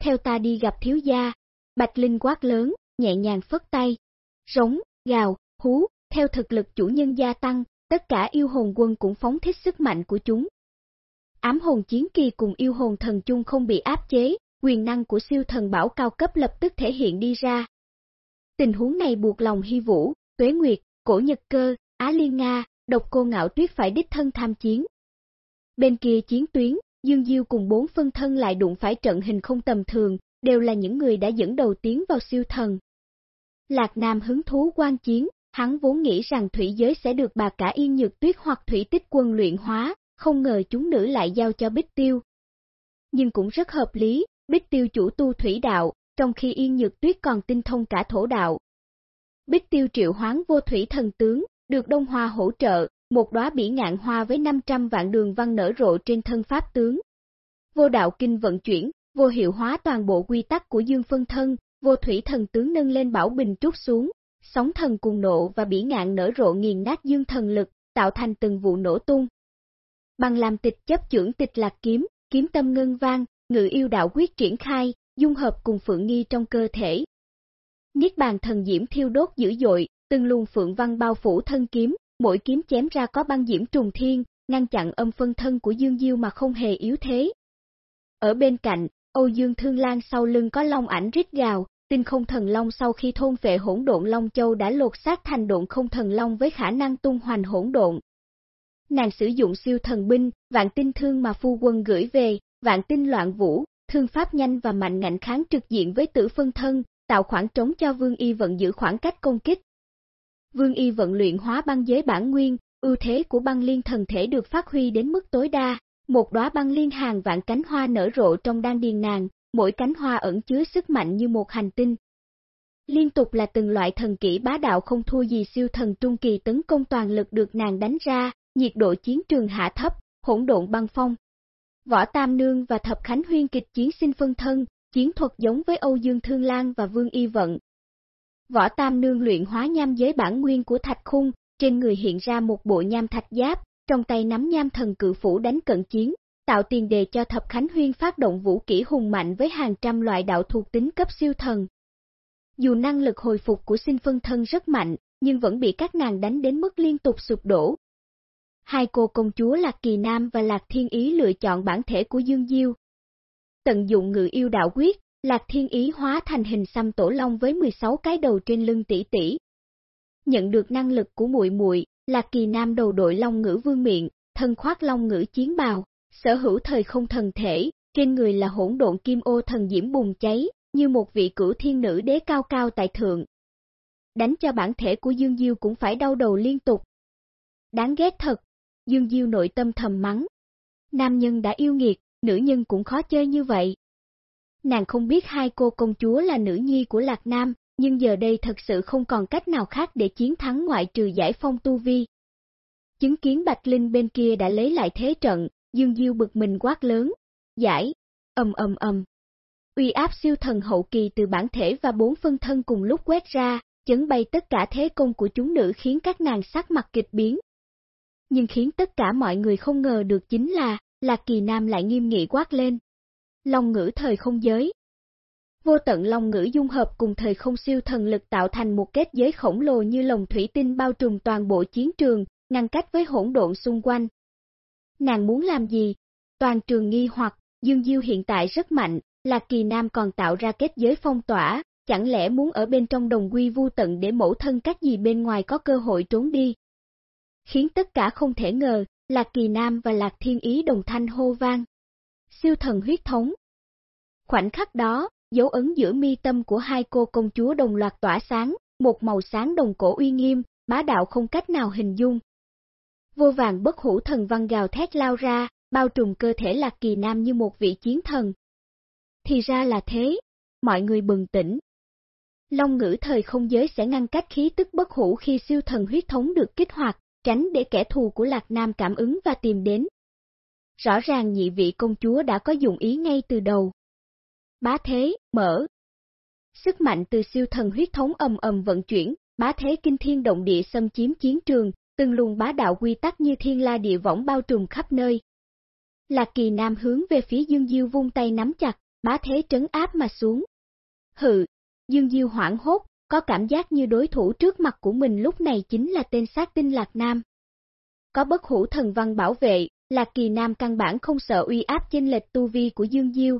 Theo ta đi gặp thiếu gia, Bạch Linh quát lớn, nhẹ nhàng phất tay. Rống, gào, hú, theo thực lực chủ nhân gia tăng, tất cả yêu hồn quân cũng phóng thích sức mạnh của chúng. Ám hồn chiến kỳ cùng yêu hồn thần chung không bị áp chế, quyền năng của siêu thần bảo cao cấp lập tức thể hiện đi ra. Tình huống này buộc lòng hy vũ, tuế nguyệt, cổ nhật cơ, Á Liên Nga, độc cô ngạo tuyết phải đích thân tham chiến. Bên kia chiến tuyến, Dương Diêu cùng bốn phân thân lại đụng phải trận hình không tầm thường, đều là những người đã dẫn đầu tiến vào siêu thần. Lạc Nam hứng thú quan chiến, hắn vốn nghĩ rằng thủy giới sẽ được bà cả Yên Nhược Tuyết hoặc thủy tích quân luyện hóa, không ngờ chúng nữ lại giao cho Bích Tiêu. Nhưng cũng rất hợp lý, Bích Tiêu chủ tu thủy đạo, trong khi Yên Nhược Tuyết còn tinh thông cả thổ đạo. Bích Tiêu triệu hoán vô thủy thần tướng, được Đông Hoa hỗ trợ, một đóa bỉ ngạn hoa với 500 vạn đường văn nở rộ trên thân pháp tướng. Vô đạo kinh vận chuyển, vô hiệu hóa toàn bộ quy tắc của dương phân thân, vô thủy thần tướng nâng lên bảo bình trút xuống, sóng thần cùng nộ và bỉ ngạn nở rộ nghiền nát dương thần lực, tạo thành từng vụ nổ tung. Bằng làm tịch chấp trưởng tịch lạc kiếm, kiếm tâm ngân vang, ngự yêu đạo quyết triển khai, dung hợp cùng phượng nghi trong cơ thể. Niết bàn thần diễm thiêu đốt dữ dội, từng luồng phượng văn bao phủ thân kiếm, mỗi kiếm chém ra có băng diễm trùng thiên, ngăn chặn âm phân thân của Dương Diêu mà không hề yếu thế. Ở bên cạnh, Âu Dương Thương Lan sau lưng có long ảnh rít gào, tinh không thần long sau khi thôn vệ hỗn độn long châu đã lột xác thành độn không thần long với khả năng tung hoành hỗn độn. Nàng sử dụng siêu thần binh, vạn tinh thương mà phu quân gửi về, vạn tinh loạn vũ, thương pháp nhanh và mạnh ngạnh kháng trực diện với tử phân thân, tạo khoảng trống cho Vương Y vận giữ khoảng cách công kích. Vương Y vận luyện hóa băng giới bản nguyên, ưu thế của băng liên thần thể được phát huy đến mức tối đa, một đóa băng liên hàng vạn cánh hoa nở rộ trong đan điền nàng, mỗi cánh hoa ẩn chứa sức mạnh như một hành tinh. Liên tục là từng loại thần kỹ bá đạo không thua gì siêu thần trung kỳ tấn công toàn lực được nàng đánh ra, nhiệt độ chiến trường hạ thấp, hỗn độn băng phong. Võ Tam Nương và Thập Khánh Huyên kịch chiến sinh phân thân, chiến thuật giống với Âu Dương Thương Lan và Vương Y Vận. Võ Tam Nương luyện hóa nham giới bản nguyên của thạch khung, trên người hiện ra một bộ nham thạch giáp, trong tay nắm nham thần cự phủ đánh cận chiến, tạo tiền đề cho Thập Khánh Huyên phát động vũ kỹ hùng mạnh với hàng trăm loại đạo thuộc tính cấp siêu thần. Dù năng lực hồi phục của sinh phân thân rất mạnh, nhưng vẫn bị các nàng đánh đến mức liên tục sụp đổ. Hai cô công chúa Lạc Kỳ Nam và Lạc Thiên Ý lựa chọn bản thể của Dương Diêu. Tận dụng ngự yêu đạo quyết, Lạc Thiên Ý hóa thành hình xăm tổ long với 16 cái đầu trên lưng tỷ tỷ. Nhận được năng lực của muội muội, Lạc Kỳ Nam đầu đội long ngữ vương miệng, thân khoác long ngữ chiến bào, sở hữu thời không thần thể, trên người là hỗn độn kim ô thần diễm bùng cháy, như một vị cửu thiên nữ đế cao cao tại thượng. Đánh cho bản thể của Dương Diêu cũng phải đau đầu liên tục. Đáng ghét thật, Dương Diêu nội tâm thầm mắng. Nam nhân đã yêu nghiệt, nữ nhân cũng khó chơi như vậy. Nàng không biết hai cô công chúa là nữ nhi của Lạc Nam, nhưng giờ đây thật sự không còn cách nào khác để chiến thắng ngoại trừ giải phong tu vi. Chứng kiến Bạch Linh bên kia đã lấy lại thế trận, Dương Diêu bực mình quát lớn, giải, ầm ầm ầm. Uy áp siêu thần hậu kỳ từ bản thể và bốn phân thân cùng lúc quét ra, chấn bay tất cả thế công của chúng nữ khiến các nàng sắc mặt kịch biến. Nhưng khiến tất cả mọi người không ngờ được chính là, Lạc Kỳ Nam lại nghiêm nghị quát lên. Long ngữ thời không giới. Vô tận long ngữ dung hợp cùng thời không siêu thần lực tạo thành một kết giới khổng lồ như lồng thủy tinh bao trùm toàn bộ chiến trường, ngăn cách với hỗn độn xung quanh. Nàng muốn làm gì? Toàn trường nghi hoặc, Dương Diêu hiện tại rất mạnh, Lạc Kỳ Nam còn tạo ra kết giới phong tỏa, chẳng lẽ muốn ở bên trong đồng quy vu tận để mẫu thân các gì bên ngoài có cơ hội trốn đi. Khiến tất cả không thể ngờ, Lạc Kỳ Nam và Lạc Thiên Ý đồng thanh hô vang. Siêu thần huyết thống. Khoảnh khắc đó, dấu ấn giữa mi tâm của hai cô công chúa đồng loạt tỏa sáng, một màu sáng đồng cổ uy nghiêm, bá đạo không cách nào hình dung. Vô vàng bất hủ thần văn gào thét lao ra, bao trùm cơ thể Lạc Kỳ Nam như một vị chiến thần. Thì ra là thế, mọi người bừng tỉnh. Long ngữ thời không giới sẽ ngăn cách khí tức bất hủ khi siêu thần huyết thống được kích hoạt, tránh để kẻ thù của Lạc Nam cảm ứng và tìm đến. Rõ ràng nhị vị công chúa đã có dụng ý ngay từ đầu. Bá thế, mở. Sức mạnh từ siêu thần huyết thống ầm ầm vận chuyển, bá thế kinh thiên động địa xâm chiếm chiến trường, từng luồng bá đạo quy tắc như thiên la địa võng bao trùm khắp nơi. Lạc kỳ nam hướng về phía Dương Diêu vung tay nắm chặt, bá thế trấn áp mà xuống. Hừ, Dương Diêu hoảng hốt, có cảm giác như đối thủ trước mặt của mình lúc này chính là tên sát tinh Lạc Nam. Có bất hủ thần văn bảo vệ, Lạc Kỳ Nam căn bản không sợ uy áp chênh lệch tu vi của Dương Diêu.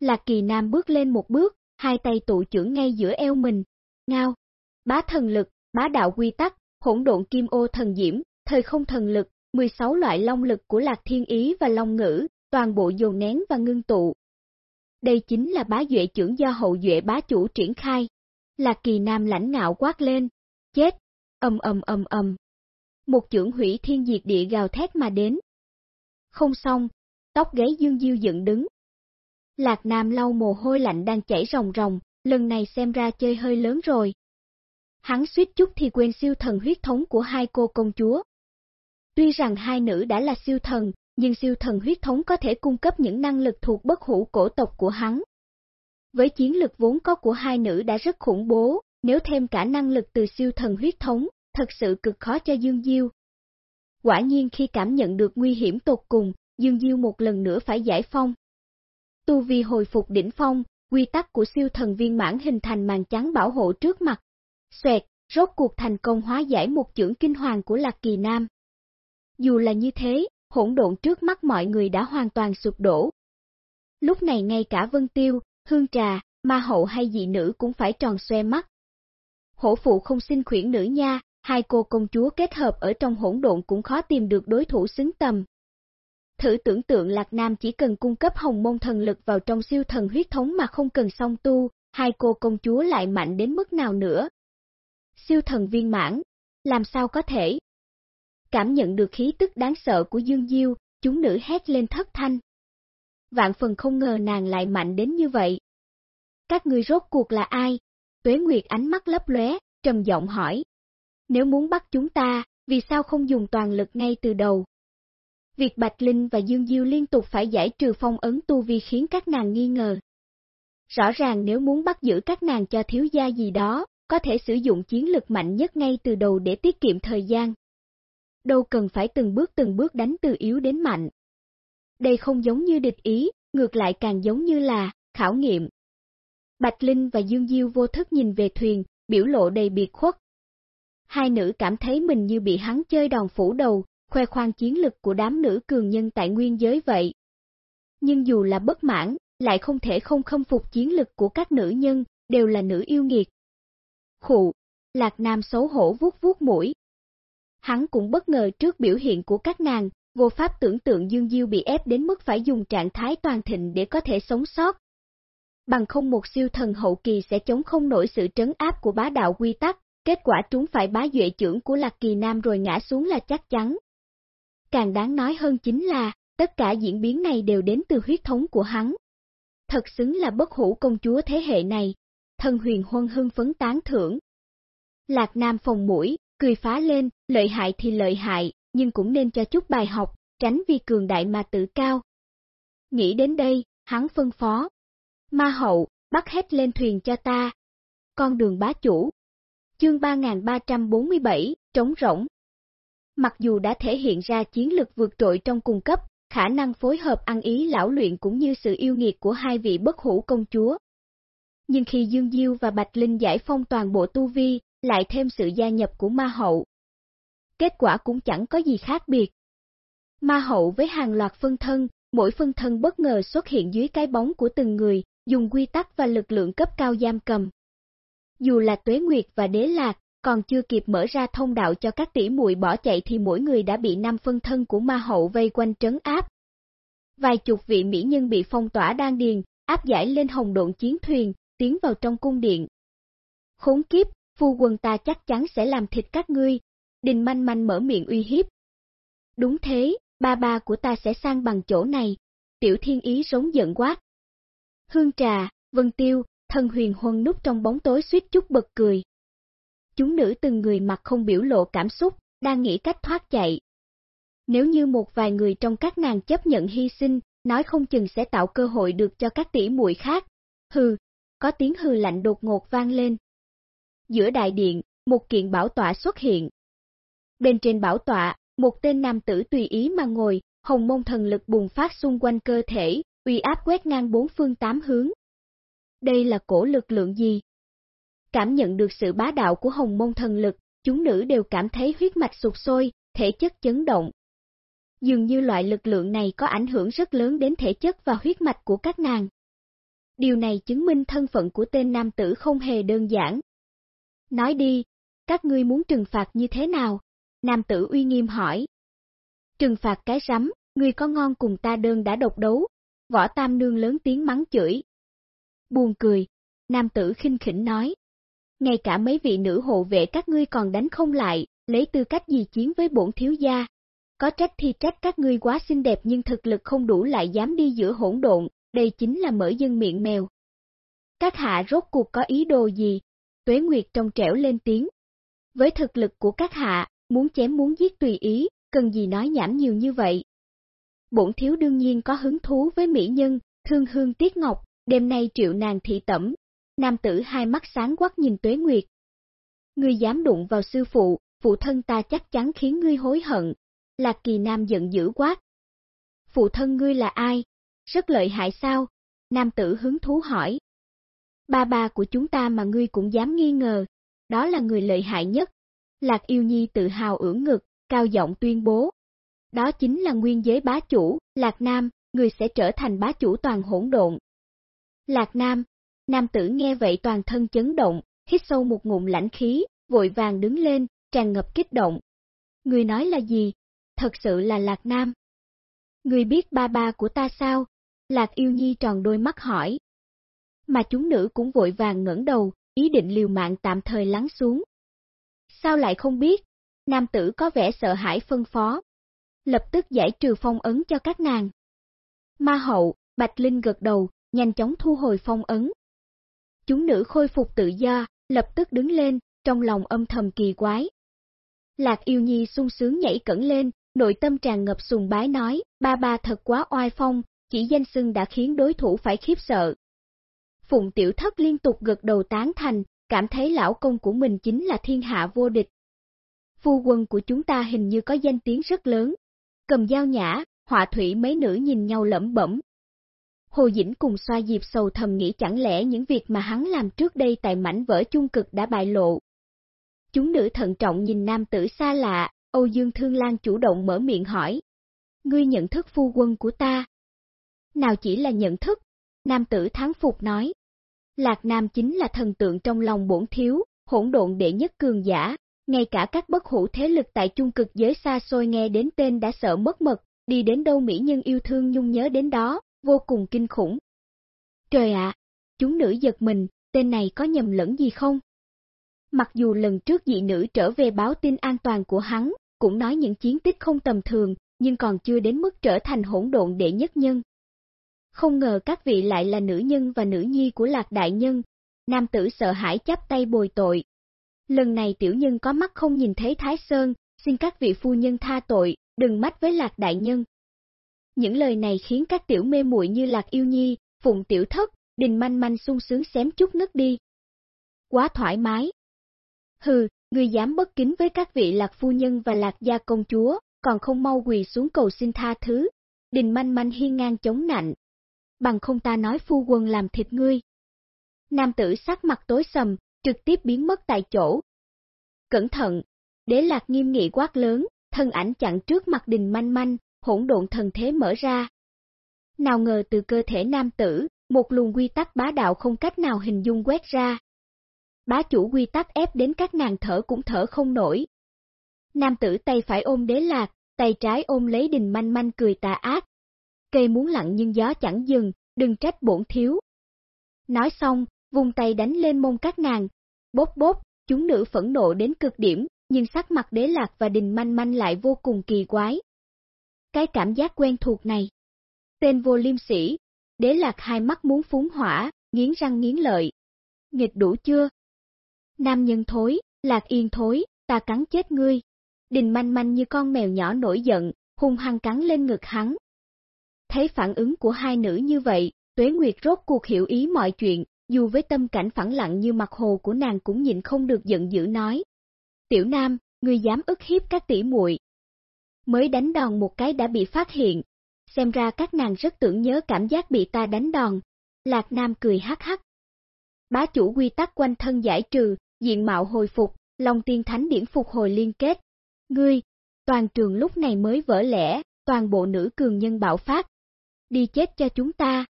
Lạc Kỳ Nam bước lên một bước, hai tay tụ trưởng ngay giữa eo mình, ngao, bá thần lực, bá đạo quy tắc, hỗn độn kim ô thần diễm, thời không thần lực, 16 loại long lực của Lạc Thiên Ý và Long Ngữ, toàn bộ dồn nén và ngưng tụ. Đây chính là bá duệ trưởng do hậu duệ bá chủ triển khai. Lạc Kỳ Nam lãnh ngạo quát lên, chết, ầm ầm ầm ầm. Một chưởng hủy thiên diệt địa gào thét mà đến. Không xong, tóc gáy dương diêu dựng đứng. Lạc Nam lau mồ hôi lạnh đang chảy ròng ròng, lần này xem ra chơi hơi lớn rồi. Hắn suýt chút thì quên siêu thần huyết thống của hai cô công chúa. Tuy rằng hai nữ đã là siêu thần, nhưng siêu thần huyết thống có thể cung cấp những năng lực thuộc bất hủ cổ tộc của hắn. Với chiến lực vốn có của hai nữ đã rất khủng bố, nếu thêm cả năng lực từ siêu thần huyết thống, thật sự cực khó cho Dương Diêu. Quả nhiên khi cảm nhận được nguy hiểm tột cùng, Dương Diêu một lần nữa phải giải phong. Tu vi hồi phục đỉnh phong, quy tắc của siêu thần viên mãn hình thành màn trắng bảo hộ trước mặt. Xoẹt, rốt cuộc thành công hóa giải một chưởng kinh hoàng của Lạc Kỳ Nam. Dù là như thế, hỗn độn trước mắt mọi người đã hoàn toàn sụp đổ. Lúc này ngay cả Vân Tiêu, Hương Trà, Ma Hậu hay dị nữ cũng phải tròn xoe mắt. Hổ phụ không xin khuyển nữ nha, hai cô công chúa kết hợp ở trong hỗn độn cũng khó tìm được đối thủ xứng tầm. Thử tưởng tượng Lạc Nam chỉ cần cung cấp hồng môn thần lực vào trong siêu thần huyết thống mà không cần song tu, hai cô công chúa lại mạnh đến mức nào nữa. Siêu thần viên mãn, làm sao có thể? Cảm nhận được khí tức đáng sợ của Dương Diêu, chúng nữ hét lên thất thanh. Vạn phần không ngờ nàng lại mạnh đến như vậy. Các người rốt cuộc là ai? Tuế Nguyệt ánh mắt lấp lóe, trầm giọng hỏi. Nếu muốn bắt chúng ta, vì sao không dùng toàn lực ngay từ đầu? Việc Bạch Linh và Dương Diêu liên tục phải giải trừ phong ấn tu vi khiến các nàng nghi ngờ. Rõ ràng nếu muốn bắt giữ các nàng cho thiếu gia gì đó, có thể sử dụng chiến lực mạnh nhất ngay từ đầu để tiết kiệm thời gian. Đâu cần phải từng bước từng bước đánh từ yếu đến mạnh. Đây không giống như địch ý, ngược lại càng giống như là khảo nghiệm. Bạch Linh và Dương Diêu vô thức nhìn về thuyền, biểu lộ đầy biệt khuất. Hai nữ cảm thấy mình như bị hắn chơi đòn phủ đầu, khoe khoang chiến lực của đám nữ cường nhân tại nguyên giới vậy. Nhưng dù là bất mãn, lại không thể không khâm phục chiến lực của các nữ nhân, đều là nữ yêu nghiệt. Khụ, Lạc Nam xấu hổ vuốt vuốt mũi. Hắn cũng bất ngờ trước biểu hiện của các nàng, vô pháp tưởng tượng Dương Diêu bị ép đến mức phải dùng trạng thái toàn thịnh để có thể sống sót. Bằng không một siêu thần hậu kỳ sẽ chống không nổi sự trấn áp của bá đạo quy tắc, kết quả chúng phải bá duệ trưởng của Lạc Kỳ Nam rồi ngã xuống là chắc chắn. Càng đáng nói hơn chính là, tất cả diễn biến này đều đến từ huyết thống của hắn. Thật xứng là bất hủ công chúa thế hệ này, thân huyền huân hưng phấn tán thưởng. Lạc Nam phòng mũi, cười phá lên, lợi hại thì lợi hại, nhưng cũng nên cho chút bài học, tránh vì cường đại mà tự cao. Nghĩ đến đây, hắn phân phó. Ma hậu, bắt hết lên thuyền cho ta. Con đường bá chủ. Chương 3347, trống rỗng. Mặc dù đã thể hiện ra chiến lực vượt trội trong cung cấp, khả năng phối hợp ăn ý lão luyện cũng như sự yêu nghiệt của hai vị bất hủ công chúa. Nhưng khi Dương Diêu và Bạch Linh giải phong toàn bộ tu vi, lại thêm sự gia nhập của ma hậu. Kết quả cũng chẳng có gì khác biệt. Ma hậu với hàng loạt phân thân, mỗi phân thân bất ngờ xuất hiện dưới cái bóng của từng người, dùng quy tắc và lực lượng cấp cao giam cầm. Dù là Tuế Nguyệt và Đế Lạc, còn chưa kịp mở ra thông đạo cho các tỷ muội bỏ chạy thì mỗi người đã bị năm phân thân của ma hậu vây quanh trấn áp. Vài chục vị mỹ nhân bị phong tỏa đan điền, áp giải lên hồng độn chiến thuyền, tiến vào trong cung điện. Khốn kiếp, phu quân ta chắc chắn sẽ làm thịt các ngươi, đình manh manh mở miệng uy hiếp. Đúng thế, ba ba của ta sẽ sang bằng chỗ này, tiểu thiên ý sống giận quát. Hương trà, vân tiêu, thần huyền huân núp trong bóng tối suýt chút bật cười. Chúng nữ từng người mặt không biểu lộ cảm xúc, đang nghĩ cách thoát chạy. Nếu như một vài người trong các nàng chấp nhận hy sinh, nói không chừng sẽ tạo cơ hội được cho các tỷ muội khác. Hừ, có tiếng hừ lạnh đột ngột vang lên. Giữa đại điện, một kiện bảo tọa xuất hiện. Bên trên bảo tọa, một tên nam tử tùy ý mà ngồi, hồng môn thần lực bùng phát xung quanh cơ thể, uy áp quét ngang bốn phương tám hướng. Đây là cổ lực lượng gì? Cảm nhận được sự bá đạo của hồng môn thần lực, chúng nữ đều cảm thấy huyết mạch sụt sôi, thể chất chấn động. Dường như loại lực lượng này có ảnh hưởng rất lớn đến thể chất và huyết mạch của các nàng. Điều này chứng minh thân phận của tên nam tử không hề đơn giản. Nói đi, các ngươi muốn trừng phạt như thế nào? Nam tử uy nghiêm hỏi. Trừng phạt cái rắm, ngươi có ngon cùng ta đơn đã độc đấu. Võ Tam Nương lớn tiếng mắng chửi. Buồn cười, nam tử khinh khỉnh nói. Ngay cả mấy vị nữ hộ vệ các ngươi còn đánh không lại, lấy tư cách gì chiến với bổn thiếu gia. Có trách thì trách các ngươi quá xinh đẹp nhưng thực lực không đủ lại dám đi giữa hỗn độn, đây chính là mở dân miệng mèo. Các hạ rốt cuộc có ý đồ gì? Tuế Nguyệt trong trẻo lên tiếng. Với thực lực của các hạ, muốn chém muốn giết tùy ý, cần gì nói nhảm nhiều như vậy. Bổn thiếu đương nhiên có hứng thú với mỹ nhân, thương hương tiết ngọc, đêm nay triệu nàng thị tẩm. Nam tử hai mắt sáng quắc nhìn Tuế Nguyệt. Ngươi dám đụng vào sư phụ, phụ thân ta chắc chắn khiến ngươi hối hận. Lạc kỳ nam giận dữ quát. Phụ thân ngươi là ai? Rất lợi hại sao? Nam tử hứng thú hỏi. Ba ba của chúng ta mà ngươi cũng dám nghi ngờ, đó là người lợi hại nhất. Lạc yêu nhi tự hào ưỡng ngực, cao giọng tuyên bố. Đó chính là nguyên giới bá chủ, Lạc Nam, người sẽ trở thành bá chủ toàn hỗn độn. Lạc Nam, nam tử nghe vậy toàn thân chấn động, hít sâu một ngụm lãnh khí, vội vàng đứng lên, tràn ngập kích động. Người nói là gì? Thật sự là Lạc Nam. Người biết ba ba của ta sao? Lạc yêu nhi tròn đôi mắt hỏi. Mà chúng nữ cũng vội vàng ngẩng đầu, ý định liều mạng tạm thời lắng xuống. Sao lại không biết? Nam tử có vẻ sợ hãi phân phó. Lập tức giải trừ phong ấn cho các nàng. Ma hậu, Bạch Linh gật đầu, nhanh chóng thu hồi phong ấn. Chúng nữ khôi phục tự do, lập tức đứng lên, trong lòng âm thầm kỳ quái. Lạc yêu nhi sung sướng nhảy cẩn lên, nội tâm tràn ngập sùng bái nói, ba ba thật quá oai phong, chỉ danh xưng đã khiến đối thủ phải khiếp sợ. Phụng tiểu thất liên tục gật đầu tán thành, cảm thấy lão công của mình chính là thiên hạ vô địch. Phu quân của chúng ta hình như có danh tiếng rất lớn. Cầm dao nhã, họa thủy mấy nữ nhìn nhau lẩm bẩm. Hồ Dĩnh cùng xoa dịp sầu thầm nghĩ chẳng lẽ những việc mà hắn làm trước đây tại mảnh vỡ chung cực đã bại lộ. Chúng nữ thận trọng nhìn nam tử xa lạ, Âu Dương Thương Lan chủ động mở miệng hỏi. Ngươi nhận thức phu quân của ta. Nào chỉ là nhận thức, nam tử thắng phục nói. Lạc Nam chính là thần tượng trong lòng bổn thiếu, hỗn độn đệ nhất cường giả, ngay cả các bất hủ thế lực tại chung cực giới xa xôi nghe đến tên đã sợ mất mật, đi đến đâu mỹ nhân yêu thương nhung nhớ đến đó, vô cùng kinh khủng. Trời ạ, chúng nữ giật mình, tên này có nhầm lẫn gì không? Mặc dù lần trước dị nữ trở về báo tin an toàn của hắn, cũng nói những chiến tích không tầm thường, nhưng còn chưa đến mức trở thành hỗn độn đệ nhất nhân. Không ngờ các vị lại là nữ nhân và nữ nhi của lạc đại nhân, nam tử sợ hãi chắp tay bồi tội. Lần này tiểu nhân có mắt không nhìn thấy Thái Sơn, xin các vị phu nhân tha tội, đừng mách với lạc đại nhân. Những lời này khiến các tiểu mê muội như lạc yêu nhi, phụng tiểu thất, đình manh manh sung sướng xém chút ngất đi. Quá thoải mái. Hừ, người dám bất kính với các vị lạc phu nhân và lạc gia công chúa, còn không mau quỳ xuống cầu xin tha thứ. Đình manh manh hiên ngang chống nạnh. Bằng không ta nói phu quân làm thịt ngươi. Nam tử sắc mặt tối sầm, trực tiếp biến mất tại chỗ. Cẩn thận, đế lạc nghiêm nghị quát lớn, thân ảnh chặn trước mặt đình manh manh, hỗn độn thần thế mở ra. Nào ngờ từ cơ thể nam tử, một luồng quy tắc bá đạo không cách nào hình dung quét ra. Bá chủ quy tắc ép đến các nàng thở cũng thở không nổi. Nam tử tay phải ôm đế lạc, tay trái ôm lấy đình manh manh cười tà ác. Cây muốn lặng nhưng gió chẳng dừng, đừng trách bổn thiếu. Nói xong, vùng tay đánh lên mông các nàng. Bốp bốp, chúng nữ phẫn nộ đến cực điểm, nhưng sắc mặt đế lạc và đình manh manh lại vô cùng kỳ quái. Cái cảm giác quen thuộc này. Tên vô liêm sĩ, đế lạc hai mắt muốn phúng hỏa, nghiến răng nghiến lợi. Nghịch đủ chưa? Nam nhân thối, lạc yên thối, ta cắn chết ngươi. Đình manh manh như con mèo nhỏ nổi giận, hung hăng cắn lên ngực hắn. Thấy phản ứng của hai nữ như vậy, Tuế Nguyệt rốt cuộc hiểu ý mọi chuyện, dù với tâm cảnh phẳng lặng như mặt hồ của nàng cũng nhìn không được giận dữ nói. Tiểu Nam, ngươi dám ức hiếp các tỷ muội. Mới đánh đòn một cái đã bị phát hiện, xem ra các nàng rất tưởng nhớ cảm giác bị ta đánh đòn. Lạc Nam cười hắc hắc. Bá chủ quy tắc quanh thân giải trừ, diện mạo hồi phục, Long Tiên Thánh điển phục hồi liên kết. Ngươi, toàn trường lúc này mới vỡ lẽ, toàn bộ nữ cường nhân bạo phát. Đi chết cho chúng ta.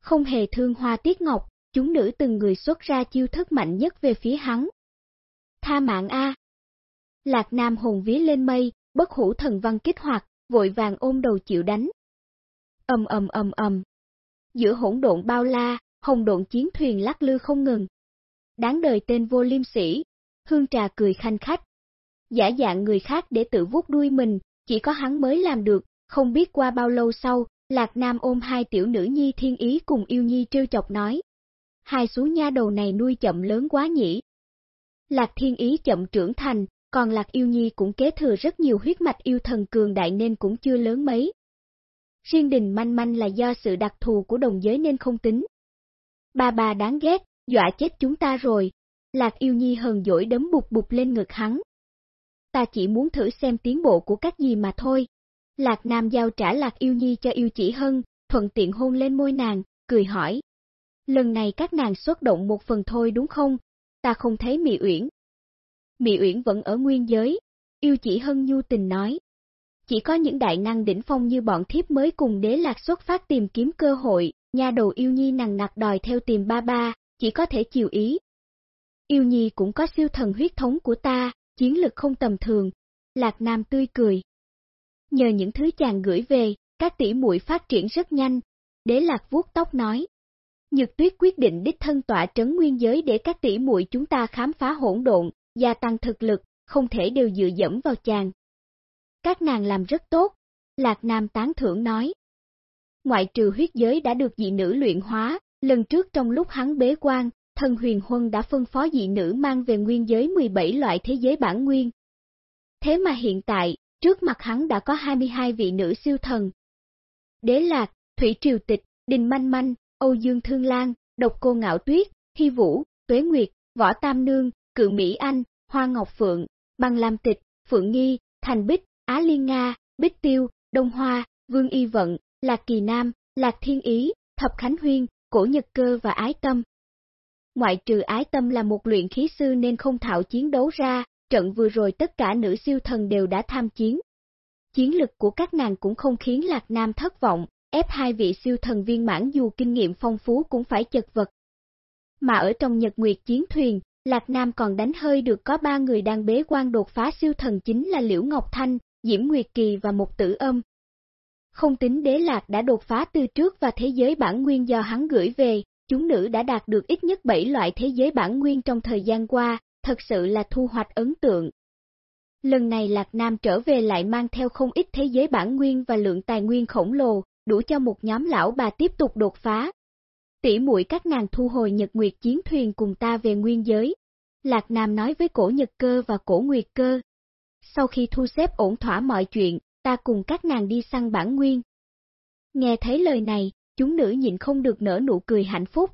Không hề thương hoa tiết ngọc, chúng nữ từng người xuất ra chiêu thức mạnh nhất về phía hắn. Tha mạng A. Lạc Nam hồn vía lên mây, bất hủ thần văn kích hoạt, vội vàng ôm đầu chịu đánh. Ầm ầm ầm ầm. Giữa hỗn độn bao la, hồng độn chiến thuyền lắc lư không ngừng. Đáng đời tên vô liêm sĩ, hương trà cười khanh khách. Giả dạng người khác để tự vuốt đuôi mình, chỉ có hắn mới làm được, không biết qua bao lâu sau, Lạc Nam ôm hai tiểu nữ nhi thiên ý cùng yêu nhi trêu chọc nói. Hai số nha đầu này nuôi chậm lớn quá nhỉ. Lạc thiên ý chậm trưởng thành, còn Lạc Yêu Nhi cũng kế thừa rất nhiều huyết mạch yêu thần cường đại nên cũng chưa lớn mấy. Riêng đình manh manh là do sự đặc thù của đồng giới nên không tính. Bà bà đáng ghét, dọa chết chúng ta rồi. Lạc Yêu Nhi hờn dỗi đấm bụt bụt lên ngực hắn. Ta chỉ muốn thử xem tiến bộ của các gì mà thôi. Lạc Nam giao trả Lạc Yêu Nhi cho Yêu Chỉ Hân, thuận tiện hôn lên môi nàng, cười hỏi. Lần này các nàng xuất động một phần thôi đúng không? Ta không thấy Mị Uyển, Mị Uyển vẫn ở nguyên giới, yêu chỉ hân nhu tình nói. Chỉ có những đại năng đỉnh phong như bọn thiếp mới cùng đế lạc xuất phát tìm kiếm cơ hội, nhà đầu yêu nhi nằng nặc đòi theo tìm ba ba, chỉ có thể chiều ý. Yêu nhi cũng có siêu thần huyết thống của ta, chiến lực không tầm thường, lạc nam tươi cười. Nhờ những thứ chàng gửi về, các tỷ muội phát triển rất nhanh, đế lạc vuốt tóc nói. Nhược tuyết quyết định đích thân tọa trấn nguyên giới để các tỷ muội chúng ta khám phá hỗn độn, gia tăng thực lực, không thể đều dựa dẫm vào chàng. Các nàng làm rất tốt, Lạc Nam tán thưởng nói. Ngoại trừ huyết giới đã được dị nữ luyện hóa, lần trước trong lúc hắn bế quan, thần huyền huân đã phân phó dị nữ mang về nguyên giới 17 loại thế giới bản nguyên. Thế mà hiện tại, trước mặt hắn đã có 22 vị nữ siêu thần. Đế Lạc, Thủy Triều Tịch, Đình Manh Manh, Âu Dương Thương Lan, Độc Cô Ngạo Tuyết, Hy Vũ, Tuế Nguyệt, Võ Tam Nương, Cự Mỹ Anh, Hoa Ngọc Phượng, Băng Lam Tịch, Phượng Nghi, Thành Bích, Á Liên Nga, Bích Tiêu, Đông Hoa, Vương Y Vận, Lạc Kỳ Nam, Lạc Thiên Ý, Thập Khánh Huyên, Cổ Nhật Cơ và Ái Tâm. Ngoại trừ Ái Tâm là một luyện khí sư nên không thạo chiến đấu ra, trận vừa rồi tất cả nữ siêu thần đều đã tham chiến. Chiến lực của các nàng cũng không khiến Lạc Nam thất vọng, ép hai vị siêu thần viên mãn dù kinh nghiệm phong phú cũng phải chật vật. Mà ở trong Nhật Nguyệt chiến thuyền, Lạc Nam còn đánh hơi được có ba người đang bế quan đột phá siêu thần chính là Liễu Ngọc Thanh, Diễm Nguyệt Kỳ và một tử âm. Không tính đế lạc đã đột phá từ trước và thế giới bản nguyên do hắn gửi về, chúng nữ đã đạt được ít nhất 7 loại thế giới bản nguyên trong thời gian qua, thật sự là thu hoạch ấn tượng. Lần này Lạc Nam trở về lại mang theo không ít thế giới bản nguyên và lượng tài nguyên khổng lồ, đủ cho một nhóm lão bà tiếp tục đột phá, tỷ muội các nàng thu hồi Nhật Nguyệt chiến thuyền cùng ta về nguyên giới. Lạc Nam nói với cổ Nhật Cơ và cổ Nguyệt Cơ. Sau khi thu xếp ổn thỏa mọi chuyện, ta cùng các nàng đi săn bản nguyên. Nghe thấy lời này, chúng nữ nhịn không được nở nụ cười hạnh phúc.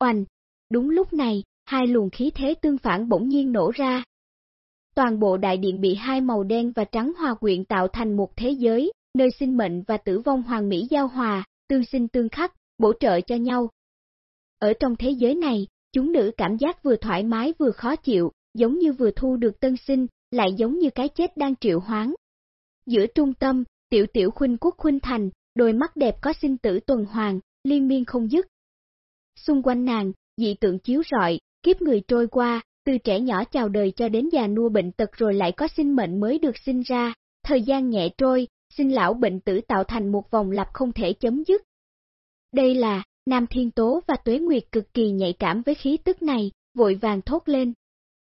Oanh! Đúng lúc này, hai luồng khí thế tương phản bỗng nhiên nổ ra. Toàn bộ đại điện bị hai màu đen và trắng hòa quyện tạo thành một thế giới, nơi sinh mệnh và tử vong hoàng mỹ giao hòa, tương sinh tương khắc, bổ trợ cho nhau, ở trong thế giới này, chúng nữ cảm giác vừa thoải mái vừa khó chịu, giống như vừa thu được tân sinh, lại giống như cái chết đang triệu hoáng. Giữa trung tâm, tiểu tiểu khuynh quốc khuynh thành, đôi mắt đẹp có sinh tử tuần hoàn, liên miên không dứt. Xung quanh nàng, dị tượng chiếu rọi, kiếp người trôi qua, từ trẻ nhỏ chào đời cho đến già nua bệnh tật rồi lại có sinh mệnh mới được sinh ra, thời gian nhẹ trôi, sinh lão bệnh tử tạo thành một vòng lặp không thể chấm dứt. Đây là, Nam Thiên Tố và Tuế Nguyệt cực kỳ nhạy cảm với khí tức này, vội vàng thốt lên.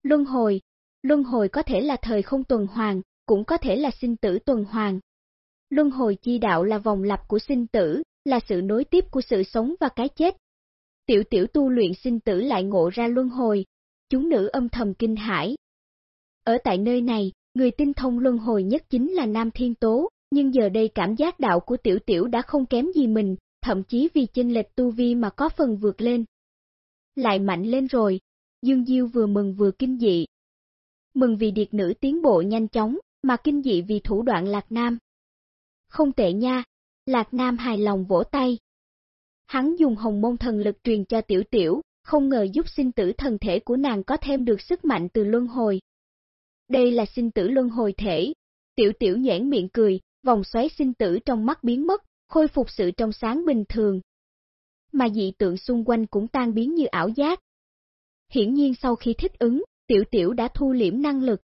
Luân hồi, luân hồi có thể là thời không tuần hoàn, cũng có thể là sinh tử tuần hoàn. Luân hồi chi đạo là vòng lặp của sinh tử, là sự nối tiếp của sự sống và cái chết. Tiểu tiểu tu luyện sinh tử lại ngộ ra luân hồi, chúng nữ âm thầm kinh hãi. Ở tại nơi này, người tinh thông luân hồi nhất chính là Nam Thiên Tố, nhưng giờ đây cảm giác đạo của tiểu tiểu đã không kém gì mình, thậm chí vì chênh lệch tu vi mà có phần vượt lên. Lại mạnh lên rồi, Dương Diêu vừa mừng vừa kinh dị. Mừng vì điệt nữ tiến bộ nhanh chóng, mà kinh dị vì thủ đoạn Lạc Nam. Không tệ nha, Lạc Nam hài lòng vỗ tay. Hắn dùng hồng môn thần lực truyền cho tiểu tiểu, không ngờ giúp sinh tử thần thể của nàng có thêm được sức mạnh từ luân hồi. Đây là sinh tử luân hồi thể. Tiểu tiểu nhãn miệng cười, vòng xoáy sinh tử trong mắt biến mất, khôi phục sự trong sáng bình thường. Mà dị tượng xung quanh cũng tan biến như ảo giác. Hiển nhiên sau khi thích ứng, tiểu tiểu đã thu liễm năng lực.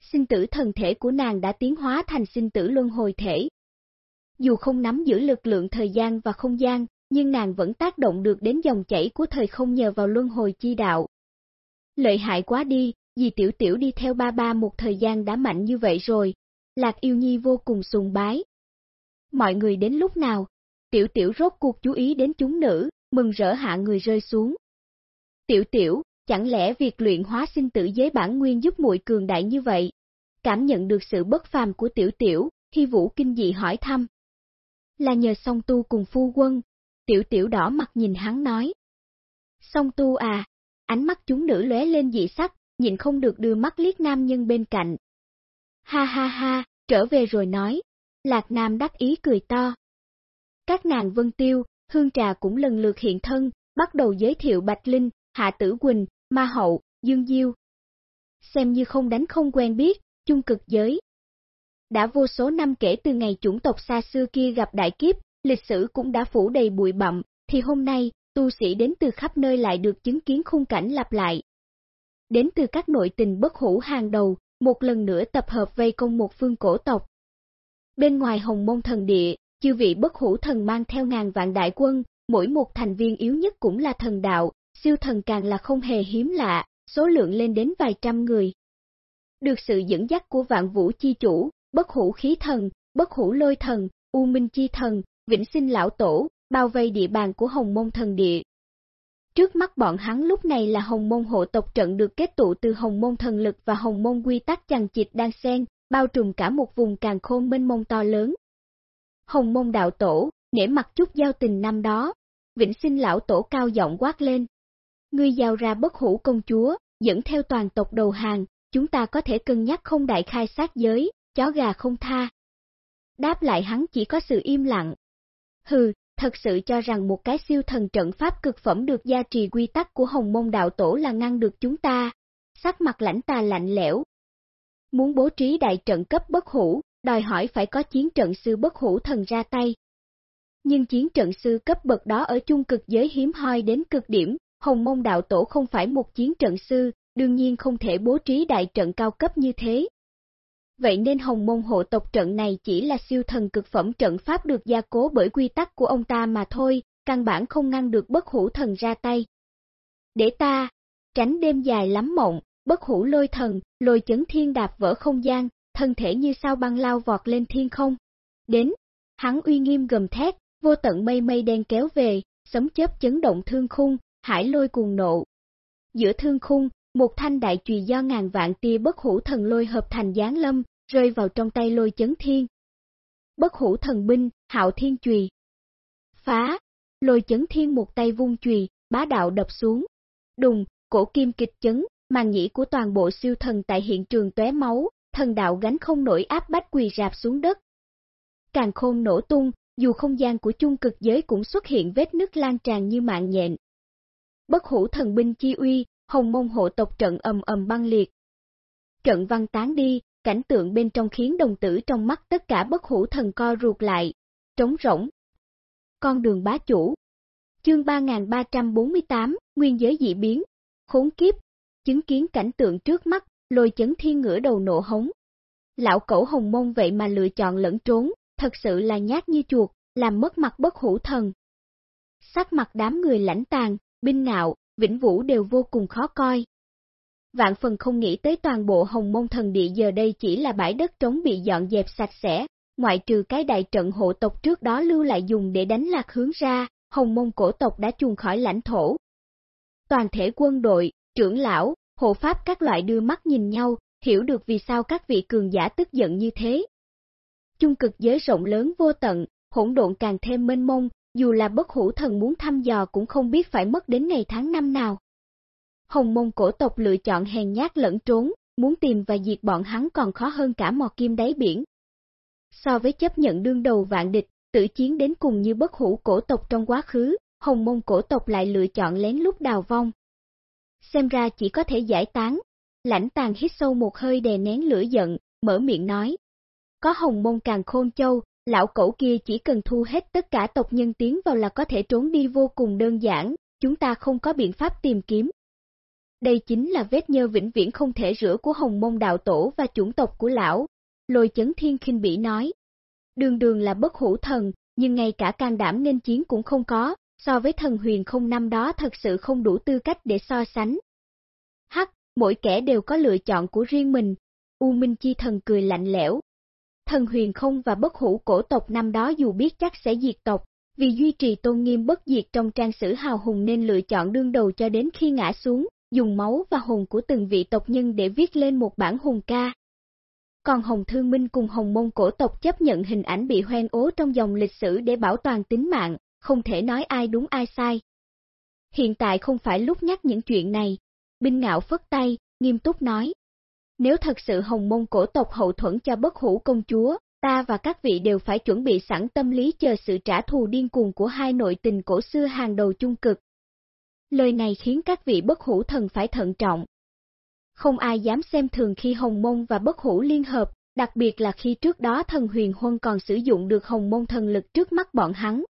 Sinh tử thần thể của nàng đã tiến hóa thành sinh tử luân hồi thể. Dù không nắm giữ lực lượng thời gian và không gian, nhưng nàng vẫn tác động được đến dòng chảy của thời không nhờ vào luân hồi chi đạo. Lợi hại quá đi, vì tiểu tiểu đi theo ba ba một thời gian đã mạnh như vậy rồi. Lạc yêu nhi vô cùng sùng bái. Mọi người đến lúc nào, tiểu tiểu rốt cuộc chú ý đến chúng nữ, mừng rỡ hạ người rơi xuống. Tiểu tiểu, chẳng lẽ việc luyện hóa sinh tử giới bản nguyên giúp muội cường đại như vậy? Cảm nhận được sự bất phàm của tiểu tiểu, khi vũ kinh dị hỏi thăm. Là nhờ song tu cùng phu quân, Tiểu tiểu đỏ mặt nhìn hắn nói. Song tu à, ánh mắt chúng nữ lóe lên dị sắc, nhìn không được đưa mắt liếc nam nhân bên cạnh. Ha ha ha, trở về rồi nói, Lạc Nam đắc ý cười to. Các nàng Vân Tiêu, Hương Trà cũng lần lượt hiện thân, bắt đầu giới thiệu Bạch Linh, Hạ Tử Quỳnh, Ma Hậu, Dương Diêu. Xem như không đánh không quen biết, chung cực giới. Đã vô số năm kể từ ngày chủng tộc xa xưa kia gặp đại kiếp, lịch sử cũng đã phủ đầy bụi bặm, thì hôm nay, tu sĩ đến từ khắp nơi lại được chứng kiến khung cảnh lặp lại. Đến từ các nội tình bất hủ hàng đầu, một lần nữa tập hợp vây công một phương cổ tộc. Bên ngoài hồng môn thần địa, chư vị bất hủ thần mang theo ngàn vạn đại quân, mỗi một thành viên yếu nhất cũng là thần đạo, siêu thần càng là không hề hiếm lạ, số lượng lên đến vài trăm người. Được sự dẫn dắt của vạn vũ chi chủ, bất hủ khí thần, bất hủ lôi thần, u minh chi thần, vĩnh sinh lão tổ, bao vây địa bàn của hồng môn thần địa. Trước mắt bọn hắn lúc này là hồng môn hộ tộc trận được kết tụ từ hồng môn thần lực và hồng môn quy tắc chằng chịt đang xen, bao trùm cả một vùng càng khôn mênh mông to lớn. Hồng môn đạo tổ, nể mặt chút giao tình năm đó, vĩnh sinh lão tổ cao giọng quát lên. Ngươi giao ra bất hủ công chúa, dẫn theo toàn tộc đầu hàng, chúng ta có thể cân nhắc không đại khai sát giới, chó gà không tha. Đáp lại hắn chỉ có sự im lặng, Hừ, thật sự cho rằng một cái siêu thần trận pháp cực phẩm được gia trì quy tắc của hồng môn đạo tổ là ngăn được chúng ta. Sắc mặt lãnh tà lạnh lẽo. Muốn bố trí đại trận cấp bất hủ, đòi hỏi phải có chiến trận sư bất hủ thần ra tay. Nhưng chiến trận sư cấp bậc đó ở chung cực giới hiếm hoi đến cực điểm, hồng môn đạo tổ không phải một chiến trận sư, đương nhiên không thể bố trí đại trận cao cấp như thế. Vậy nên hồng môn hộ tộc trận này chỉ là siêu thần cực phẩm trận pháp được gia cố bởi quy tắc của ông ta mà thôi, căn bản không ngăn được bất hủ thần ra tay. Để ta, tránh đêm dài lắm mộng, bất hủ lôi thần, lôi chấn thiên đạp vỡ không gian, thân thể như sao băng lao vọt lên thiên không. Đến, hắn uy nghiêm gầm thét, vô tận mây mây đen kéo về, sấm chớp chấn động thương khung, hải lôi cuồng nộ. Giữa thương khung, một thanh đại chùy do ngàn vạn tia bất hủ thần lôi hợp thành giáng lâm, rơi vào trong tay lôi chấn thiên. Bất hủ thần binh, hạo thiên chùy. Phá, lôi chấn thiên một tay vung chùy, bá đạo đập xuống. Đùng, cổ kim kịch chấn, màn nhĩ của toàn bộ siêu thần tại hiện trường tóe máu, thần đạo gánh không nổi áp bách quỳ rạp xuống đất. Càng khôn nổ tung, dù không gian của chung cực giới cũng xuất hiện vết nứt lan tràn như mạng nhện. Bất hủ thần binh chi uy, hồng mông hộ tộc trận ầm ầm băng liệt. Trận văn tán đi, cảnh tượng bên trong khiến đồng tử trong mắt tất cả bất hủ thần co ruột lại. trống rỗng. Con đường bá chủ Chương 3348, Nguyên giới dị biến, khốn kiếp, chứng kiến cảnh tượng trước mắt, lôi chấn thiên ngửa đầu nộ hống. Lão cẩu hồng mông vậy mà lựa chọn lẫn trốn, thật sự là nhát như chuột, làm mất mặt bất hủ thần. Sắc mặt đám người lãnh tàn, binh ngạo, vĩnh vũ đều vô cùng khó coi. Vạn phần không nghĩ tới toàn bộ hồng mông thần địa giờ đây chỉ là bãi đất trống bị dọn dẹp sạch sẽ, ngoại trừ cái đại trận hộ tộc trước đó lưu lại dùng để đánh lạc hướng ra, hồng mông cổ tộc đã chuồn khỏi lãnh thổ. Toàn thể quân đội, trưởng lão, hộ pháp các loại đưa mắt nhìn nhau, hiểu được vì sao các vị cường giả tức giận như thế. Chung cực giới rộng lớn vô tận, hỗn độn càng thêm mênh mông, dù là bất hủ thần muốn thăm dò cũng không biết phải mất đến ngày tháng năm nào. Hồng mông cổ tộc lựa chọn hèn nhát lẫn trốn, muốn tìm và diệt bọn hắn còn khó hơn cả mò kim đáy biển. So với chấp nhận đương đầu vạn địch, tử chiến đến cùng như bất hủ cổ tộc trong quá khứ, hồng mông cổ tộc lại lựa chọn lén lút đào vong. Xem ra chỉ có thể giải tán, lãnh tàn hít sâu một hơi đè nén lửa giận, mở miệng nói. Có hồng mông càng khôn châu, lão cẩu kia chỉ cần thu hết tất cả tộc nhân tiến vào là có thể trốn đi vô cùng đơn giản, chúng ta không có biện pháp tìm kiếm. Đây chính là vết nhơ vĩnh viễn không thể rửa của hồng mông đạo tổ và chủng tộc của lão. Lôi chấn thiên khinh bỉ nói. Đường đường là bất hủ thần, nhưng ngay cả can đảm nên chiến cũng không có, so với thần huyền không năm đó thật sự không đủ tư cách để so sánh. Hắc, mỗi kẻ đều có lựa chọn của riêng mình. U Minh Chi thần cười lạnh lẽo, Thần huyền không và bất hủ cổ tộc năm đó dù biết chắc sẽ diệt tộc, vì duy trì tôn nghiêm bất diệt trong trang sử hào hùng nên lựa chọn đương đầu cho đến khi ngã xuống, dùng máu và hồn của từng vị tộc nhân để viết lên một bản hùng ca. Còn Hồng Thương Minh cùng Hồng Mông cổ tộc chấp nhận hình ảnh bị hoen ố trong dòng lịch sử để bảo toàn tính mạng, không thể nói ai đúng ai sai. Hiện tại không phải lúc nhắc những chuyện này. Binh ngạo phất tay, nghiêm túc nói. Nếu thật sự hồng mông cổ tộc hậu thuẫn cho bất hủ công chúa, ta và các vị đều phải chuẩn bị sẵn tâm lý chờ sự trả thù điên cuồng của hai nội tình cổ xưa hàng đầu chung cực. Lời này khiến các vị bất hủ thần phải thận trọng. Không ai dám xem thường khi hồng mông và bất hủ liên hợp, đặc biệt là khi trước đó thần huyền huân còn sử dụng được hồng mông thần lực trước mắt bọn hắn.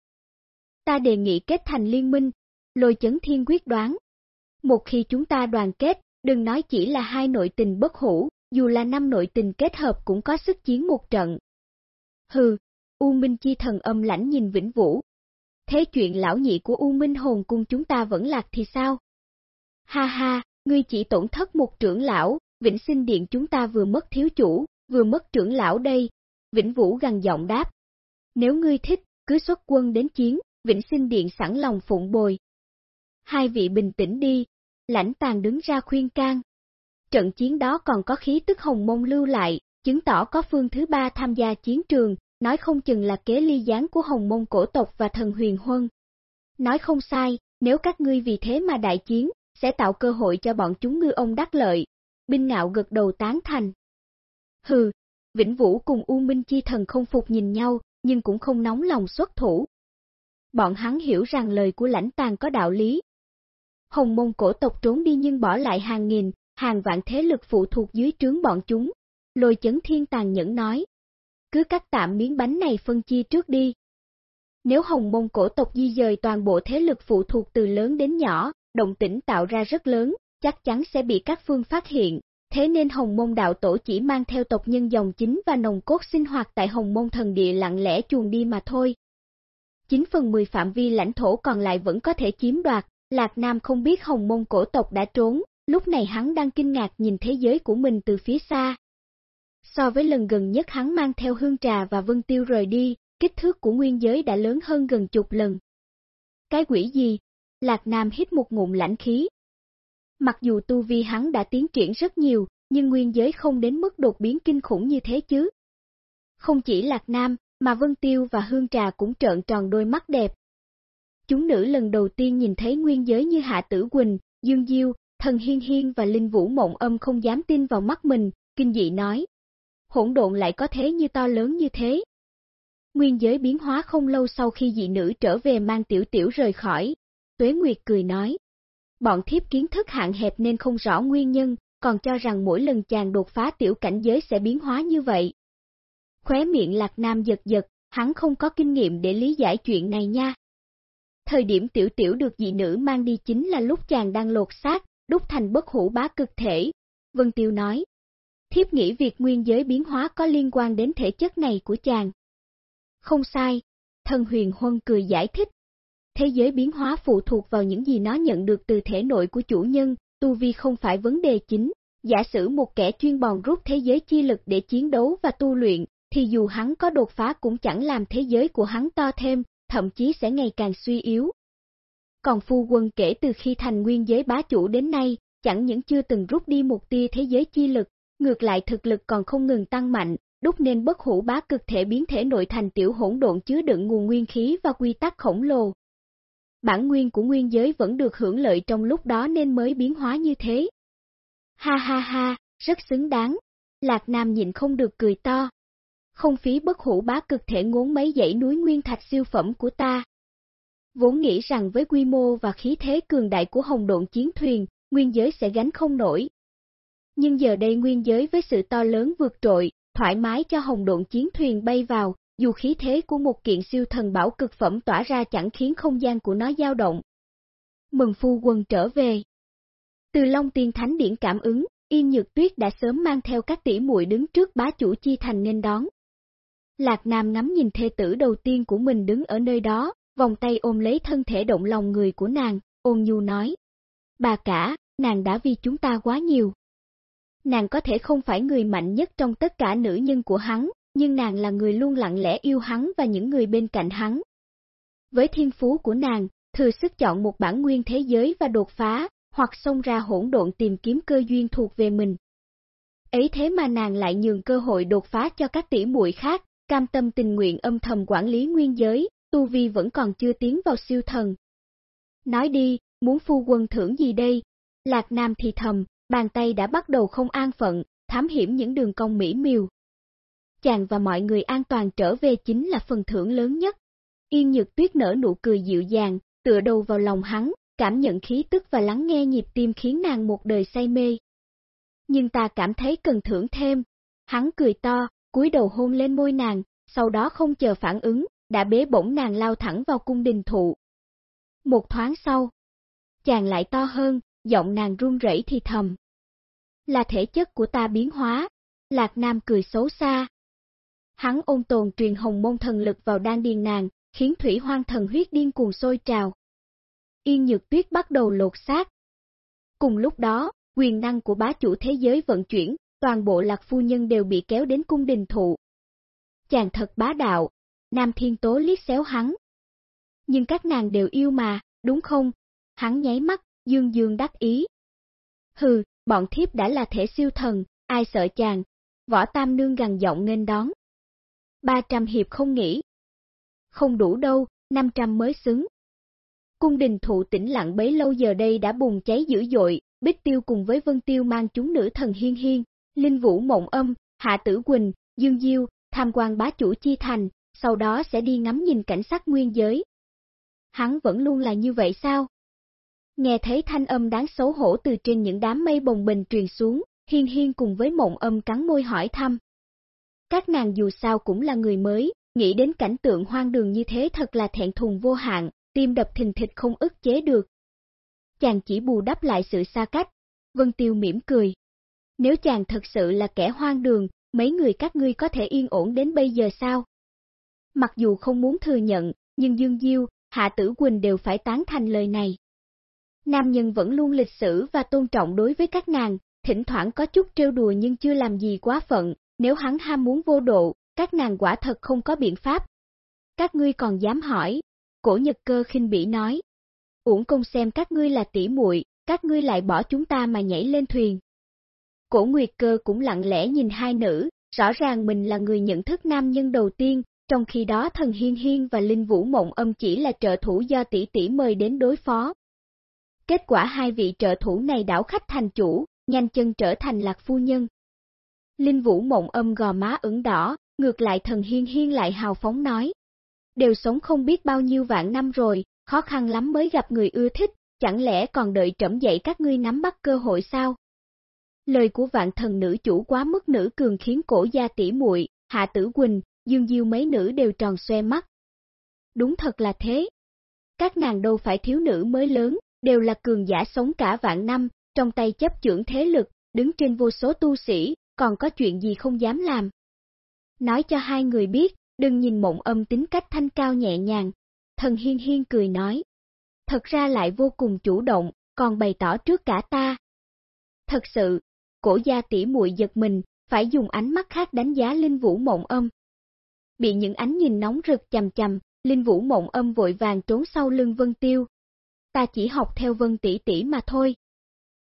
Ta đề nghị kết thành liên minh, lôi chấn thiên quyết đoán. Một khi chúng ta đoàn kết, Đừng nói chỉ là hai nội tình bất hủ, dù là năm nội tình kết hợp cũng có sức chiến một trận. Hừ, U Minh Chi thần âm lãnh nhìn Vĩnh Vũ. Thế chuyện lão nhị của U Minh hồn cung chúng ta vẫn lạc thì sao? Ha ha, ngươi chỉ tổn thất một trưởng lão, Vĩnh Sinh Điện chúng ta vừa mất thiếu chủ, vừa mất trưởng lão đây. Vĩnh Vũ gằn giọng đáp. Nếu ngươi thích, cứ xuất quân đến chiến, Vĩnh Sinh Điện sẵn lòng phụng bồi. Hai vị bình tĩnh đi, lãnh tàng đứng ra khuyên can. Trận chiến đó còn có khí tức hồng mông lưu lại, chứng tỏ có phương thứ ba tham gia chiến trường, nói không chừng là kế ly gián của hồng mông cổ tộc và thần huyền huân. Nói không sai, nếu các ngươi vì thế mà đại chiến, sẽ tạo cơ hội cho bọn chúng ngư ông đắc lợi. Binh ngạo gật đầu tán thành. Hừ, Vĩnh Vũ cùng U Minh Chi Thần không phục nhìn nhau, nhưng cũng không nóng lòng xuất thủ. Bọn hắn hiểu rằng lời của lãnh tàng có đạo lý, Hồng mông cổ tộc trốn đi nhưng bỏ lại hàng nghìn, hàng vạn thế lực phụ thuộc dưới trướng bọn chúng. Lôi chấn thiên tàn nhẫn nói. Cứ cắt tạm miếng bánh này phân chia trước đi. Nếu hồng mông cổ tộc di dời toàn bộ thế lực phụ thuộc từ lớn đến nhỏ, động tĩnh tạo ra rất lớn, chắc chắn sẽ bị các phương phát hiện, thế nên hồng mông đạo tổ chỉ mang theo tộc nhân dòng chính và nồng cốt sinh hoạt tại hồng mông thần địa lặng lẽ chuồn đi mà thôi. 9 phần 10 phạm vi lãnh thổ còn lại vẫn có thể chiếm đoạt, Lạc Nam không biết hồng mông cổ tộc đã trốn, lúc này hắn đang kinh ngạc nhìn thế giới của mình từ phía xa. So với lần gần nhất hắn mang theo hương trà và vân tiêu rời đi, kích thước của nguyên giới đã lớn hơn gần chục lần. Cái quỷ gì? Lạc Nam hít một ngụm lãnh khí. Mặc dù tu vi hắn đã tiến triển rất nhiều, nhưng nguyên giới không đến mức đột biến kinh khủng như thế chứ. Không chỉ Lạc Nam, mà Vân Tiêu và Hương Trà cũng trợn tròn đôi mắt đẹp, Chúng nữ lần đầu tiên nhìn thấy nguyên giới như Hạ Tử Quỳnh, Dương Diêu, Thần Hiên Hiên và Linh Vũ Mộng Âm không dám tin vào mắt mình, kinh dị nói. Hỗn độn lại có thế như to lớn như thế. Nguyên giới biến hóa không lâu sau khi dị nữ trở về mang tiểu tiểu rời khỏi. Tuế Nguyệt cười nói. Bọn thiếp kiến thức hạn hẹp nên không rõ nguyên nhân, còn cho rằng mỗi lần chàng đột phá tiểu cảnh giới sẽ biến hóa như vậy. Khóe miệng lạc nam giật giật, hắn không có kinh nghiệm để lý giải chuyện này nha. Thời điểm tiểu tiểu được dị nữ mang đi chính là lúc chàng đang lột xác, đúc thành bất hủ bá cực thể. Vân Tiêu nói, thiếp nghĩ việc nguyên giới biến hóa có liên quan đến thể chất này của chàng. Không sai, thần huyền huân cười giải thích. Thế giới biến hóa phụ thuộc vào những gì nó nhận được từ thể nội của chủ nhân, tu vi không phải vấn đề chính. Giả sử một kẻ chuyên bòn rút thế giới chi lực để chiến đấu và tu luyện, thì dù hắn có đột phá cũng chẳng làm thế giới của hắn to thêm, thậm chí sẽ ngày càng suy yếu. Còn phu quân kể từ khi thành nguyên giới bá chủ đến nay, chẳng những chưa từng rút đi một tia thế giới chi lực, ngược lại thực lực còn không ngừng tăng mạnh, đúc nên bất hủ bá cực thể biến thể nội thành tiểu hỗn độn chứa đựng nguồn nguyên khí và quy tắc khổng lồ. Bản nguyên của nguyên giới vẫn được hưởng lợi trong lúc đó nên mới biến hóa như thế. Ha ha ha, rất xứng đáng. Lạc Nam nhịn không được cười to. Không phí bất hủ bá cực thể ngốn mấy dãy núi nguyên thạch siêu phẩm của ta. Vốn nghĩ rằng với quy mô và khí thế cường đại của hồng độn chiến thuyền, nguyên giới sẽ gánh không nổi. Nhưng giờ đây nguyên giới với sự to lớn vượt trội, thoải mái cho hồng độn chiến thuyền bay vào, dù khí thế của một kiện siêu thần bảo cực phẩm tỏa ra chẳng khiến không gian của nó dao động. Mừng phu quân trở về. Từ Long Tiên Thánh Điển cảm ứng, Yên Nhược Tuyết đã sớm mang theo các tỷ muội đứng trước bá chủ chi thành nên đón. Lạc Nam ngắm nhìn thê tử đầu tiên của mình đứng ở nơi đó, vòng tay ôm lấy thân thể động lòng người của nàng, ôn nhu nói. Bà cả, nàng đã vì chúng ta quá nhiều. Nàng có thể không phải người mạnh nhất trong tất cả nữ nhân của hắn, nhưng nàng là người luôn lặng lẽ yêu hắn và những người bên cạnh hắn. Với thiên phú của nàng, thừa sức chọn một bản nguyên thế giới và đột phá, hoặc xông ra hỗn độn tìm kiếm cơ duyên thuộc về mình. Ấy thế mà nàng lại nhường cơ hội đột phá cho các tỷ muội khác, cam tâm tình nguyện âm thầm quản lý nguyên giới, tu vi vẫn còn chưa tiến vào siêu thần. Nói đi, muốn phu quân thưởng gì đây? Lạc Nam thì thầm, bàn tay đã bắt đầu không an phận, thám hiểm những đường cong mỹ miều. Chàng và mọi người an toàn trở về chính là phần thưởng lớn nhất. Yên Nhược Tuyết nở nụ cười dịu dàng, tựa đầu vào lòng hắn, cảm nhận khí tức và lắng nghe nhịp tim khiến nàng một đời say mê. Nhưng ta cảm thấy cần thưởng thêm. Hắn cười to, cúi đầu hôn lên môi nàng, sau đó không chờ phản ứng, đã bế bổng nàng lao thẳng vào cung đình thụ. Một thoáng sau, chàng lại to hơn, giọng nàng run rẩy thì thầm. Là thể chất của ta biến hóa, Lạc Nam cười xấu xa. Hắn ôn tồn truyền hồng môn thần lực vào đan điền nàng, khiến thủy hoang thần huyết điên cuồng sôi trào. Yên Nhược Tuyết bắt đầu lột xác. Cùng lúc đó, quyền năng của bá chủ thế giới vận chuyển, toàn bộ lạc phu nhân đều bị kéo đến cung đình thụ. Chàng thật bá đạo, Nam Thiên Tố liếc xéo hắn. Nhưng các nàng đều yêu mà, đúng không? Hắn nháy mắt, dương dương đắc ý. Hừ, bọn thiếp đã là thể siêu thần, ai sợ chàng? Võ Tam Nương gằn giọng nên đón. 300 hiệp không nghĩ. Không đủ đâu, 500 mới xứng. Cung đình thụ tĩnh lặng bấy lâu giờ đây đã bùng cháy dữ dội, Bích Tiêu cùng với Vân Tiêu mang chúng nữ thần hiên hiên, Linh Vũ Mộng Âm, Hạ Tử Quỳnh, Dương Diêu, tham quan bá chủ chi thành, sau đó sẽ đi ngắm nhìn cảnh sắc nguyên giới. Hắn vẫn luôn là như vậy sao? Nghe thấy thanh âm đáng xấu hổ từ trên những đám mây bồng bình truyền xuống, hiên hiên cùng với mộng âm cắn môi hỏi thăm. Các nàng dù sao cũng là người mới, nghĩ đến cảnh tượng hoang đường như thế thật là thẹn thùng vô hạn, tim đập thình thịch không ức chế được. Chàng chỉ bù đắp lại sự xa cách, Vân Tiêu mỉm cười. Nếu chàng thật sự là kẻ hoang đường, mấy người các ngươi có thể yên ổn đến bây giờ sao? Mặc dù không muốn thừa nhận, nhưng Dương Diêu, Hạ Tử Quỳnh đều phải tán thành lời này. Nam nhân vẫn luôn lịch sử và tôn trọng đối với các nàng, thỉnh thoảng có chút trêu đùa nhưng chưa làm gì quá phận, nếu hắn ham muốn vô độ, các nàng quả thật không có biện pháp. Các ngươi còn dám hỏi, cổ nhật cơ khinh bỉ nói. Uổng công xem các ngươi là tỉ muội, các ngươi lại bỏ chúng ta mà nhảy lên thuyền. Cổ nguyệt cơ cũng lặng lẽ nhìn hai nữ, rõ ràng mình là người nhận thức nam nhân đầu tiên, trong khi đó thần hiên hiên và linh vũ mộng âm chỉ là trợ thủ do tỷ tỷ mời đến đối phó. Kết quả hai vị trợ thủ này đảo khách thành chủ, nhanh chân trở thành lạc phu nhân. Linh vũ mộng âm gò má ửng đỏ, ngược lại thần hiên hiên lại hào phóng nói. Đều sống không biết bao nhiêu vạn năm rồi, khó khăn lắm mới gặp người ưa thích, chẳng lẽ còn đợi trẫm dậy các ngươi nắm bắt cơ hội sao? Lời của vạn thần nữ chủ quá mức nữ cường khiến cổ gia tỷ muội Hạ Tử Quỳnh, Dương Diêu mấy nữ đều tròn xoe mắt. Đúng thật là thế. Các nàng đâu phải thiếu nữ mới lớn, đều là cường giả sống cả vạn năm, trong tay chấp trưởng thế lực, đứng trên vô số tu sĩ, còn có chuyện gì không dám làm. Nói cho hai người biết, đừng nhìn mộng âm tính cách thanh cao nhẹ nhàng. Thần hiên hiên cười nói. Thật ra lại vô cùng chủ động, còn bày tỏ trước cả ta. Thật sự, cổ gia tỷ muội giật mình, phải dùng ánh mắt khác đánh giá Linh Vũ mộng âm. Bị những ánh nhìn nóng rực chầm chầm, Linh Vũ mộng âm vội vàng trốn sau lưng Vân Tiêu. Ta chỉ học theo Vân tỷ tỷ mà thôi.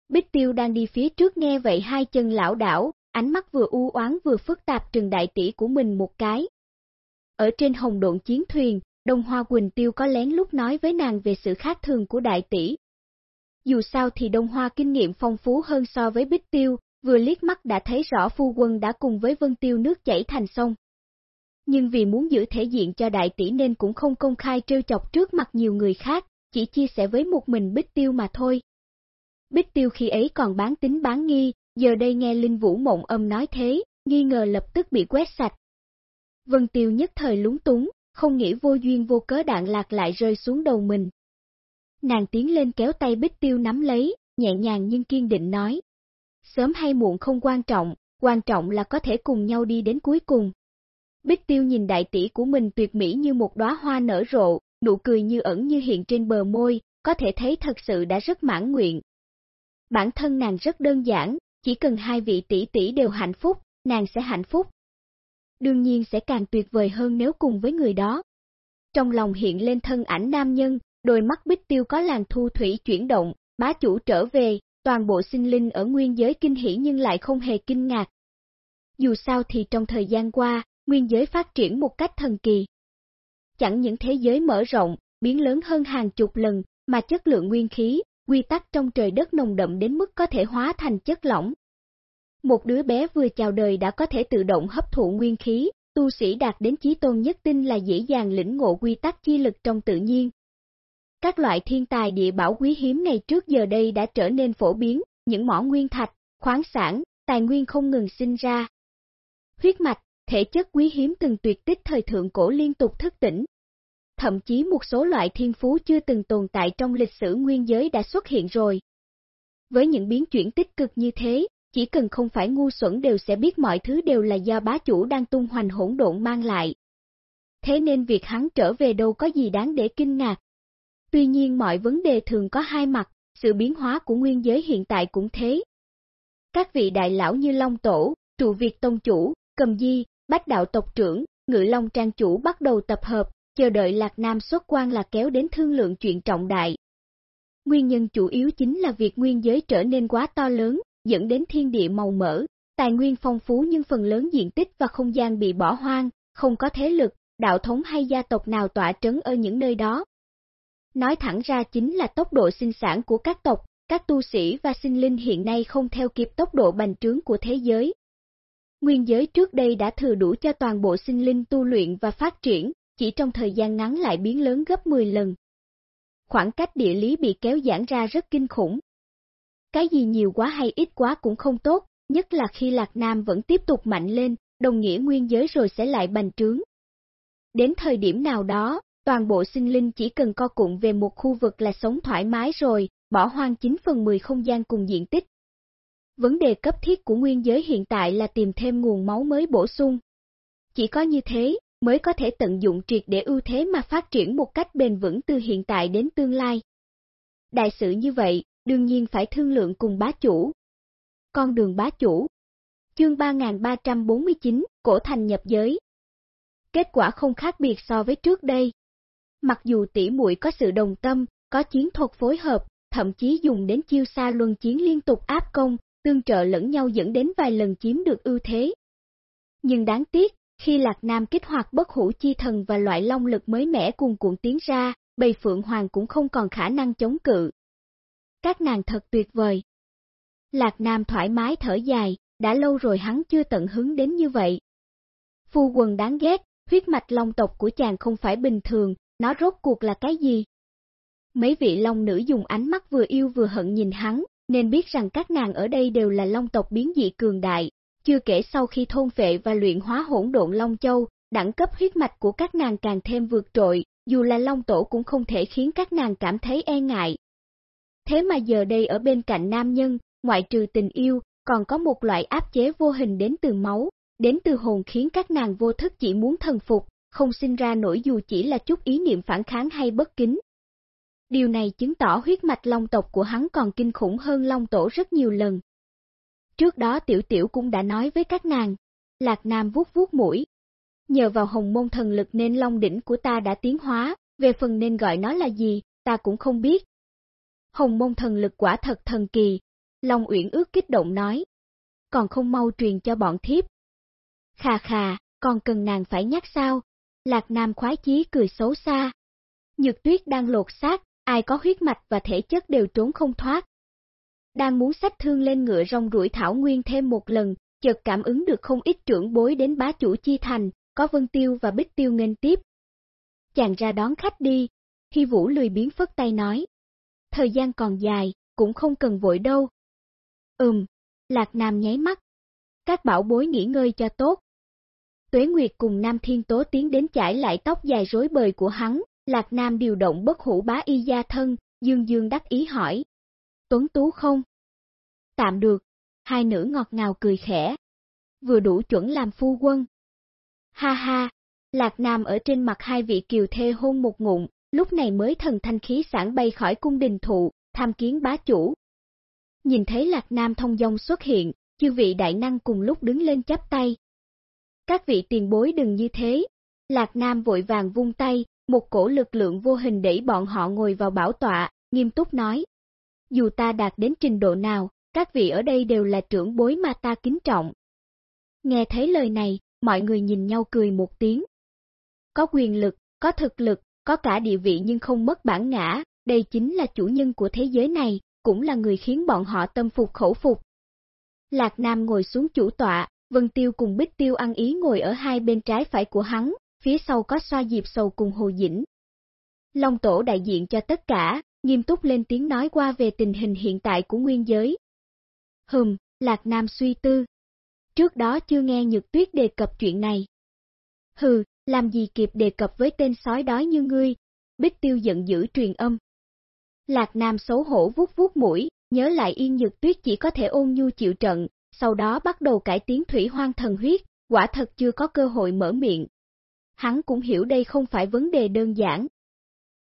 Bích Tiêu đang đi phía trước nghe vậy hai chân lão đảo, ánh mắt vừa u oán vừa phức tạp trừng đại tỷ của mình một cái. Ở trên hồng độn chiến thuyền, Đông Hoa Quỳnh Tiêu có lén lúc nói với nàng về sự khác thường của đại tỷ. Dù sao thì Đông Hoa kinh nghiệm phong phú hơn so với Bích Tiêu, vừa liếc mắt đã thấy rõ phu quân đã cùng với Vân Tiêu nước chảy thành sông. Nhưng vì muốn giữ thể diện cho đại tỷ nên cũng không công khai trêu chọc trước mặt nhiều người khác, chỉ chia sẻ với một mình Bích Tiêu mà thôi. Bích Tiêu khi ấy còn bán tính bán nghi, giờ đây nghe Linh Vũ mộng âm nói thế, nghi ngờ lập tức bị quét sạch. Vân Tiêu nhất thời lúng túng, không nghĩ vô duyên vô cớ đạn lạc lại rơi xuống đầu mình. Nàng tiến lên kéo tay Bích Tiêu nắm lấy, nhẹ nhàng nhưng kiên định nói. Sớm hay muộn không quan trọng, quan trọng là có thể cùng nhau đi đến cuối cùng. Bích Tiêu nhìn đại tỷ của mình tuyệt mỹ như một đóa hoa nở rộ, nụ cười như ẩn như hiện trên bờ môi, có thể thấy thật sự đã rất mãn nguyện. Bản thân nàng rất đơn giản, chỉ cần hai vị tỷ tỷ đều hạnh phúc, nàng sẽ hạnh phúc. Đương nhiên sẽ càng tuyệt vời hơn nếu cùng với người đó. Trong lòng hiện lên thân ảnh nam nhân, đôi mắt bích tiêu có làn thu thủy chuyển động, bá chủ trở về, toàn bộ sinh linh ở nguyên giới kinh hỉ nhưng lại không hề kinh ngạc. Dù sao thì trong thời gian qua, nguyên giới phát triển một cách thần kỳ. Chẳng những thế giới mở rộng, biến lớn hơn hàng chục lần, mà chất lượng nguyên khí, quy tắc trong trời đất nồng đậm đến mức có thể hóa thành chất lỏng. Một đứa bé vừa chào đời đã có thể tự động hấp thụ nguyên khí, tu sĩ đạt đến chí tôn nhất tinh là dễ dàng lĩnh ngộ quy tắc chi lực trong tự nhiên. Các loại thiên tài địa bảo quý hiếm ngày trước giờ đây đã trở nên phổ biến, những mỏ nguyên thạch, khoáng sản, tài nguyên không ngừng sinh ra. Huyết mạch, thể chất quý hiếm từng tuyệt tích thời thượng cổ liên tục thức tỉnh, thậm chí một số loại thiên phú chưa từng tồn tại trong lịch sử nguyên giới đã xuất hiện rồi. Với những biến chuyển tích cực như thế, chỉ cần không phải ngu xuẩn đều sẽ biết mọi thứ đều là do bá chủ đang tung hoành hỗn độn mang lại. Thế nên việc hắn trở về đâu có gì đáng để kinh ngạc. Tuy nhiên mọi vấn đề thường có hai mặt, sự biến hóa của nguyên giới hiện tại cũng thế. Các vị đại lão như Long Tổ, Trụ Việt Tông Chủ, Cầm Di, Bách Đạo Tộc Trưởng, Ngự Long Trang Chủ bắt đầu tập hợp, chờ đợi Lạc Nam xuất quan là kéo đến thương lượng chuyện trọng đại. Nguyên nhân chủ yếu chính là việc nguyên giới trở nên quá to lớn, dẫn đến thiên địa màu mỡ, tài nguyên phong phú nhưng phần lớn diện tích và không gian bị bỏ hoang, không có thế lực, đạo thống hay gia tộc nào tỏa trấn ở những nơi đó. Nói thẳng ra chính là tốc độ sinh sản của các tộc, các tu sĩ và sinh linh hiện nay không theo kịp tốc độ bành trướng của thế giới. Nguyên giới trước đây đã thừa đủ cho toàn bộ sinh linh tu luyện và phát triển, chỉ trong thời gian ngắn lại biến lớn gấp 10 lần. Khoảng cách địa lý bị kéo giãn ra rất kinh khủng. Cái gì nhiều quá hay ít quá cũng không tốt, nhất là khi Lạc Nam vẫn tiếp tục mạnh lên, đồng nghĩa nguyên giới rồi sẽ lại bành trướng. Đến thời điểm nào đó, toàn bộ sinh linh chỉ cần co cụm về một khu vực là sống thoải mái rồi, bỏ hoang 9 phần 10 không gian cùng diện tích. Vấn đề cấp thiết của nguyên giới hiện tại là tìm thêm nguồn máu mới bổ sung. Chỉ có như thế, mới có thể tận dụng triệt để ưu thế mà phát triển một cách bền vững từ hiện tại đến tương lai. Đại sự như vậy, đương nhiên phải thương lượng cùng bá chủ. Con đường bá chủ Chương 3349, Cổ thành nhập giới Kết quả không khác biệt so với trước đây. Mặc dù tỷ muội có sự đồng tâm, có chiến thuật phối hợp, thậm chí dùng đến chiêu xa luân chiến liên tục áp công, tương trợ lẫn nhau dẫn đến vài lần chiếm được ưu thế. Nhưng đáng tiếc, khi Lạc Nam kích hoạt bất hủ chi thần và loại long lực mới mẻ cùng cuộn tiến ra, bầy Phượng Hoàng cũng không còn khả năng chống cự. Các nàng thật tuyệt vời. Lạc Nam thoải mái thở dài, đã lâu rồi hắn chưa tận hứng đến như vậy. Phu quần đáng ghét, huyết mạch long tộc của chàng không phải bình thường, nó rốt cuộc là cái gì? Mấy vị long nữ dùng ánh mắt vừa yêu vừa hận nhìn hắn, nên biết rằng các nàng ở đây đều là long tộc biến dị cường đại, chưa kể sau khi thôn vệ và luyện hóa hỗn độn Long Châu, đẳng cấp huyết mạch của các nàng càng thêm vượt trội, dù là Long Tổ cũng không thể khiến các nàng cảm thấy e ngại. Thế mà giờ đây ở bên cạnh nam nhân, ngoại trừ tình yêu, còn có một loại áp chế vô hình đến từ máu, đến từ hồn khiến các nàng vô thức chỉ muốn thần phục, không sinh ra nổi dù chỉ là chút ý niệm phản kháng hay bất kính. Điều này chứng tỏ huyết mạch long tộc của hắn còn kinh khủng hơn long tổ rất nhiều lần. Trước đó tiểu tiểu cũng đã nói với các nàng, Lạc Nam vuốt vuốt mũi. Nhờ vào hồng môn thần lực nên long đỉnh của ta đã tiến hóa, về phần nên gọi nó là gì, ta cũng không biết. Hồng môn thần lực quả thật thần kỳ, Long Uyển ước kích động nói. Còn không mau truyền cho bọn thiếp. Khà khà, còn cần nàng phải nhắc sao? Lạc Nam khoái chí cười xấu xa. Nhược tuyết đang lột xác, ai có huyết mạch và thể chất đều trốn không thoát. Đang muốn sách thương lên ngựa rong rủi thảo nguyên thêm một lần, chợt cảm ứng được không ít trưởng bối đến bá chủ chi thành, có Vân Tiêu và Bích Tiêu nghênh tiếp. Chàng ra đón khách đi, Hy Vũ lười biến phất tay nói. Thời gian còn dài, cũng không cần vội đâu. Ừm, Lạc Nam nháy mắt. Các bảo bối nghỉ ngơi cho tốt. Tuế Nguyệt cùng Nam Thiên Tố tiến đến chải lại tóc dài rối bời của hắn, Lạc Nam điều động bất hủ bá y gia thân, dương dương đắc ý hỏi. Tuấn Tú không? Tạm được, hai nữ ngọt ngào cười khẽ. Vừa đủ chuẩn làm phu quân. Ha ha, Lạc Nam ở trên mặt hai vị kiều thê hôn một ngụm, lúc này mới thần thanh khí sản bay khỏi cung đình thụ, tham kiến bá chủ. Nhìn thấy Lạc Nam thông dong xuất hiện, chư vị đại năng cùng lúc đứng lên chắp tay. Các vị tiền bối đừng như thế. Lạc Nam vội vàng vung tay, một cổ lực lượng vô hình đẩy bọn họ ngồi vào bảo tọa, nghiêm túc nói. Dù ta đạt đến trình độ nào, các vị ở đây đều là trưởng bối mà ta kính trọng. Nghe thấy lời này, mọi người nhìn nhau cười một tiếng. Có quyền lực, có thực lực, có cả địa vị nhưng không mất bản ngã, đây chính là chủ nhân của thế giới này, cũng là người khiến bọn họ tâm phục khẩu phục. Lạc Nam ngồi xuống chủ tọa, Vân Tiêu cùng Bích Tiêu ăn ý ngồi ở hai bên trái phải của hắn, phía sau có xoa diệp sầu cùng Hồ Dĩnh. Long Tổ đại diện cho tất cả, nghiêm túc lên tiếng nói qua về tình hình hiện tại của nguyên giới. Hừm, Lạc Nam suy tư. Trước đó chưa nghe Nhược Tuyết đề cập chuyện này. Hừ, làm gì kịp đề cập với tên sói đói như ngươi, Bích Tiêu giận dữ truyền âm. Lạc Nam xấu hổ vuốt vuốt mũi, nhớ lại Yên Nhược Tuyết chỉ có thể ôn nhu chịu trận, sau đó bắt đầu cải tiến thủy hoang thần huyết, quả thật chưa có cơ hội mở miệng. Hắn cũng hiểu đây không phải vấn đề đơn giản.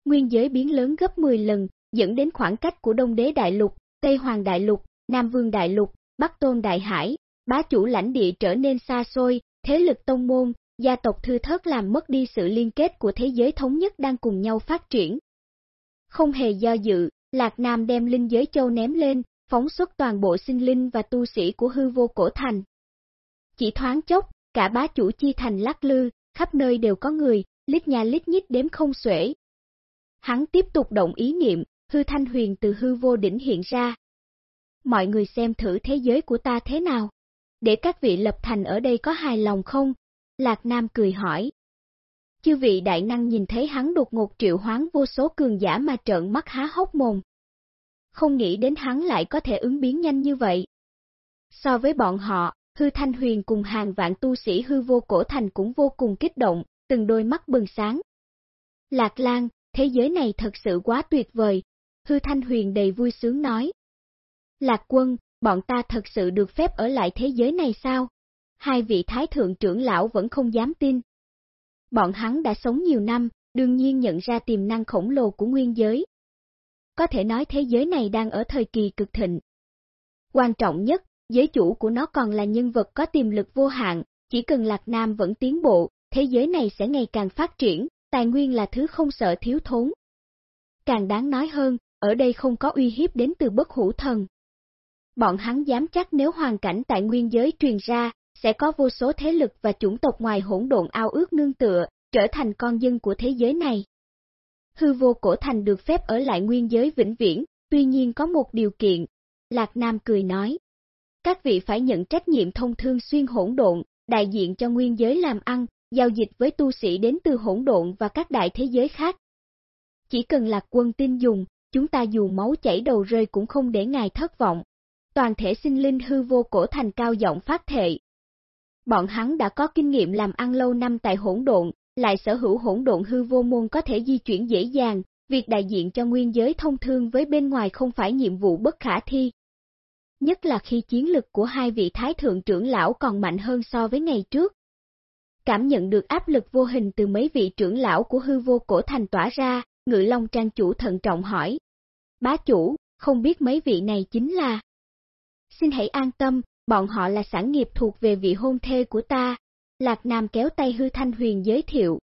Nguyên giới biến lớn gấp 10 lần, dẫn đến khoảng cách của Đông Đế Đại Lục, Tây Hoàng Đại Lục, Nam Vương Đại Lục, Bắc Tôn Đại Hải, bá chủ lãnh địa trở nên xa xôi, thế lực tông môn, gia tộc thư thớt làm mất đi sự liên kết của thế giới thống nhất đang cùng nhau phát triển. Không hề do dự, Lạc Nam đem linh giới châu ném lên, phóng xuất toàn bộ sinh linh và tu sĩ của hư vô cổ thành. Chỉ thoáng chốc, cả bá chủ chi thành lắc lư, khắp nơi đều có người, lít nhà lít nhít đếm không xuể. Hắn tiếp tục động ý niệm, hư thanh huyền từ hư vô đỉnh hiện ra. Mọi người xem thử thế giới của ta thế nào. Để các vị lập thành ở đây có hài lòng không? Lạc Nam cười hỏi. Chư vị đại năng nhìn thấy hắn đột ngột triệu hoán vô số cường giả mà trợn mắt há hốc mồm. Không nghĩ đến hắn lại có thể ứng biến nhanh như vậy. So với bọn họ, hư thanh huyền cùng hàng vạn tu sĩ hư vô cổ thành cũng vô cùng kích động, từng đôi mắt bừng sáng. Lạc Lan, thế giới này thật sự quá tuyệt vời, hư thanh huyền đầy vui sướng nói. Lạc quân, bọn ta thật sự được phép ở lại thế giới này sao? Hai vị thái thượng trưởng lão vẫn không dám tin. Bọn hắn đã sống nhiều năm, đương nhiên nhận ra tiềm năng khổng lồ của nguyên giới. Có thể nói thế giới này đang ở thời kỳ cực thịnh. Quan trọng nhất, giới chủ của nó còn là nhân vật có tiềm lực vô hạn, chỉ cần Lạc Nam vẫn tiến bộ, thế giới này sẽ ngày càng phát triển, tài nguyên là thứ không sợ thiếu thốn. Càng đáng nói hơn, ở đây không có uy hiếp đến từ bất hủ thần. Bọn hắn dám chắc nếu hoàn cảnh tại nguyên giới truyền ra, sẽ có vô số thế lực và chủng tộc ngoài hỗn độn ao ước nương tựa, trở thành con dân của thế giới này. Hư vô cổ thành được phép ở lại nguyên giới vĩnh viễn, tuy nhiên có một điều kiện. Lạc Nam cười nói. Các vị phải nhận trách nhiệm thông thương xuyên hỗn độn, đại diện cho nguyên giới làm ăn, giao dịch với tu sĩ đến từ hỗn độn và các đại thế giới khác. Chỉ cần lạc quân tin dùng, chúng ta dù máu chảy đầu rơi cũng không để ngài thất vọng. Toàn thể sinh linh hư vô cổ thành cao giọng phát thệ. Bọn hắn đã có kinh nghiệm làm ăn lâu năm tại hỗn độn, lại sở hữu hỗn độn hư vô môn có thể di chuyển dễ dàng, việc đại diện cho nguyên giới thông thương với bên ngoài không phải nhiệm vụ bất khả thi. Nhất là khi chiến lực của hai vị thái thượng trưởng lão còn mạnh hơn so với ngày trước. Cảm nhận được áp lực vô hình từ mấy vị trưởng lão của hư vô cổ thành tỏa ra, ngự long trang chủ thận trọng hỏi. Bá chủ, không biết mấy vị này chính là... Xin hãy an tâm, bọn họ là sản nghiệp thuộc về vị hôn thê của ta. Lạc Nam kéo tay hư thanh huyền giới thiệu.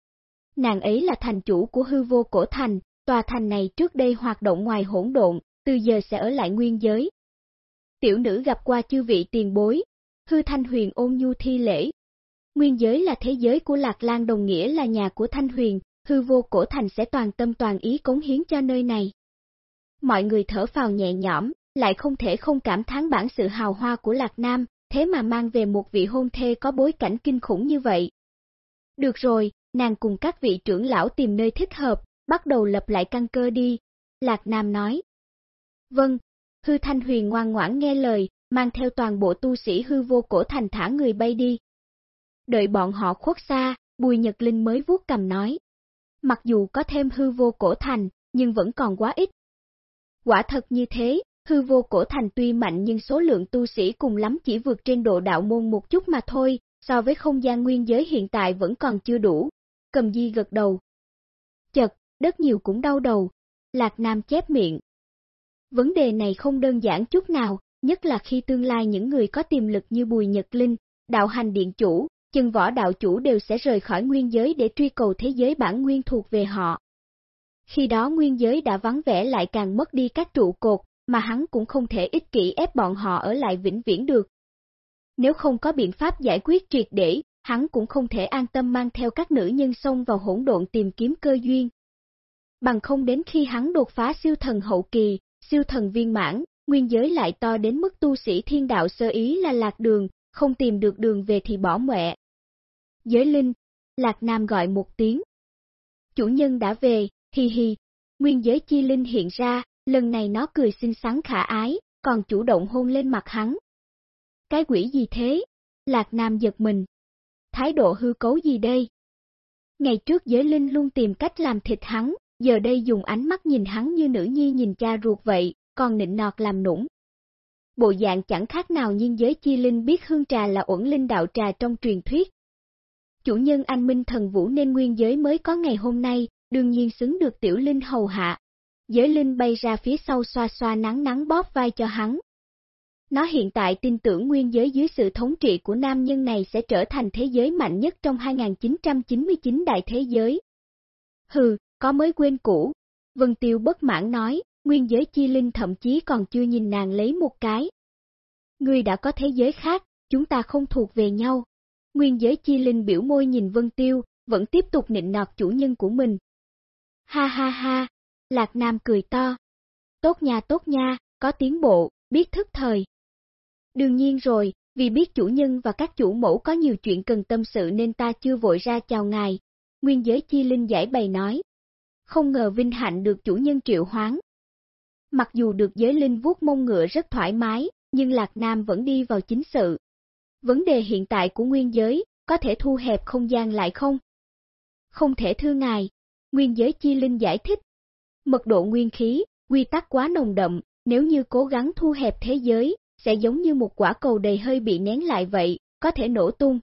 Nàng ấy là thành chủ của hư vô cổ thành, tòa thành này trước đây hoạt động ngoài hỗn độn, từ giờ sẽ ở lại nguyên giới. Tiểu nữ gặp qua chư vị tiền bối, hư thanh huyền ôn nhu thi lễ. Nguyên giới là thế giới của Lạc Lan đồng nghĩa là nhà của thanh huyền, hư vô cổ thành sẽ toàn tâm toàn ý cống hiến cho nơi này. Mọi người thở phào nhẹ nhõm, lại không thể không cảm thán bản sự hào hoa của Lạc Nam, thế mà mang về một vị hôn thê có bối cảnh kinh khủng như vậy. Được rồi, nàng cùng các vị trưởng lão tìm nơi thích hợp, bắt đầu lập lại căn cơ đi, Lạc Nam nói. Vâng, hư thanh huyền ngoan ngoãn nghe lời, mang theo toàn bộ tu sĩ hư vô cổ thành thả người bay đi. Đợi bọn họ khuất xa, Bùi Nhật Linh mới vuốt cầm nói. Mặc dù có thêm hư vô cổ thành, nhưng vẫn còn quá ít. Quả thật như thế, hư vô cổ thành tuy mạnh nhưng số lượng tu sĩ cùng lắm chỉ vượt trên độ đạo môn một chút mà thôi, so với không gian nguyên giới hiện tại vẫn còn chưa đủ. Cầm di gật đầu. Chật, đất nhiều cũng đau đầu. Lạc Nam chép miệng. Vấn đề này không đơn giản chút nào, nhất là khi tương lai những người có tiềm lực như Bùi Nhật Linh, đạo hành điện chủ, chân võ đạo chủ đều sẽ rời khỏi nguyên giới để truy cầu thế giới bản nguyên thuộc về họ. Khi đó nguyên giới đã vắng vẻ lại càng mất đi các trụ cột, mà hắn cũng không thể ích kỷ ép bọn họ ở lại vĩnh viễn được. Nếu không có biện pháp giải quyết triệt để, hắn cũng không thể an tâm mang theo các nữ nhân xông vào hỗn độn tìm kiếm cơ duyên. Bằng không đến khi hắn đột phá siêu thần hậu kỳ, siêu thần viên mãn, nguyên giới lại to đến mức tu sĩ thiên đạo sơ ý là lạc đường, không tìm được đường về thì bỏ mẹ. Giới linh, lạc nam gọi một tiếng. Chủ nhân đã về, hi hi, nguyên giới chi linh hiện ra, lần này nó cười xinh xắn khả ái, còn chủ động hôn lên mặt hắn. Cái quỷ gì thế? Lạc Nam giật mình. Thái độ hư cấu gì đây? Ngày trước giới linh luôn tìm cách làm thịt hắn, giờ đây dùng ánh mắt nhìn hắn như nữ nhi nhìn cha ruột vậy, còn nịnh nọt làm nũng. Bộ dạng chẳng khác nào nhưng giới chi linh biết hương trà là uẩn linh đạo trà trong truyền thuyết. Chủ nhân anh minh thần vũ nên nguyên giới mới có ngày hôm nay, đương nhiên xứng được tiểu linh hầu hạ. Giới linh bay ra phía sau xoa xoa nắng nắng bóp vai cho hắn. Nó hiện tại tin tưởng nguyên giới dưới sự thống trị của nam nhân này sẽ trở thành thế giới mạnh nhất trong 2999 đại thế giới. Hừ, có mới quên cũ. Vân Tiêu bất mãn nói, nguyên giới chi linh thậm chí còn chưa nhìn nàng lấy một cái. Ngươi đã có thế giới khác, chúng ta không thuộc về nhau. Nguyên giới chi linh biểu môi nhìn Vân Tiêu, vẫn tiếp tục nịnh nọt chủ nhân của mình. Ha ha ha, Lạc Nam cười to. Tốt nha tốt nha, có tiến bộ, biết thức thời. Đương nhiên rồi, vì biết chủ nhân và các chủ mẫu có nhiều chuyện cần tâm sự nên ta chưa vội ra chào ngài. Nguyên giới chi linh giải bày nói. Không ngờ vinh hạnh được chủ nhân triệu hoáng. Mặc dù được giới linh vuốt mông ngựa rất thoải mái, nhưng Lạc Nam vẫn đi vào chính sự. Vấn đề hiện tại của nguyên giới, có thể thu hẹp không gian lại không? Không thể thưa ngài, nguyên giới chi linh giải thích. Mật độ nguyên khí, quy tắc quá nồng đậm, nếu như cố gắng thu hẹp thế giới, sẽ giống như một quả cầu đầy hơi bị nén lại vậy, có thể nổ tung.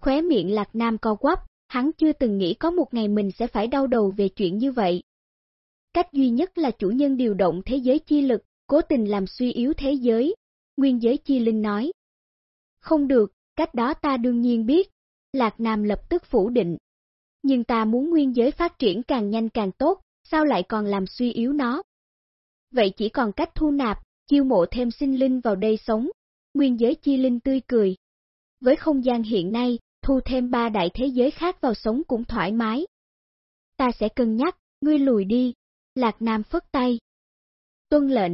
Khóe miệng Lạc Nam co quắp, hắn chưa từng nghĩ có một ngày mình sẽ phải đau đầu về chuyện như vậy. Cách duy nhất là chủ nhân điều động thế giới chi lực, cố tình làm suy yếu thế giới. Nguyên giới chi linh nói. Không được, cách đó ta đương nhiên biết. Lạc Nam lập tức phủ định. Nhưng ta muốn nguyên giới phát triển càng nhanh càng tốt, sao lại còn làm suy yếu nó? Vậy chỉ còn cách thu nạp, chiêu mộ thêm sinh linh vào đây sống. Nguyên giới chi linh tươi cười. Với không gian hiện nay, thu thêm ba đại thế giới khác vào sống cũng thoải mái. Ta sẽ cân nhắc, ngươi lùi đi. Lạc Nam phất tay. Tuân lệnh,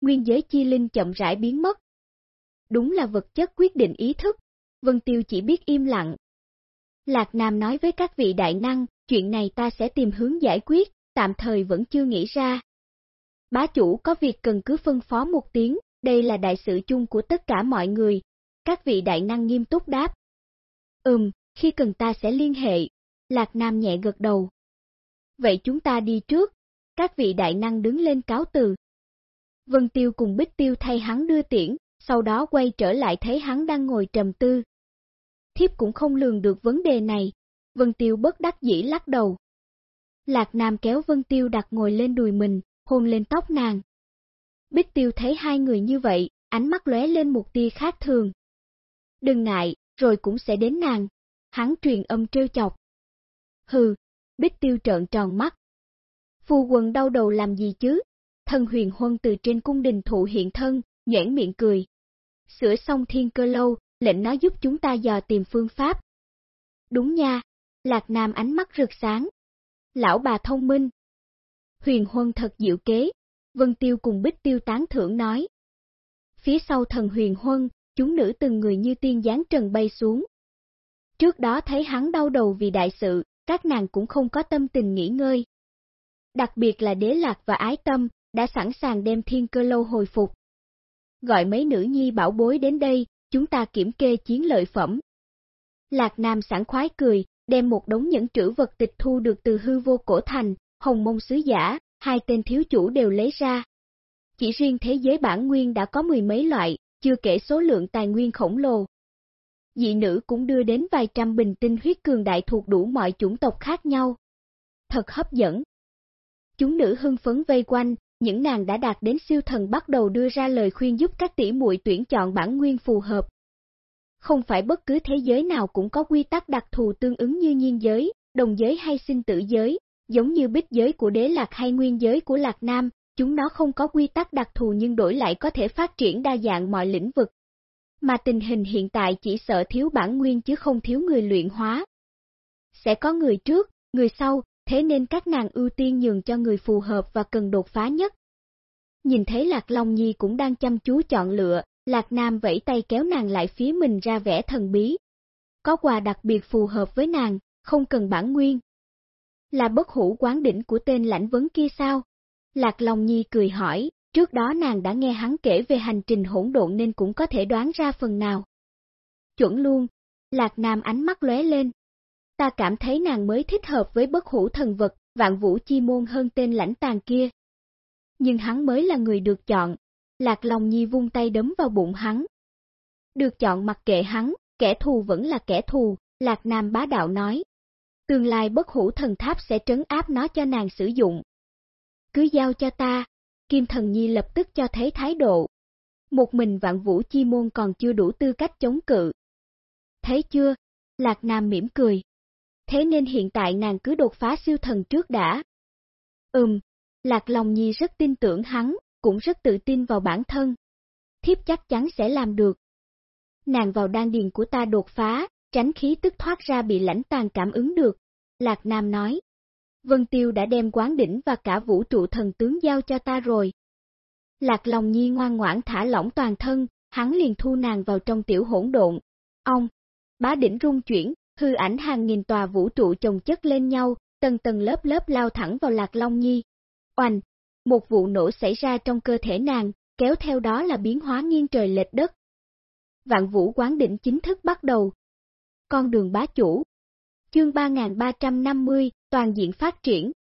nguyên giới chi linh chậm rãi biến mất. Đúng là vật chất quyết định ý thức, Vân Tiêu chỉ biết im lặng. Lạc Nam nói với các vị đại năng, chuyện này ta sẽ tìm hướng giải quyết, tạm thời vẫn chưa nghĩ ra. Bá chủ có việc cần cứ phân phó một tiếng, đây là đại sự chung của tất cả mọi người. Các vị đại năng nghiêm túc đáp, Ừm, khi cần ta sẽ liên hệ. Lạc Nam nhẹ gật đầu. Vậy chúng ta đi trước. Các vị đại năng đứng lên cáo từ. Vân Tiêu cùng Bích Tiêu thay hắn đưa tiễn, sau đó quay trở lại thấy hắn đang ngồi trầm tư. Thiếp cũng không lường được vấn đề này. Vân Tiêu bất đắc dĩ lắc đầu. Lạc Nam kéo Vân Tiêu đặt ngồi lên đùi mình, hôn lên tóc nàng. Bích Tiêu thấy hai người như vậy, ánh mắt lóe lên một tia khác thường. Đừng ngại, rồi cũng sẽ đến nàng. Hắn truyền âm trêu chọc. Hừ, Bích Tiêu trợn tròn mắt. Phu quân đau đầu làm gì chứ? Thân huyền huân từ trên cung đình thụ hiện thân, nhãn miệng cười. Sửa xong thiên cơ lâu, lệnh nó giúp chúng ta dò tìm phương pháp. Đúng nha, Lạc Nam ánh mắt rực sáng. Lão bà thông minh. Huyền huân thật diệu kế, Vân Tiêu cùng Bích Tiêu tán thưởng nói. Phía sau thần huyền huân, chúng nữ từng người như tiên giáng trần bay xuống. Trước đó thấy hắn đau đầu vì đại sự, các nàng cũng không có tâm tình nghỉ ngơi. Đặc biệt là đế lạc và ái tâm, đã sẵn sàng đem thiên cơ lâu hồi phục. Gọi mấy nữ nhi bảo bối đến đây, chúng ta kiểm kê chiến lợi phẩm. Lạc Nam sẵn khoái cười, đem một đống những trữ vật tịch thu được từ hư vô cổ thành, hồng mông sứ giả, hai tên thiếu chủ đều lấy ra. Chỉ riêng thế giới bản nguyên đã có mười mấy loại, chưa kể số lượng tài nguyên khổng lồ. Dị nữ cũng đưa đến vài trăm bình tinh huyết cường đại thuộc đủ mọi chủng tộc khác nhau. Thật hấp dẫn. Chúng nữ hưng phấn vây quanh, những nàng đã đạt đến siêu thần bắt đầu đưa ra lời khuyên giúp các tỷ muội tuyển chọn bản nguyên phù hợp. Không phải bất cứ thế giới nào cũng có quy tắc đặc thù tương ứng như nhiên giới, đồng giới hay sinh tử giới, giống như bích giới của đế lạc hay nguyên giới của lạc nam, chúng nó không có quy tắc đặc thù nhưng đổi lại có thể phát triển đa dạng mọi lĩnh vực. Mà tình hình hiện tại chỉ sợ thiếu bản nguyên chứ không thiếu người luyện hóa. Sẽ có người trước, người sau, thế nên các nàng ưu tiên nhường cho người phù hợp và cần đột phá nhất. Nhìn thấy Lạc Long Nhi cũng đang chăm chú chọn lựa, Lạc Nam vẫy tay kéo nàng lại phía mình ra vẻ thần bí. Có quà đặc biệt phù hợp với nàng, không cần bản nguyên. Là bất hủ quán đỉnh của tên lãnh vấn kia sao? Lạc Long Nhi cười hỏi, trước đó nàng đã nghe hắn kể về hành trình hỗn độn nên cũng có thể đoán ra phần nào. Chuẩn luôn, Lạc Nam ánh mắt lóe lên. Ta cảm thấy nàng mới thích hợp với bất hủ thần vật, vạn vũ chi môn hơn tên lãnh tàn kia. Nhưng hắn mới là người được chọn. Lạc Long Nhi vung tay đấm vào bụng hắn. Được chọn mặc kệ hắn, kẻ thù vẫn là kẻ thù, Lạc Nam bá đạo nói. Tương lai bất hủ thần tháp sẽ trấn áp nó cho nàng sử dụng, cứ giao cho ta, Kim Thần Nhi lập tức cho thấy thái độ. Một mình vạn vũ chi môn còn chưa đủ tư cách chống cự. Thấy chưa? Lạc Nam mỉm cười. Thế nên hiện tại nàng cứ đột phá siêu thần trước đã. Ừm, Lạc Long Nhi rất tin tưởng hắn, cũng rất tự tin vào bản thân. Thiếp chắc chắn sẽ làm được. Nàng vào đan điền của ta đột phá, tránh khí tức thoát ra bị lãnh tàn cảm ứng được. Lạc Nam nói. Vân Tiêu đã đem quán đỉnh và cả vũ trụ thần tướng giao cho ta rồi. Lạc lòng nhi ngoan ngoãn thả lỏng toàn thân, hắn liền thu nàng vào trong tiểu hỗn độn. Ông, bá đỉnh rung chuyển, hư ảnh hàng nghìn tòa vũ trụ chồng chất lên nhau, tầng tầng lớp lớp lao thẳng vào Lạc Long Nhi. Oanh, một vụ nổ xảy ra trong cơ thể nàng, kéo theo đó là biến hóa nghiêng trời lệch đất. Vạn vũ quán đỉnh chính thức bắt đầu. Con đường bá chủ Chương 3350, toàn diện phát triển.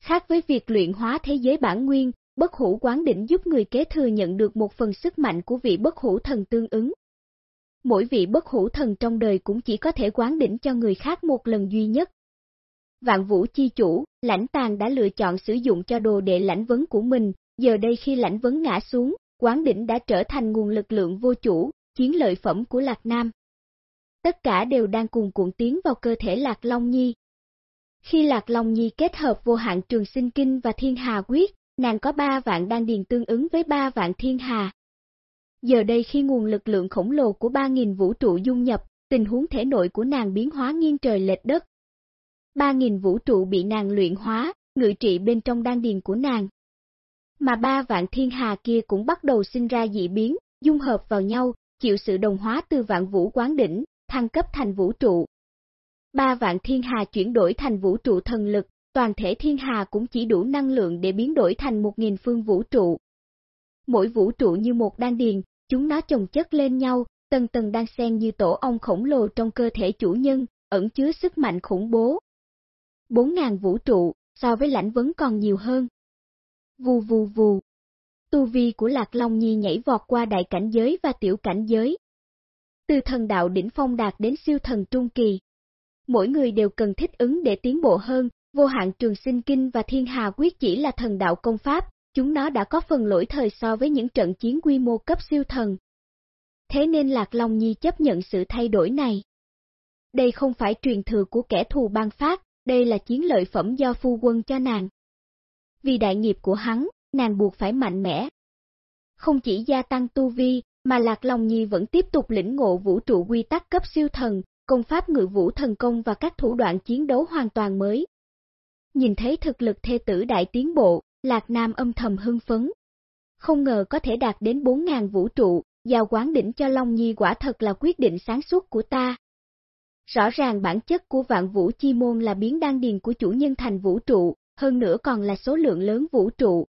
Khác với việc luyện hóa thế giới bản nguyên, bất hủ quán đỉnh giúp người kế thừa nhận được một phần sức mạnh của vị bất hủ thần tương ứng. Mỗi vị bất hủ thần trong đời cũng chỉ có thể quán đỉnh cho người khác một lần duy nhất. Vạn vũ chi chủ, lãnh tàng đã lựa chọn sử dụng cho đồ đệ lãnh vấn của mình, giờ đây khi lãnh vấn ngã xuống, quán đỉnh đã trở thành nguồn lực lượng vô chủ, chiến lợi phẩm của Lạc Nam tất cả đều đang cùng cuộn tiến vào cơ thể Lạc Long Nhi. Khi Lạc Long Nhi kết hợp vô hạn trường sinh kinh và thiên hà quyết, nàng có ba vạn đan điền tương ứng với ba vạn thiên hà. Giờ đây khi nguồn lực lượng khổng lồ của ba nghìn vũ trụ dung nhập, tình huống thể nội của nàng biến hóa nghiêng trời lệch đất. Ba nghìn vũ trụ bị nàng luyện hóa, ngự trị bên trong đan điền của nàng. Mà ba vạn thiên hà kia cũng bắt đầu sinh ra dị biến, dung hợp vào nhau, chịu sự đồng hóa từ vạn vũ quán đỉnh, thăng cấp thành vũ trụ. Ba vạn thiên hà chuyển đổi thành vũ trụ thần lực, toàn thể thiên hà cũng chỉ đủ năng lượng để biến đổi thành một nghìn phương vũ trụ. Mỗi vũ trụ như một đan điền, chúng nó chồng chất lên nhau, tầng tầng đan xen như tổ ong khổng lồ trong cơ thể chủ nhân, ẩn chứa sức mạnh khủng bố. 4.000 vũ trụ, so với lãnh vấn còn nhiều hơn. Vù vù vù. Tu vi của Lạc Long Nhi nhảy vọt qua đại cảnh giới và tiểu cảnh giới. Từ thần đạo đỉnh phong đạt đến siêu thần trung kỳ. Mỗi người đều cần thích ứng để tiến bộ hơn, vô hạn trường sinh kinh và thiên hà quyết chỉ là thần đạo công pháp, chúng nó đã có phần lỗi thời so với những trận chiến quy mô cấp siêu thần. Thế nên Lạc Long Nhi chấp nhận sự thay đổi này. Đây không phải truyền thừa của kẻ thù ban phát, đây là chiến lợi phẩm do phu quân cho nàng. Vì đại nghiệp của hắn, nàng buộc phải mạnh mẽ. Không chỉ gia tăng tu vi, mà Lạc Long Nhi vẫn tiếp tục lĩnh ngộ vũ trụ quy tắc cấp siêu thần, công pháp ngự vũ thần công và các thủ đoạn chiến đấu hoàn toàn mới. Nhìn thấy thực lực thê tử đại tiến bộ, Lạc Nam âm thầm hưng phấn. Không ngờ có thể đạt đến 4.000 vũ trụ, giao quán đỉnh cho Long Nhi quả thật là quyết định sáng suốt của ta. Rõ ràng bản chất của vạn vũ chi môn là biến đan điền của chủ nhân thành vũ trụ, hơn nữa còn là số lượng lớn vũ trụ.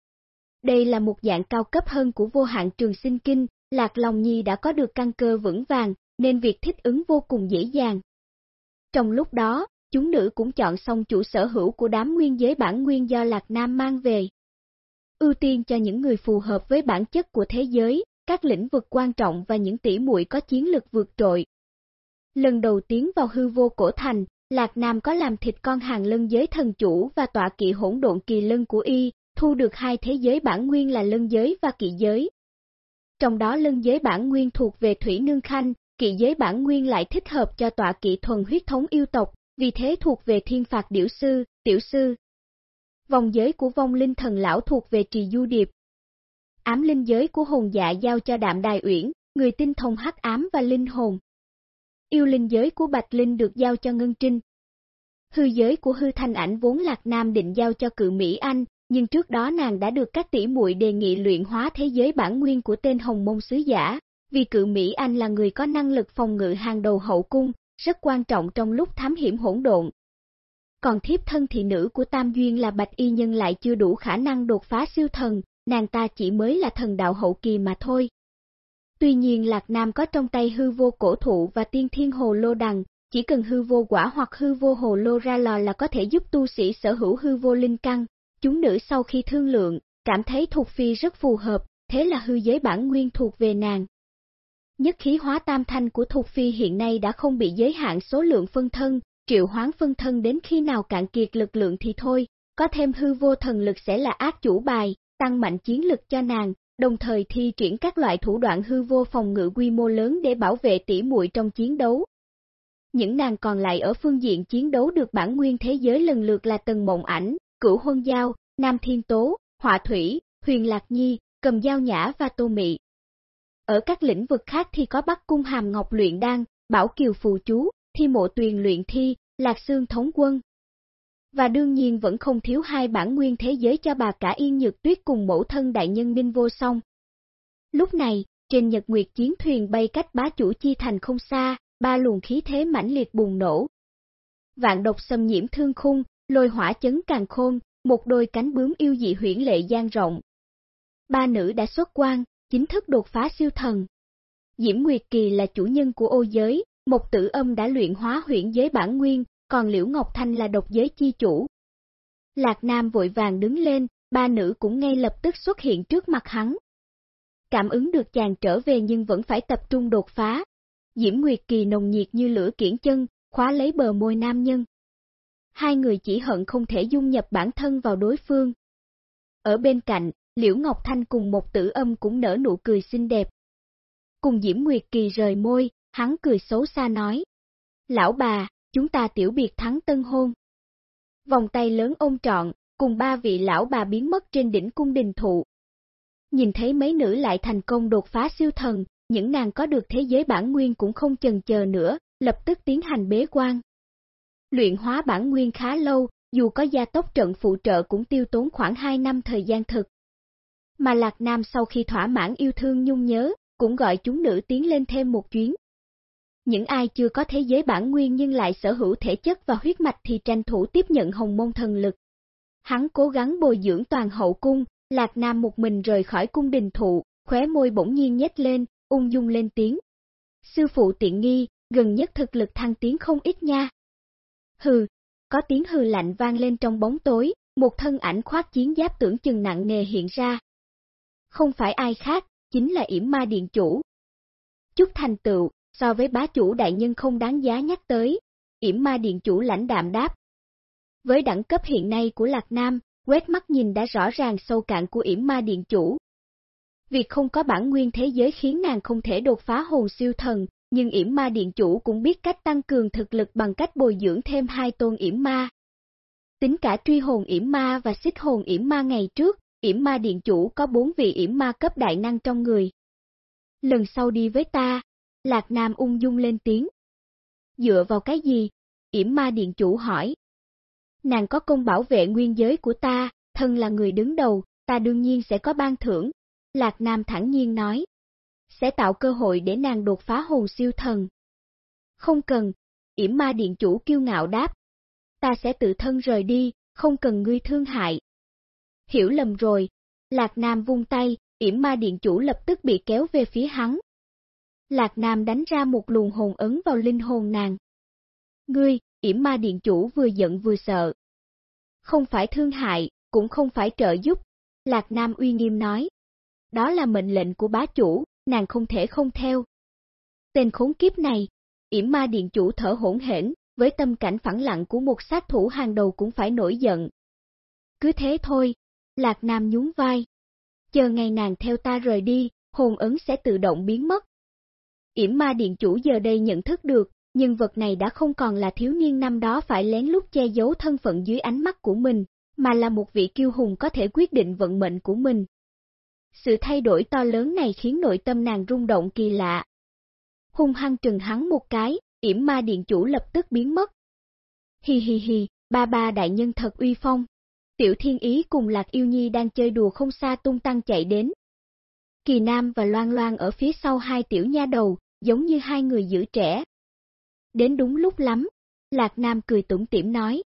Đây là một dạng cao cấp hơn của vô hạn trường sinh kinh, Lạc Long Nhi đã có được căn cơ vững vàng, nên việc thích ứng vô cùng dễ dàng. Trong lúc đó, chúng nữ cũng chọn xong chủ sở hữu của đám nguyên giới bản nguyên do Lạc Nam mang về. Ưu tiên cho những người phù hợp với bản chất của thế giới, các lĩnh vực quan trọng và những tỷ muội có chiến lực vượt trội. Lần đầu tiến vào hư vô cổ thành, Lạc Nam có làm thịt con hàng lân giới thần chủ và tọa kỵ hỗn độn kỳ lân của y, thu được hai thế giới bản nguyên là lân giới và kỵ giới. Trong đó lân giới bản nguyên thuộc về Thủy Nương Khanh, kỵ giới bản nguyên lại thích hợp cho tọa kỵ thuần huyết thống yêu tộc, vì thế thuộc về thiên phạt điểu sư, tiểu sư. Vòng giới của vong linh thần lão thuộc về trì du điệp. Ám linh giới của hồn dạ giao cho đạm đài uyển, người tinh thông hắc ám và linh hồn. Yêu linh giới của bạch linh được giao cho ngân trinh. Hư giới của hư thanh ảnh vốn lạc nam định giao cho cự Mỹ Anh, nhưng trước đó nàng đã được các tỷ muội đề nghị luyện hóa thế giới bản nguyên của tên hồng môn sứ giả, vì cự Mỹ Anh là người có năng lực phòng ngự hàng đầu hậu cung, rất quan trọng trong lúc thám hiểm hỗn độn. Còn thiếp thân thị nữ của Tam Duyên là Bạch Y Nhân lại chưa đủ khả năng đột phá siêu thần, nàng ta chỉ mới là thần đạo hậu kỳ mà thôi. Tuy nhiên Lạc Nam có trong tay hư vô cổ thụ và tiên thiên hồ lô đằng, chỉ cần hư vô quả hoặc hư vô hồ lô ra lò là có thể giúp tu sĩ sở hữu hư vô linh căn. Chúng nữ sau khi thương lượng, cảm thấy thuộc phi rất phù hợp, thế là hư giới bản nguyên thuộc về nàng. Nhất khí hóa tam thanh của thuộc Phi hiện nay đã không bị giới hạn số lượng phân thân, triệu hoán phân thân đến khi nào cạn kiệt lực lượng thì thôi, có thêm hư vô thần lực sẽ là ác chủ bài, tăng mạnh chiến lực cho nàng, đồng thời thi triển các loại thủ đoạn hư vô phòng ngự quy mô lớn để bảo vệ tỉ muội trong chiến đấu. Những nàng còn lại ở phương diện chiến đấu được bản nguyên thế giới lần lượt là Tần Mộng Ảnh, Cửu Huân Giao, Nam Thiên Tố, Họa Thủy, Huyền Lạc Nhi, Cầm Giao Nhã và Tô Mị. Ở các lĩnh vực khác thì có Bắc Cung Hàm Ngọc luyện đan, Bảo Kiều phù chú, Thi Mộ Tuyền luyện thi, Lạc Sương thống quân. Và đương nhiên vẫn không thiếu hai bản nguyên thế giới cho bà cả Yên Nhược Tuyết cùng mẫu thân đại nhân minh Vô Song. Lúc này, trên Nhật Nguyệt chiến thuyền bay cách bá chủ chi thành không xa, ba luồng khí thế mãnh liệt bùng nổ. Vạn độc xâm nhiễm thương khung, lôi hỏa chấn càng khôn, một đôi cánh bướm yêu dị huyển lệ gian rộng. Ba nữ đã xuất quan, chính thức đột phá siêu thần. Diễm Nguyệt Kỳ là chủ nhân của ô giới, một tử âm đã luyện hóa huyển giới bản nguyên, còn Liễu Ngọc Thanh là độc giới chi chủ. Lạc Nam vội vàng đứng lên, ba nữ cũng ngay lập tức xuất hiện trước mặt hắn. Cảm ứng được chàng trở về nhưng vẫn phải tập trung đột phá. Diễm Nguyệt Kỳ nồng nhiệt như lửa kiển chân, khóa lấy bờ môi nam nhân. Hai người chỉ hận không thể dung nhập bản thân vào đối phương. Ở bên cạnh, Liễu Ngọc Thanh cùng một tử âm cũng nở nụ cười xinh đẹp. Cùng Diễm Nguyệt Kỳ rời môi, hắn cười xấu xa nói. Lão bà, chúng ta tiểu biệt thắng tân hôn. Vòng tay lớn ôm trọn, cùng ba vị lão bà biến mất trên đỉnh cung đình thụ. Nhìn thấy mấy nữ lại thành công đột phá siêu thần, những nàng có được thế giới bản nguyên cũng không chần chờ nữa, lập tức tiến hành bế quan. Luyện hóa bản nguyên khá lâu, dù có gia tốc trận phụ trợ cũng tiêu tốn khoảng 2 năm thời gian thực. Mà Lạc Nam sau khi thỏa mãn yêu thương nhung nhớ, cũng gọi chúng nữ tiến lên thêm một chuyến. Những ai chưa có thế giới bản nguyên nhưng lại sở hữu thể chất và huyết mạch thì tranh thủ tiếp nhận hồng môn thần lực. Hắn cố gắng bồi dưỡng toàn hậu cung, Lạc Nam một mình rời khỏi cung đình thụ, khóe môi bỗng nhiên nhếch lên, ung dung lên tiếng. Sư phụ tiện nghi, gần nhất thực lực thăng tiến không ít nha. Hừ, có tiếng hừ lạnh vang lên trong bóng tối, một thân ảnh khoác chiến giáp tưởng chừng nặng nề hiện ra. Không phải ai khác, chính là yểm ma điện chủ. Chúc thành tựu, so với bá chủ đại nhân không đáng giá nhắc tới, yểm ma điện chủ lãnh đạm đáp. Với đẳng cấp hiện nay của Lạc Nam, quét mắt nhìn đã rõ ràng sâu cạn của yểm ma điện chủ. Việc không có bản nguyên thế giới khiến nàng không thể đột phá hồn siêu thần, nhưng yểm ma điện chủ cũng biết cách tăng cường thực lực bằng cách bồi dưỡng thêm hai tôn yểm ma. Tính cả truy hồn yểm ma và xích hồn yểm ma ngày trước, yểm ma điện chủ có bốn vị yểm ma cấp đại năng trong người. Lần sau đi với ta, Lạc Nam ung dung lên tiếng. Dựa vào cái gì? Yểm ma điện chủ hỏi. Nàng có công bảo vệ nguyên giới của ta, thân là người đứng đầu, ta đương nhiên sẽ có ban thưởng. Lạc Nam thẳng nhiên nói. Sẽ tạo cơ hội để nàng đột phá hồn siêu thần. Không cần, yểm ma điện chủ kiêu ngạo đáp. Ta sẽ tự thân rời đi, không cần ngươi thương hại. Hiểu lầm rồi, Lạc Nam vung tay, yểm ma điện chủ lập tức bị kéo về phía hắn. Lạc Nam đánh ra một luồng hồn ấn vào linh hồn nàng. Ngươi, yểm ma điện chủ vừa giận vừa sợ. Không phải thương hại, cũng không phải trợ giúp, Lạc Nam uy nghiêm nói. Đó là mệnh lệnh của bá chủ, nàng không thể không theo. Tên khốn kiếp này, yểm ma điện chủ thở hỗn hển, với tâm cảnh phẳng lặng của một sát thủ hàng đầu cũng phải nổi giận. Cứ thế thôi, Lạc Nam nhún vai. Chờ ngày nàng theo ta rời đi, hồn ấn sẽ tự động biến mất. Yểm ma điện chủ giờ đây nhận thức được, nhân vật này đã không còn là thiếu niên năm đó phải lén lút che giấu thân phận dưới ánh mắt của mình, mà là một vị kiêu hùng có thể quyết định vận mệnh của mình. Sự thay đổi to lớn này khiến nội tâm nàng rung động kỳ lạ. Hung hăng trừng hắn một cái, yểm ma điện chủ lập tức biến mất. Hi hi hi, ba ba đại nhân thật uy phong. Tiểu Thiên Ý cùng Lạc Yêu Nhi đang chơi đùa không xa tung tăng chạy đến. Kỳ Nam và Loan Loan ở phía sau hai tiểu nha đầu, giống như hai người giữ trẻ. Đến đúng lúc lắm, Lạc Nam cười tủm tỉm nói.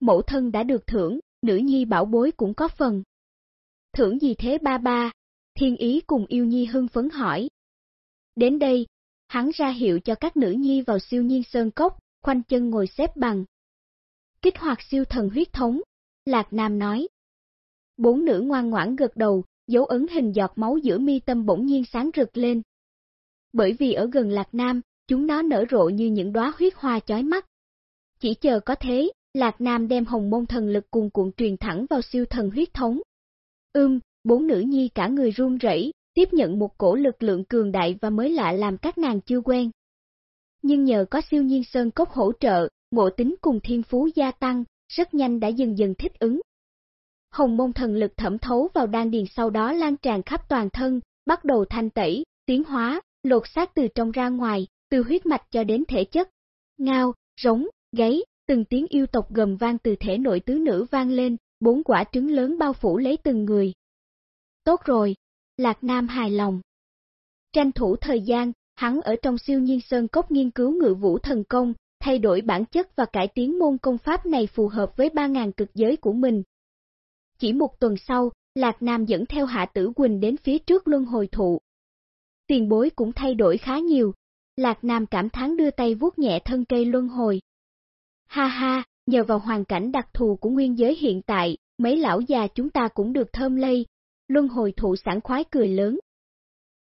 Mẫu thân đã được thưởng, nữ nhi bảo bối cũng có phần. Thưởng gì thế ba ba? Thiên Ý cùng Yêu Nhi hưng phấn hỏi. Đến đây, hắn ra hiệu cho các nữ nhi vào siêu nhiên sơn cốc, khoanh chân ngồi xếp bằng. Kích hoạt siêu thần huyết thống, Lạc Nam nói. Bốn nữ ngoan ngoãn gật đầu, dấu ấn hình giọt máu giữa mi tâm bỗng nhiên sáng rực lên. Bởi vì ở gần Lạc Nam, chúng nó nở rộ như những đóa huyết hoa chói mắt. Chỉ chờ có thế, Lạc Nam đem hồng môn thần lực cuồn cuộn truyền thẳng vào siêu thần huyết thống. Ưm, bốn nữ nhi cả người run rẩy, tiếp nhận một cổ lực lượng cường đại và mới lạ làm các nàng chưa quen. Nhưng nhờ có siêu nhiên sơn cốc hỗ trợ, ngộ tính cùng thiên phú gia tăng, rất nhanh đã dần dần thích ứng. Hồng môn thần lực thẩm thấu vào đan điền sau đó lan tràn khắp toàn thân, bắt đầu thanh tẩy, tiến hóa, lột xác từ trong ra ngoài, từ huyết mạch cho đến thể chất. Ngao, rống, gáy, từng tiếng yêu tộc gầm vang từ thể nội tứ nữ vang lên, bốn quả trứng lớn bao phủ lấy từng người. Tốt rồi, Lạc Nam hài lòng. Tranh thủ thời gian, hắn ở trong siêu nhiên sơn cốc nghiên cứu ngự vũ thần công, thay đổi bản chất và cải tiến môn công pháp này phù hợp với 3.000 cực giới của mình. Chỉ một tuần sau, Lạc Nam dẫn theo Hạ Tử Quỳnh đến phía trước luân hồi thụ. Tiền bối cũng thay đổi khá nhiều, Lạc Nam cảm thán đưa tay vuốt nhẹ thân cây luân hồi. Ha ha, nhờ vào hoàn cảnh đặc thù của nguyên giới hiện tại, mấy lão già chúng ta cũng được thơm lây, luân hồi thụ sảng khoái cười lớn.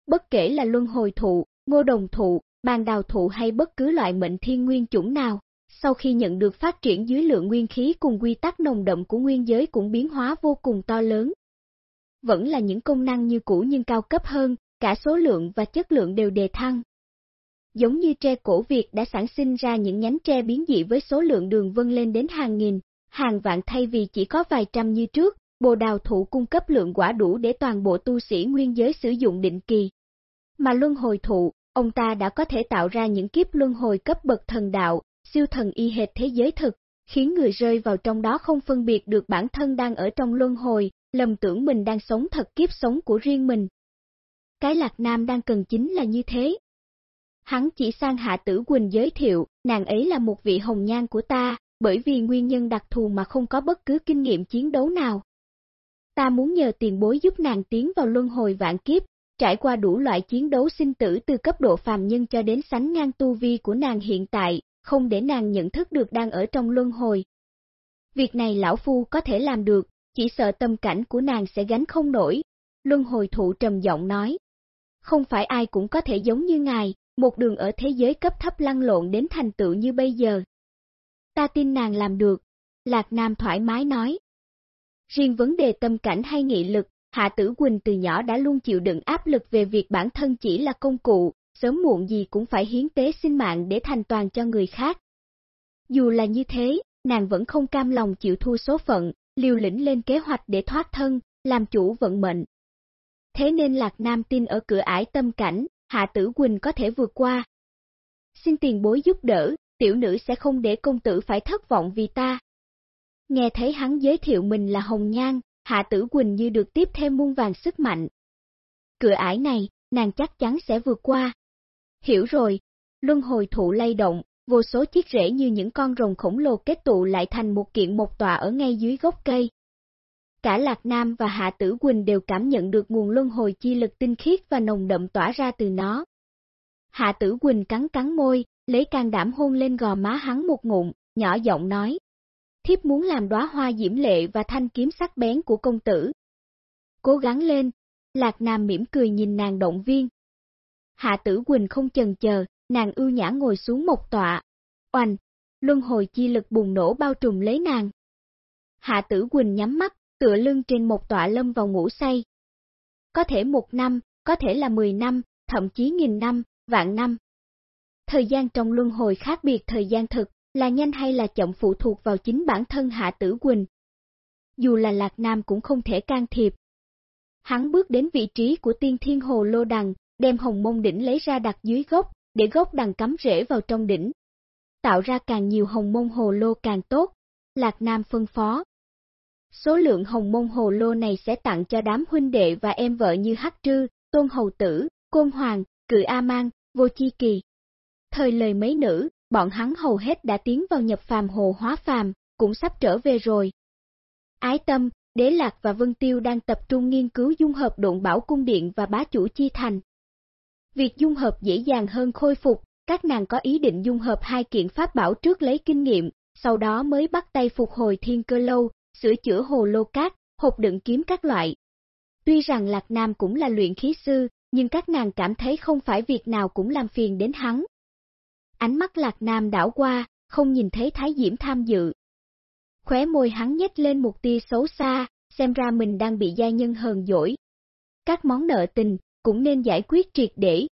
Bất kể là luân hồi thụ, ngô đồng thụ, bàn đào thụ hay bất cứ loại mệnh thiên nguyên chủng nào, sau khi nhận được phát triển dưới lượng nguyên khí cùng quy tắc nồng đậm của nguyên giới cũng biến hóa vô cùng to lớn. Vẫn là những công năng như cũ nhưng cao cấp hơn, cả số lượng và chất lượng đều đề thăng. Giống như tre cổ Việt đã sản sinh ra những nhánh tre biến dị với số lượng đường vân lên đến hàng nghìn, hàng vạn thay vì chỉ có vài trăm như trước, bồ đào thụ cung cấp lượng quả đủ để toàn bộ tu sĩ nguyên giới sử dụng định kỳ. Mà luân hồi thụ, ông ta đã có thể tạo ra những kiếp luân hồi cấp bậc thần đạo, siêu thần y hệt thế giới thực, khiến người rơi vào trong đó không phân biệt được bản thân đang ở trong luân hồi, lầm tưởng mình đang sống thật kiếp sống của riêng mình. Cái Lạc Nam đang cần chính là như thế. Hắn chỉ sang Hạ Tử Quỳnh giới thiệu, nàng ấy là một vị hồng nhan của ta, bởi vì nguyên nhân đặc thù mà không có bất cứ kinh nghiệm chiến đấu nào. Ta muốn nhờ tiền bối giúp nàng tiến vào luân hồi vạn kiếp, trải qua đủ loại chiến đấu sinh tử từ cấp độ phàm nhân cho đến sánh ngang tu vi của nàng hiện tại, không để nàng nhận thức được đang ở trong luân hồi. Việc này lão phu có thể làm được, chỉ sợ tâm cảnh của nàng sẽ gánh không nổi. Luân hồi thụ trầm giọng nói. Không phải ai cũng có thể giống như ngài, một đường ở thế giới cấp thấp lăn lộn đến thành tựu như bây giờ. Ta tin nàng làm được, Lạc Nam thoải mái nói. Riêng vấn đề tâm cảnh hay nghị lực, Hạ Tử Quỳnh từ nhỏ đã luôn chịu đựng áp lực về việc bản thân chỉ là công cụ, sớm muộn gì cũng phải hiến tế sinh mạng để thành toàn cho người khác. Dù là như thế, nàng vẫn không cam lòng chịu thua số phận, liều lĩnh lên kế hoạch để thoát thân, làm chủ vận mệnh. Thế nên Lạc Nam tin ở cửa ải tâm cảnh, Hạ Tử Quỳnh có thể vượt qua. Xin tiền bối giúp đỡ, tiểu nữ sẽ không để công tử phải thất vọng vì ta. Nghe thấy hắn giới thiệu mình là Hồng Nhan, Hạ Tử Quỳnh như được tiếp thêm muôn vàng sức mạnh. Cửa ải này, nàng chắc chắn sẽ vượt qua. Hiểu rồi, luân hồi thụ lay động, vô số chiếc rễ như những con rồng khổng lồ kết tụ lại thành một kiện một tòa ở ngay dưới gốc cây. Cả Lạc Nam và Hạ Tử Quỳnh đều cảm nhận được nguồn luân hồi chi lực tinh khiết và nồng đậm tỏa ra từ nó. Hạ Tử Quỳnh cắn cắn môi, lấy can đảm hôn lên gò má hắn một ngụm, nhỏ giọng nói. Thiếp muốn làm đóa hoa diễm lệ và thanh kiếm sắc bén của công tử. Cố gắng lên, Lạc Nam mỉm cười nhìn nàng động viên. Hạ Tử Quỳnh không chần chờ, nàng ưu nhã ngồi xuống một tọa. Oanh, luân hồi chi lực bùng nổ bao trùm lấy nàng. Hạ Tử Quỳnh nhắm mắt, tựa lưng trên một tọa lâm vào ngủ say. Có thể một năm, có thể là mười năm, thậm chí nghìn năm, vạn năm. Thời gian trong luân hồi khác biệt thời gian thực, là nhanh hay là chậm phụ thuộc vào chính bản thân Hạ Tử Quỳnh. Dù là Lạc Nam cũng không thể can thiệp. Hắn bước đến vị trí của tiên thiên hồ lô đằng, đem hồng mông đỉnh lấy ra đặt dưới gốc, để gốc đằng cắm rễ vào trong đỉnh. Tạo ra càng nhiều hồng mông hồ lô càng tốt, Lạc Nam phân phó. Số lượng hồng mông hồ lô này sẽ tặng cho đám huynh đệ và em vợ như Hắc Trư, Tôn Hầu Tử, Côn Hoàng, Cự A Mang, Vô Chi Kỳ. Thời lời mấy nữ, bọn hắn hầu hết đã tiến vào nhập phàm hồ hóa phàm, cũng sắp trở về rồi. Ái tâm, Đế Lạc và Vân Tiêu đang tập trung nghiên cứu dung hợp độn bảo cung điện và bá chủ chi thành. Việc dung hợp dễ dàng hơn khôi phục, các nàng có ý định dung hợp hai kiện pháp bảo trước lấy kinh nghiệm, sau đó mới bắt tay phục hồi thiên cơ lâu, sửa chữa hồ lô cát, hộp đựng kiếm các loại. Tuy rằng Lạc Nam cũng là luyện khí sư, nhưng các nàng cảm thấy không phải việc nào cũng làm phiền đến hắn. Ánh mắt Lạc Nam đảo qua, không nhìn thấy Thái Diễm tham dự. Khóe môi hắn nhếch lên một tia xấu xa, xem ra mình đang bị gia nhân hờn dỗi. Các món nợ tình, cũng nên giải quyết triệt để,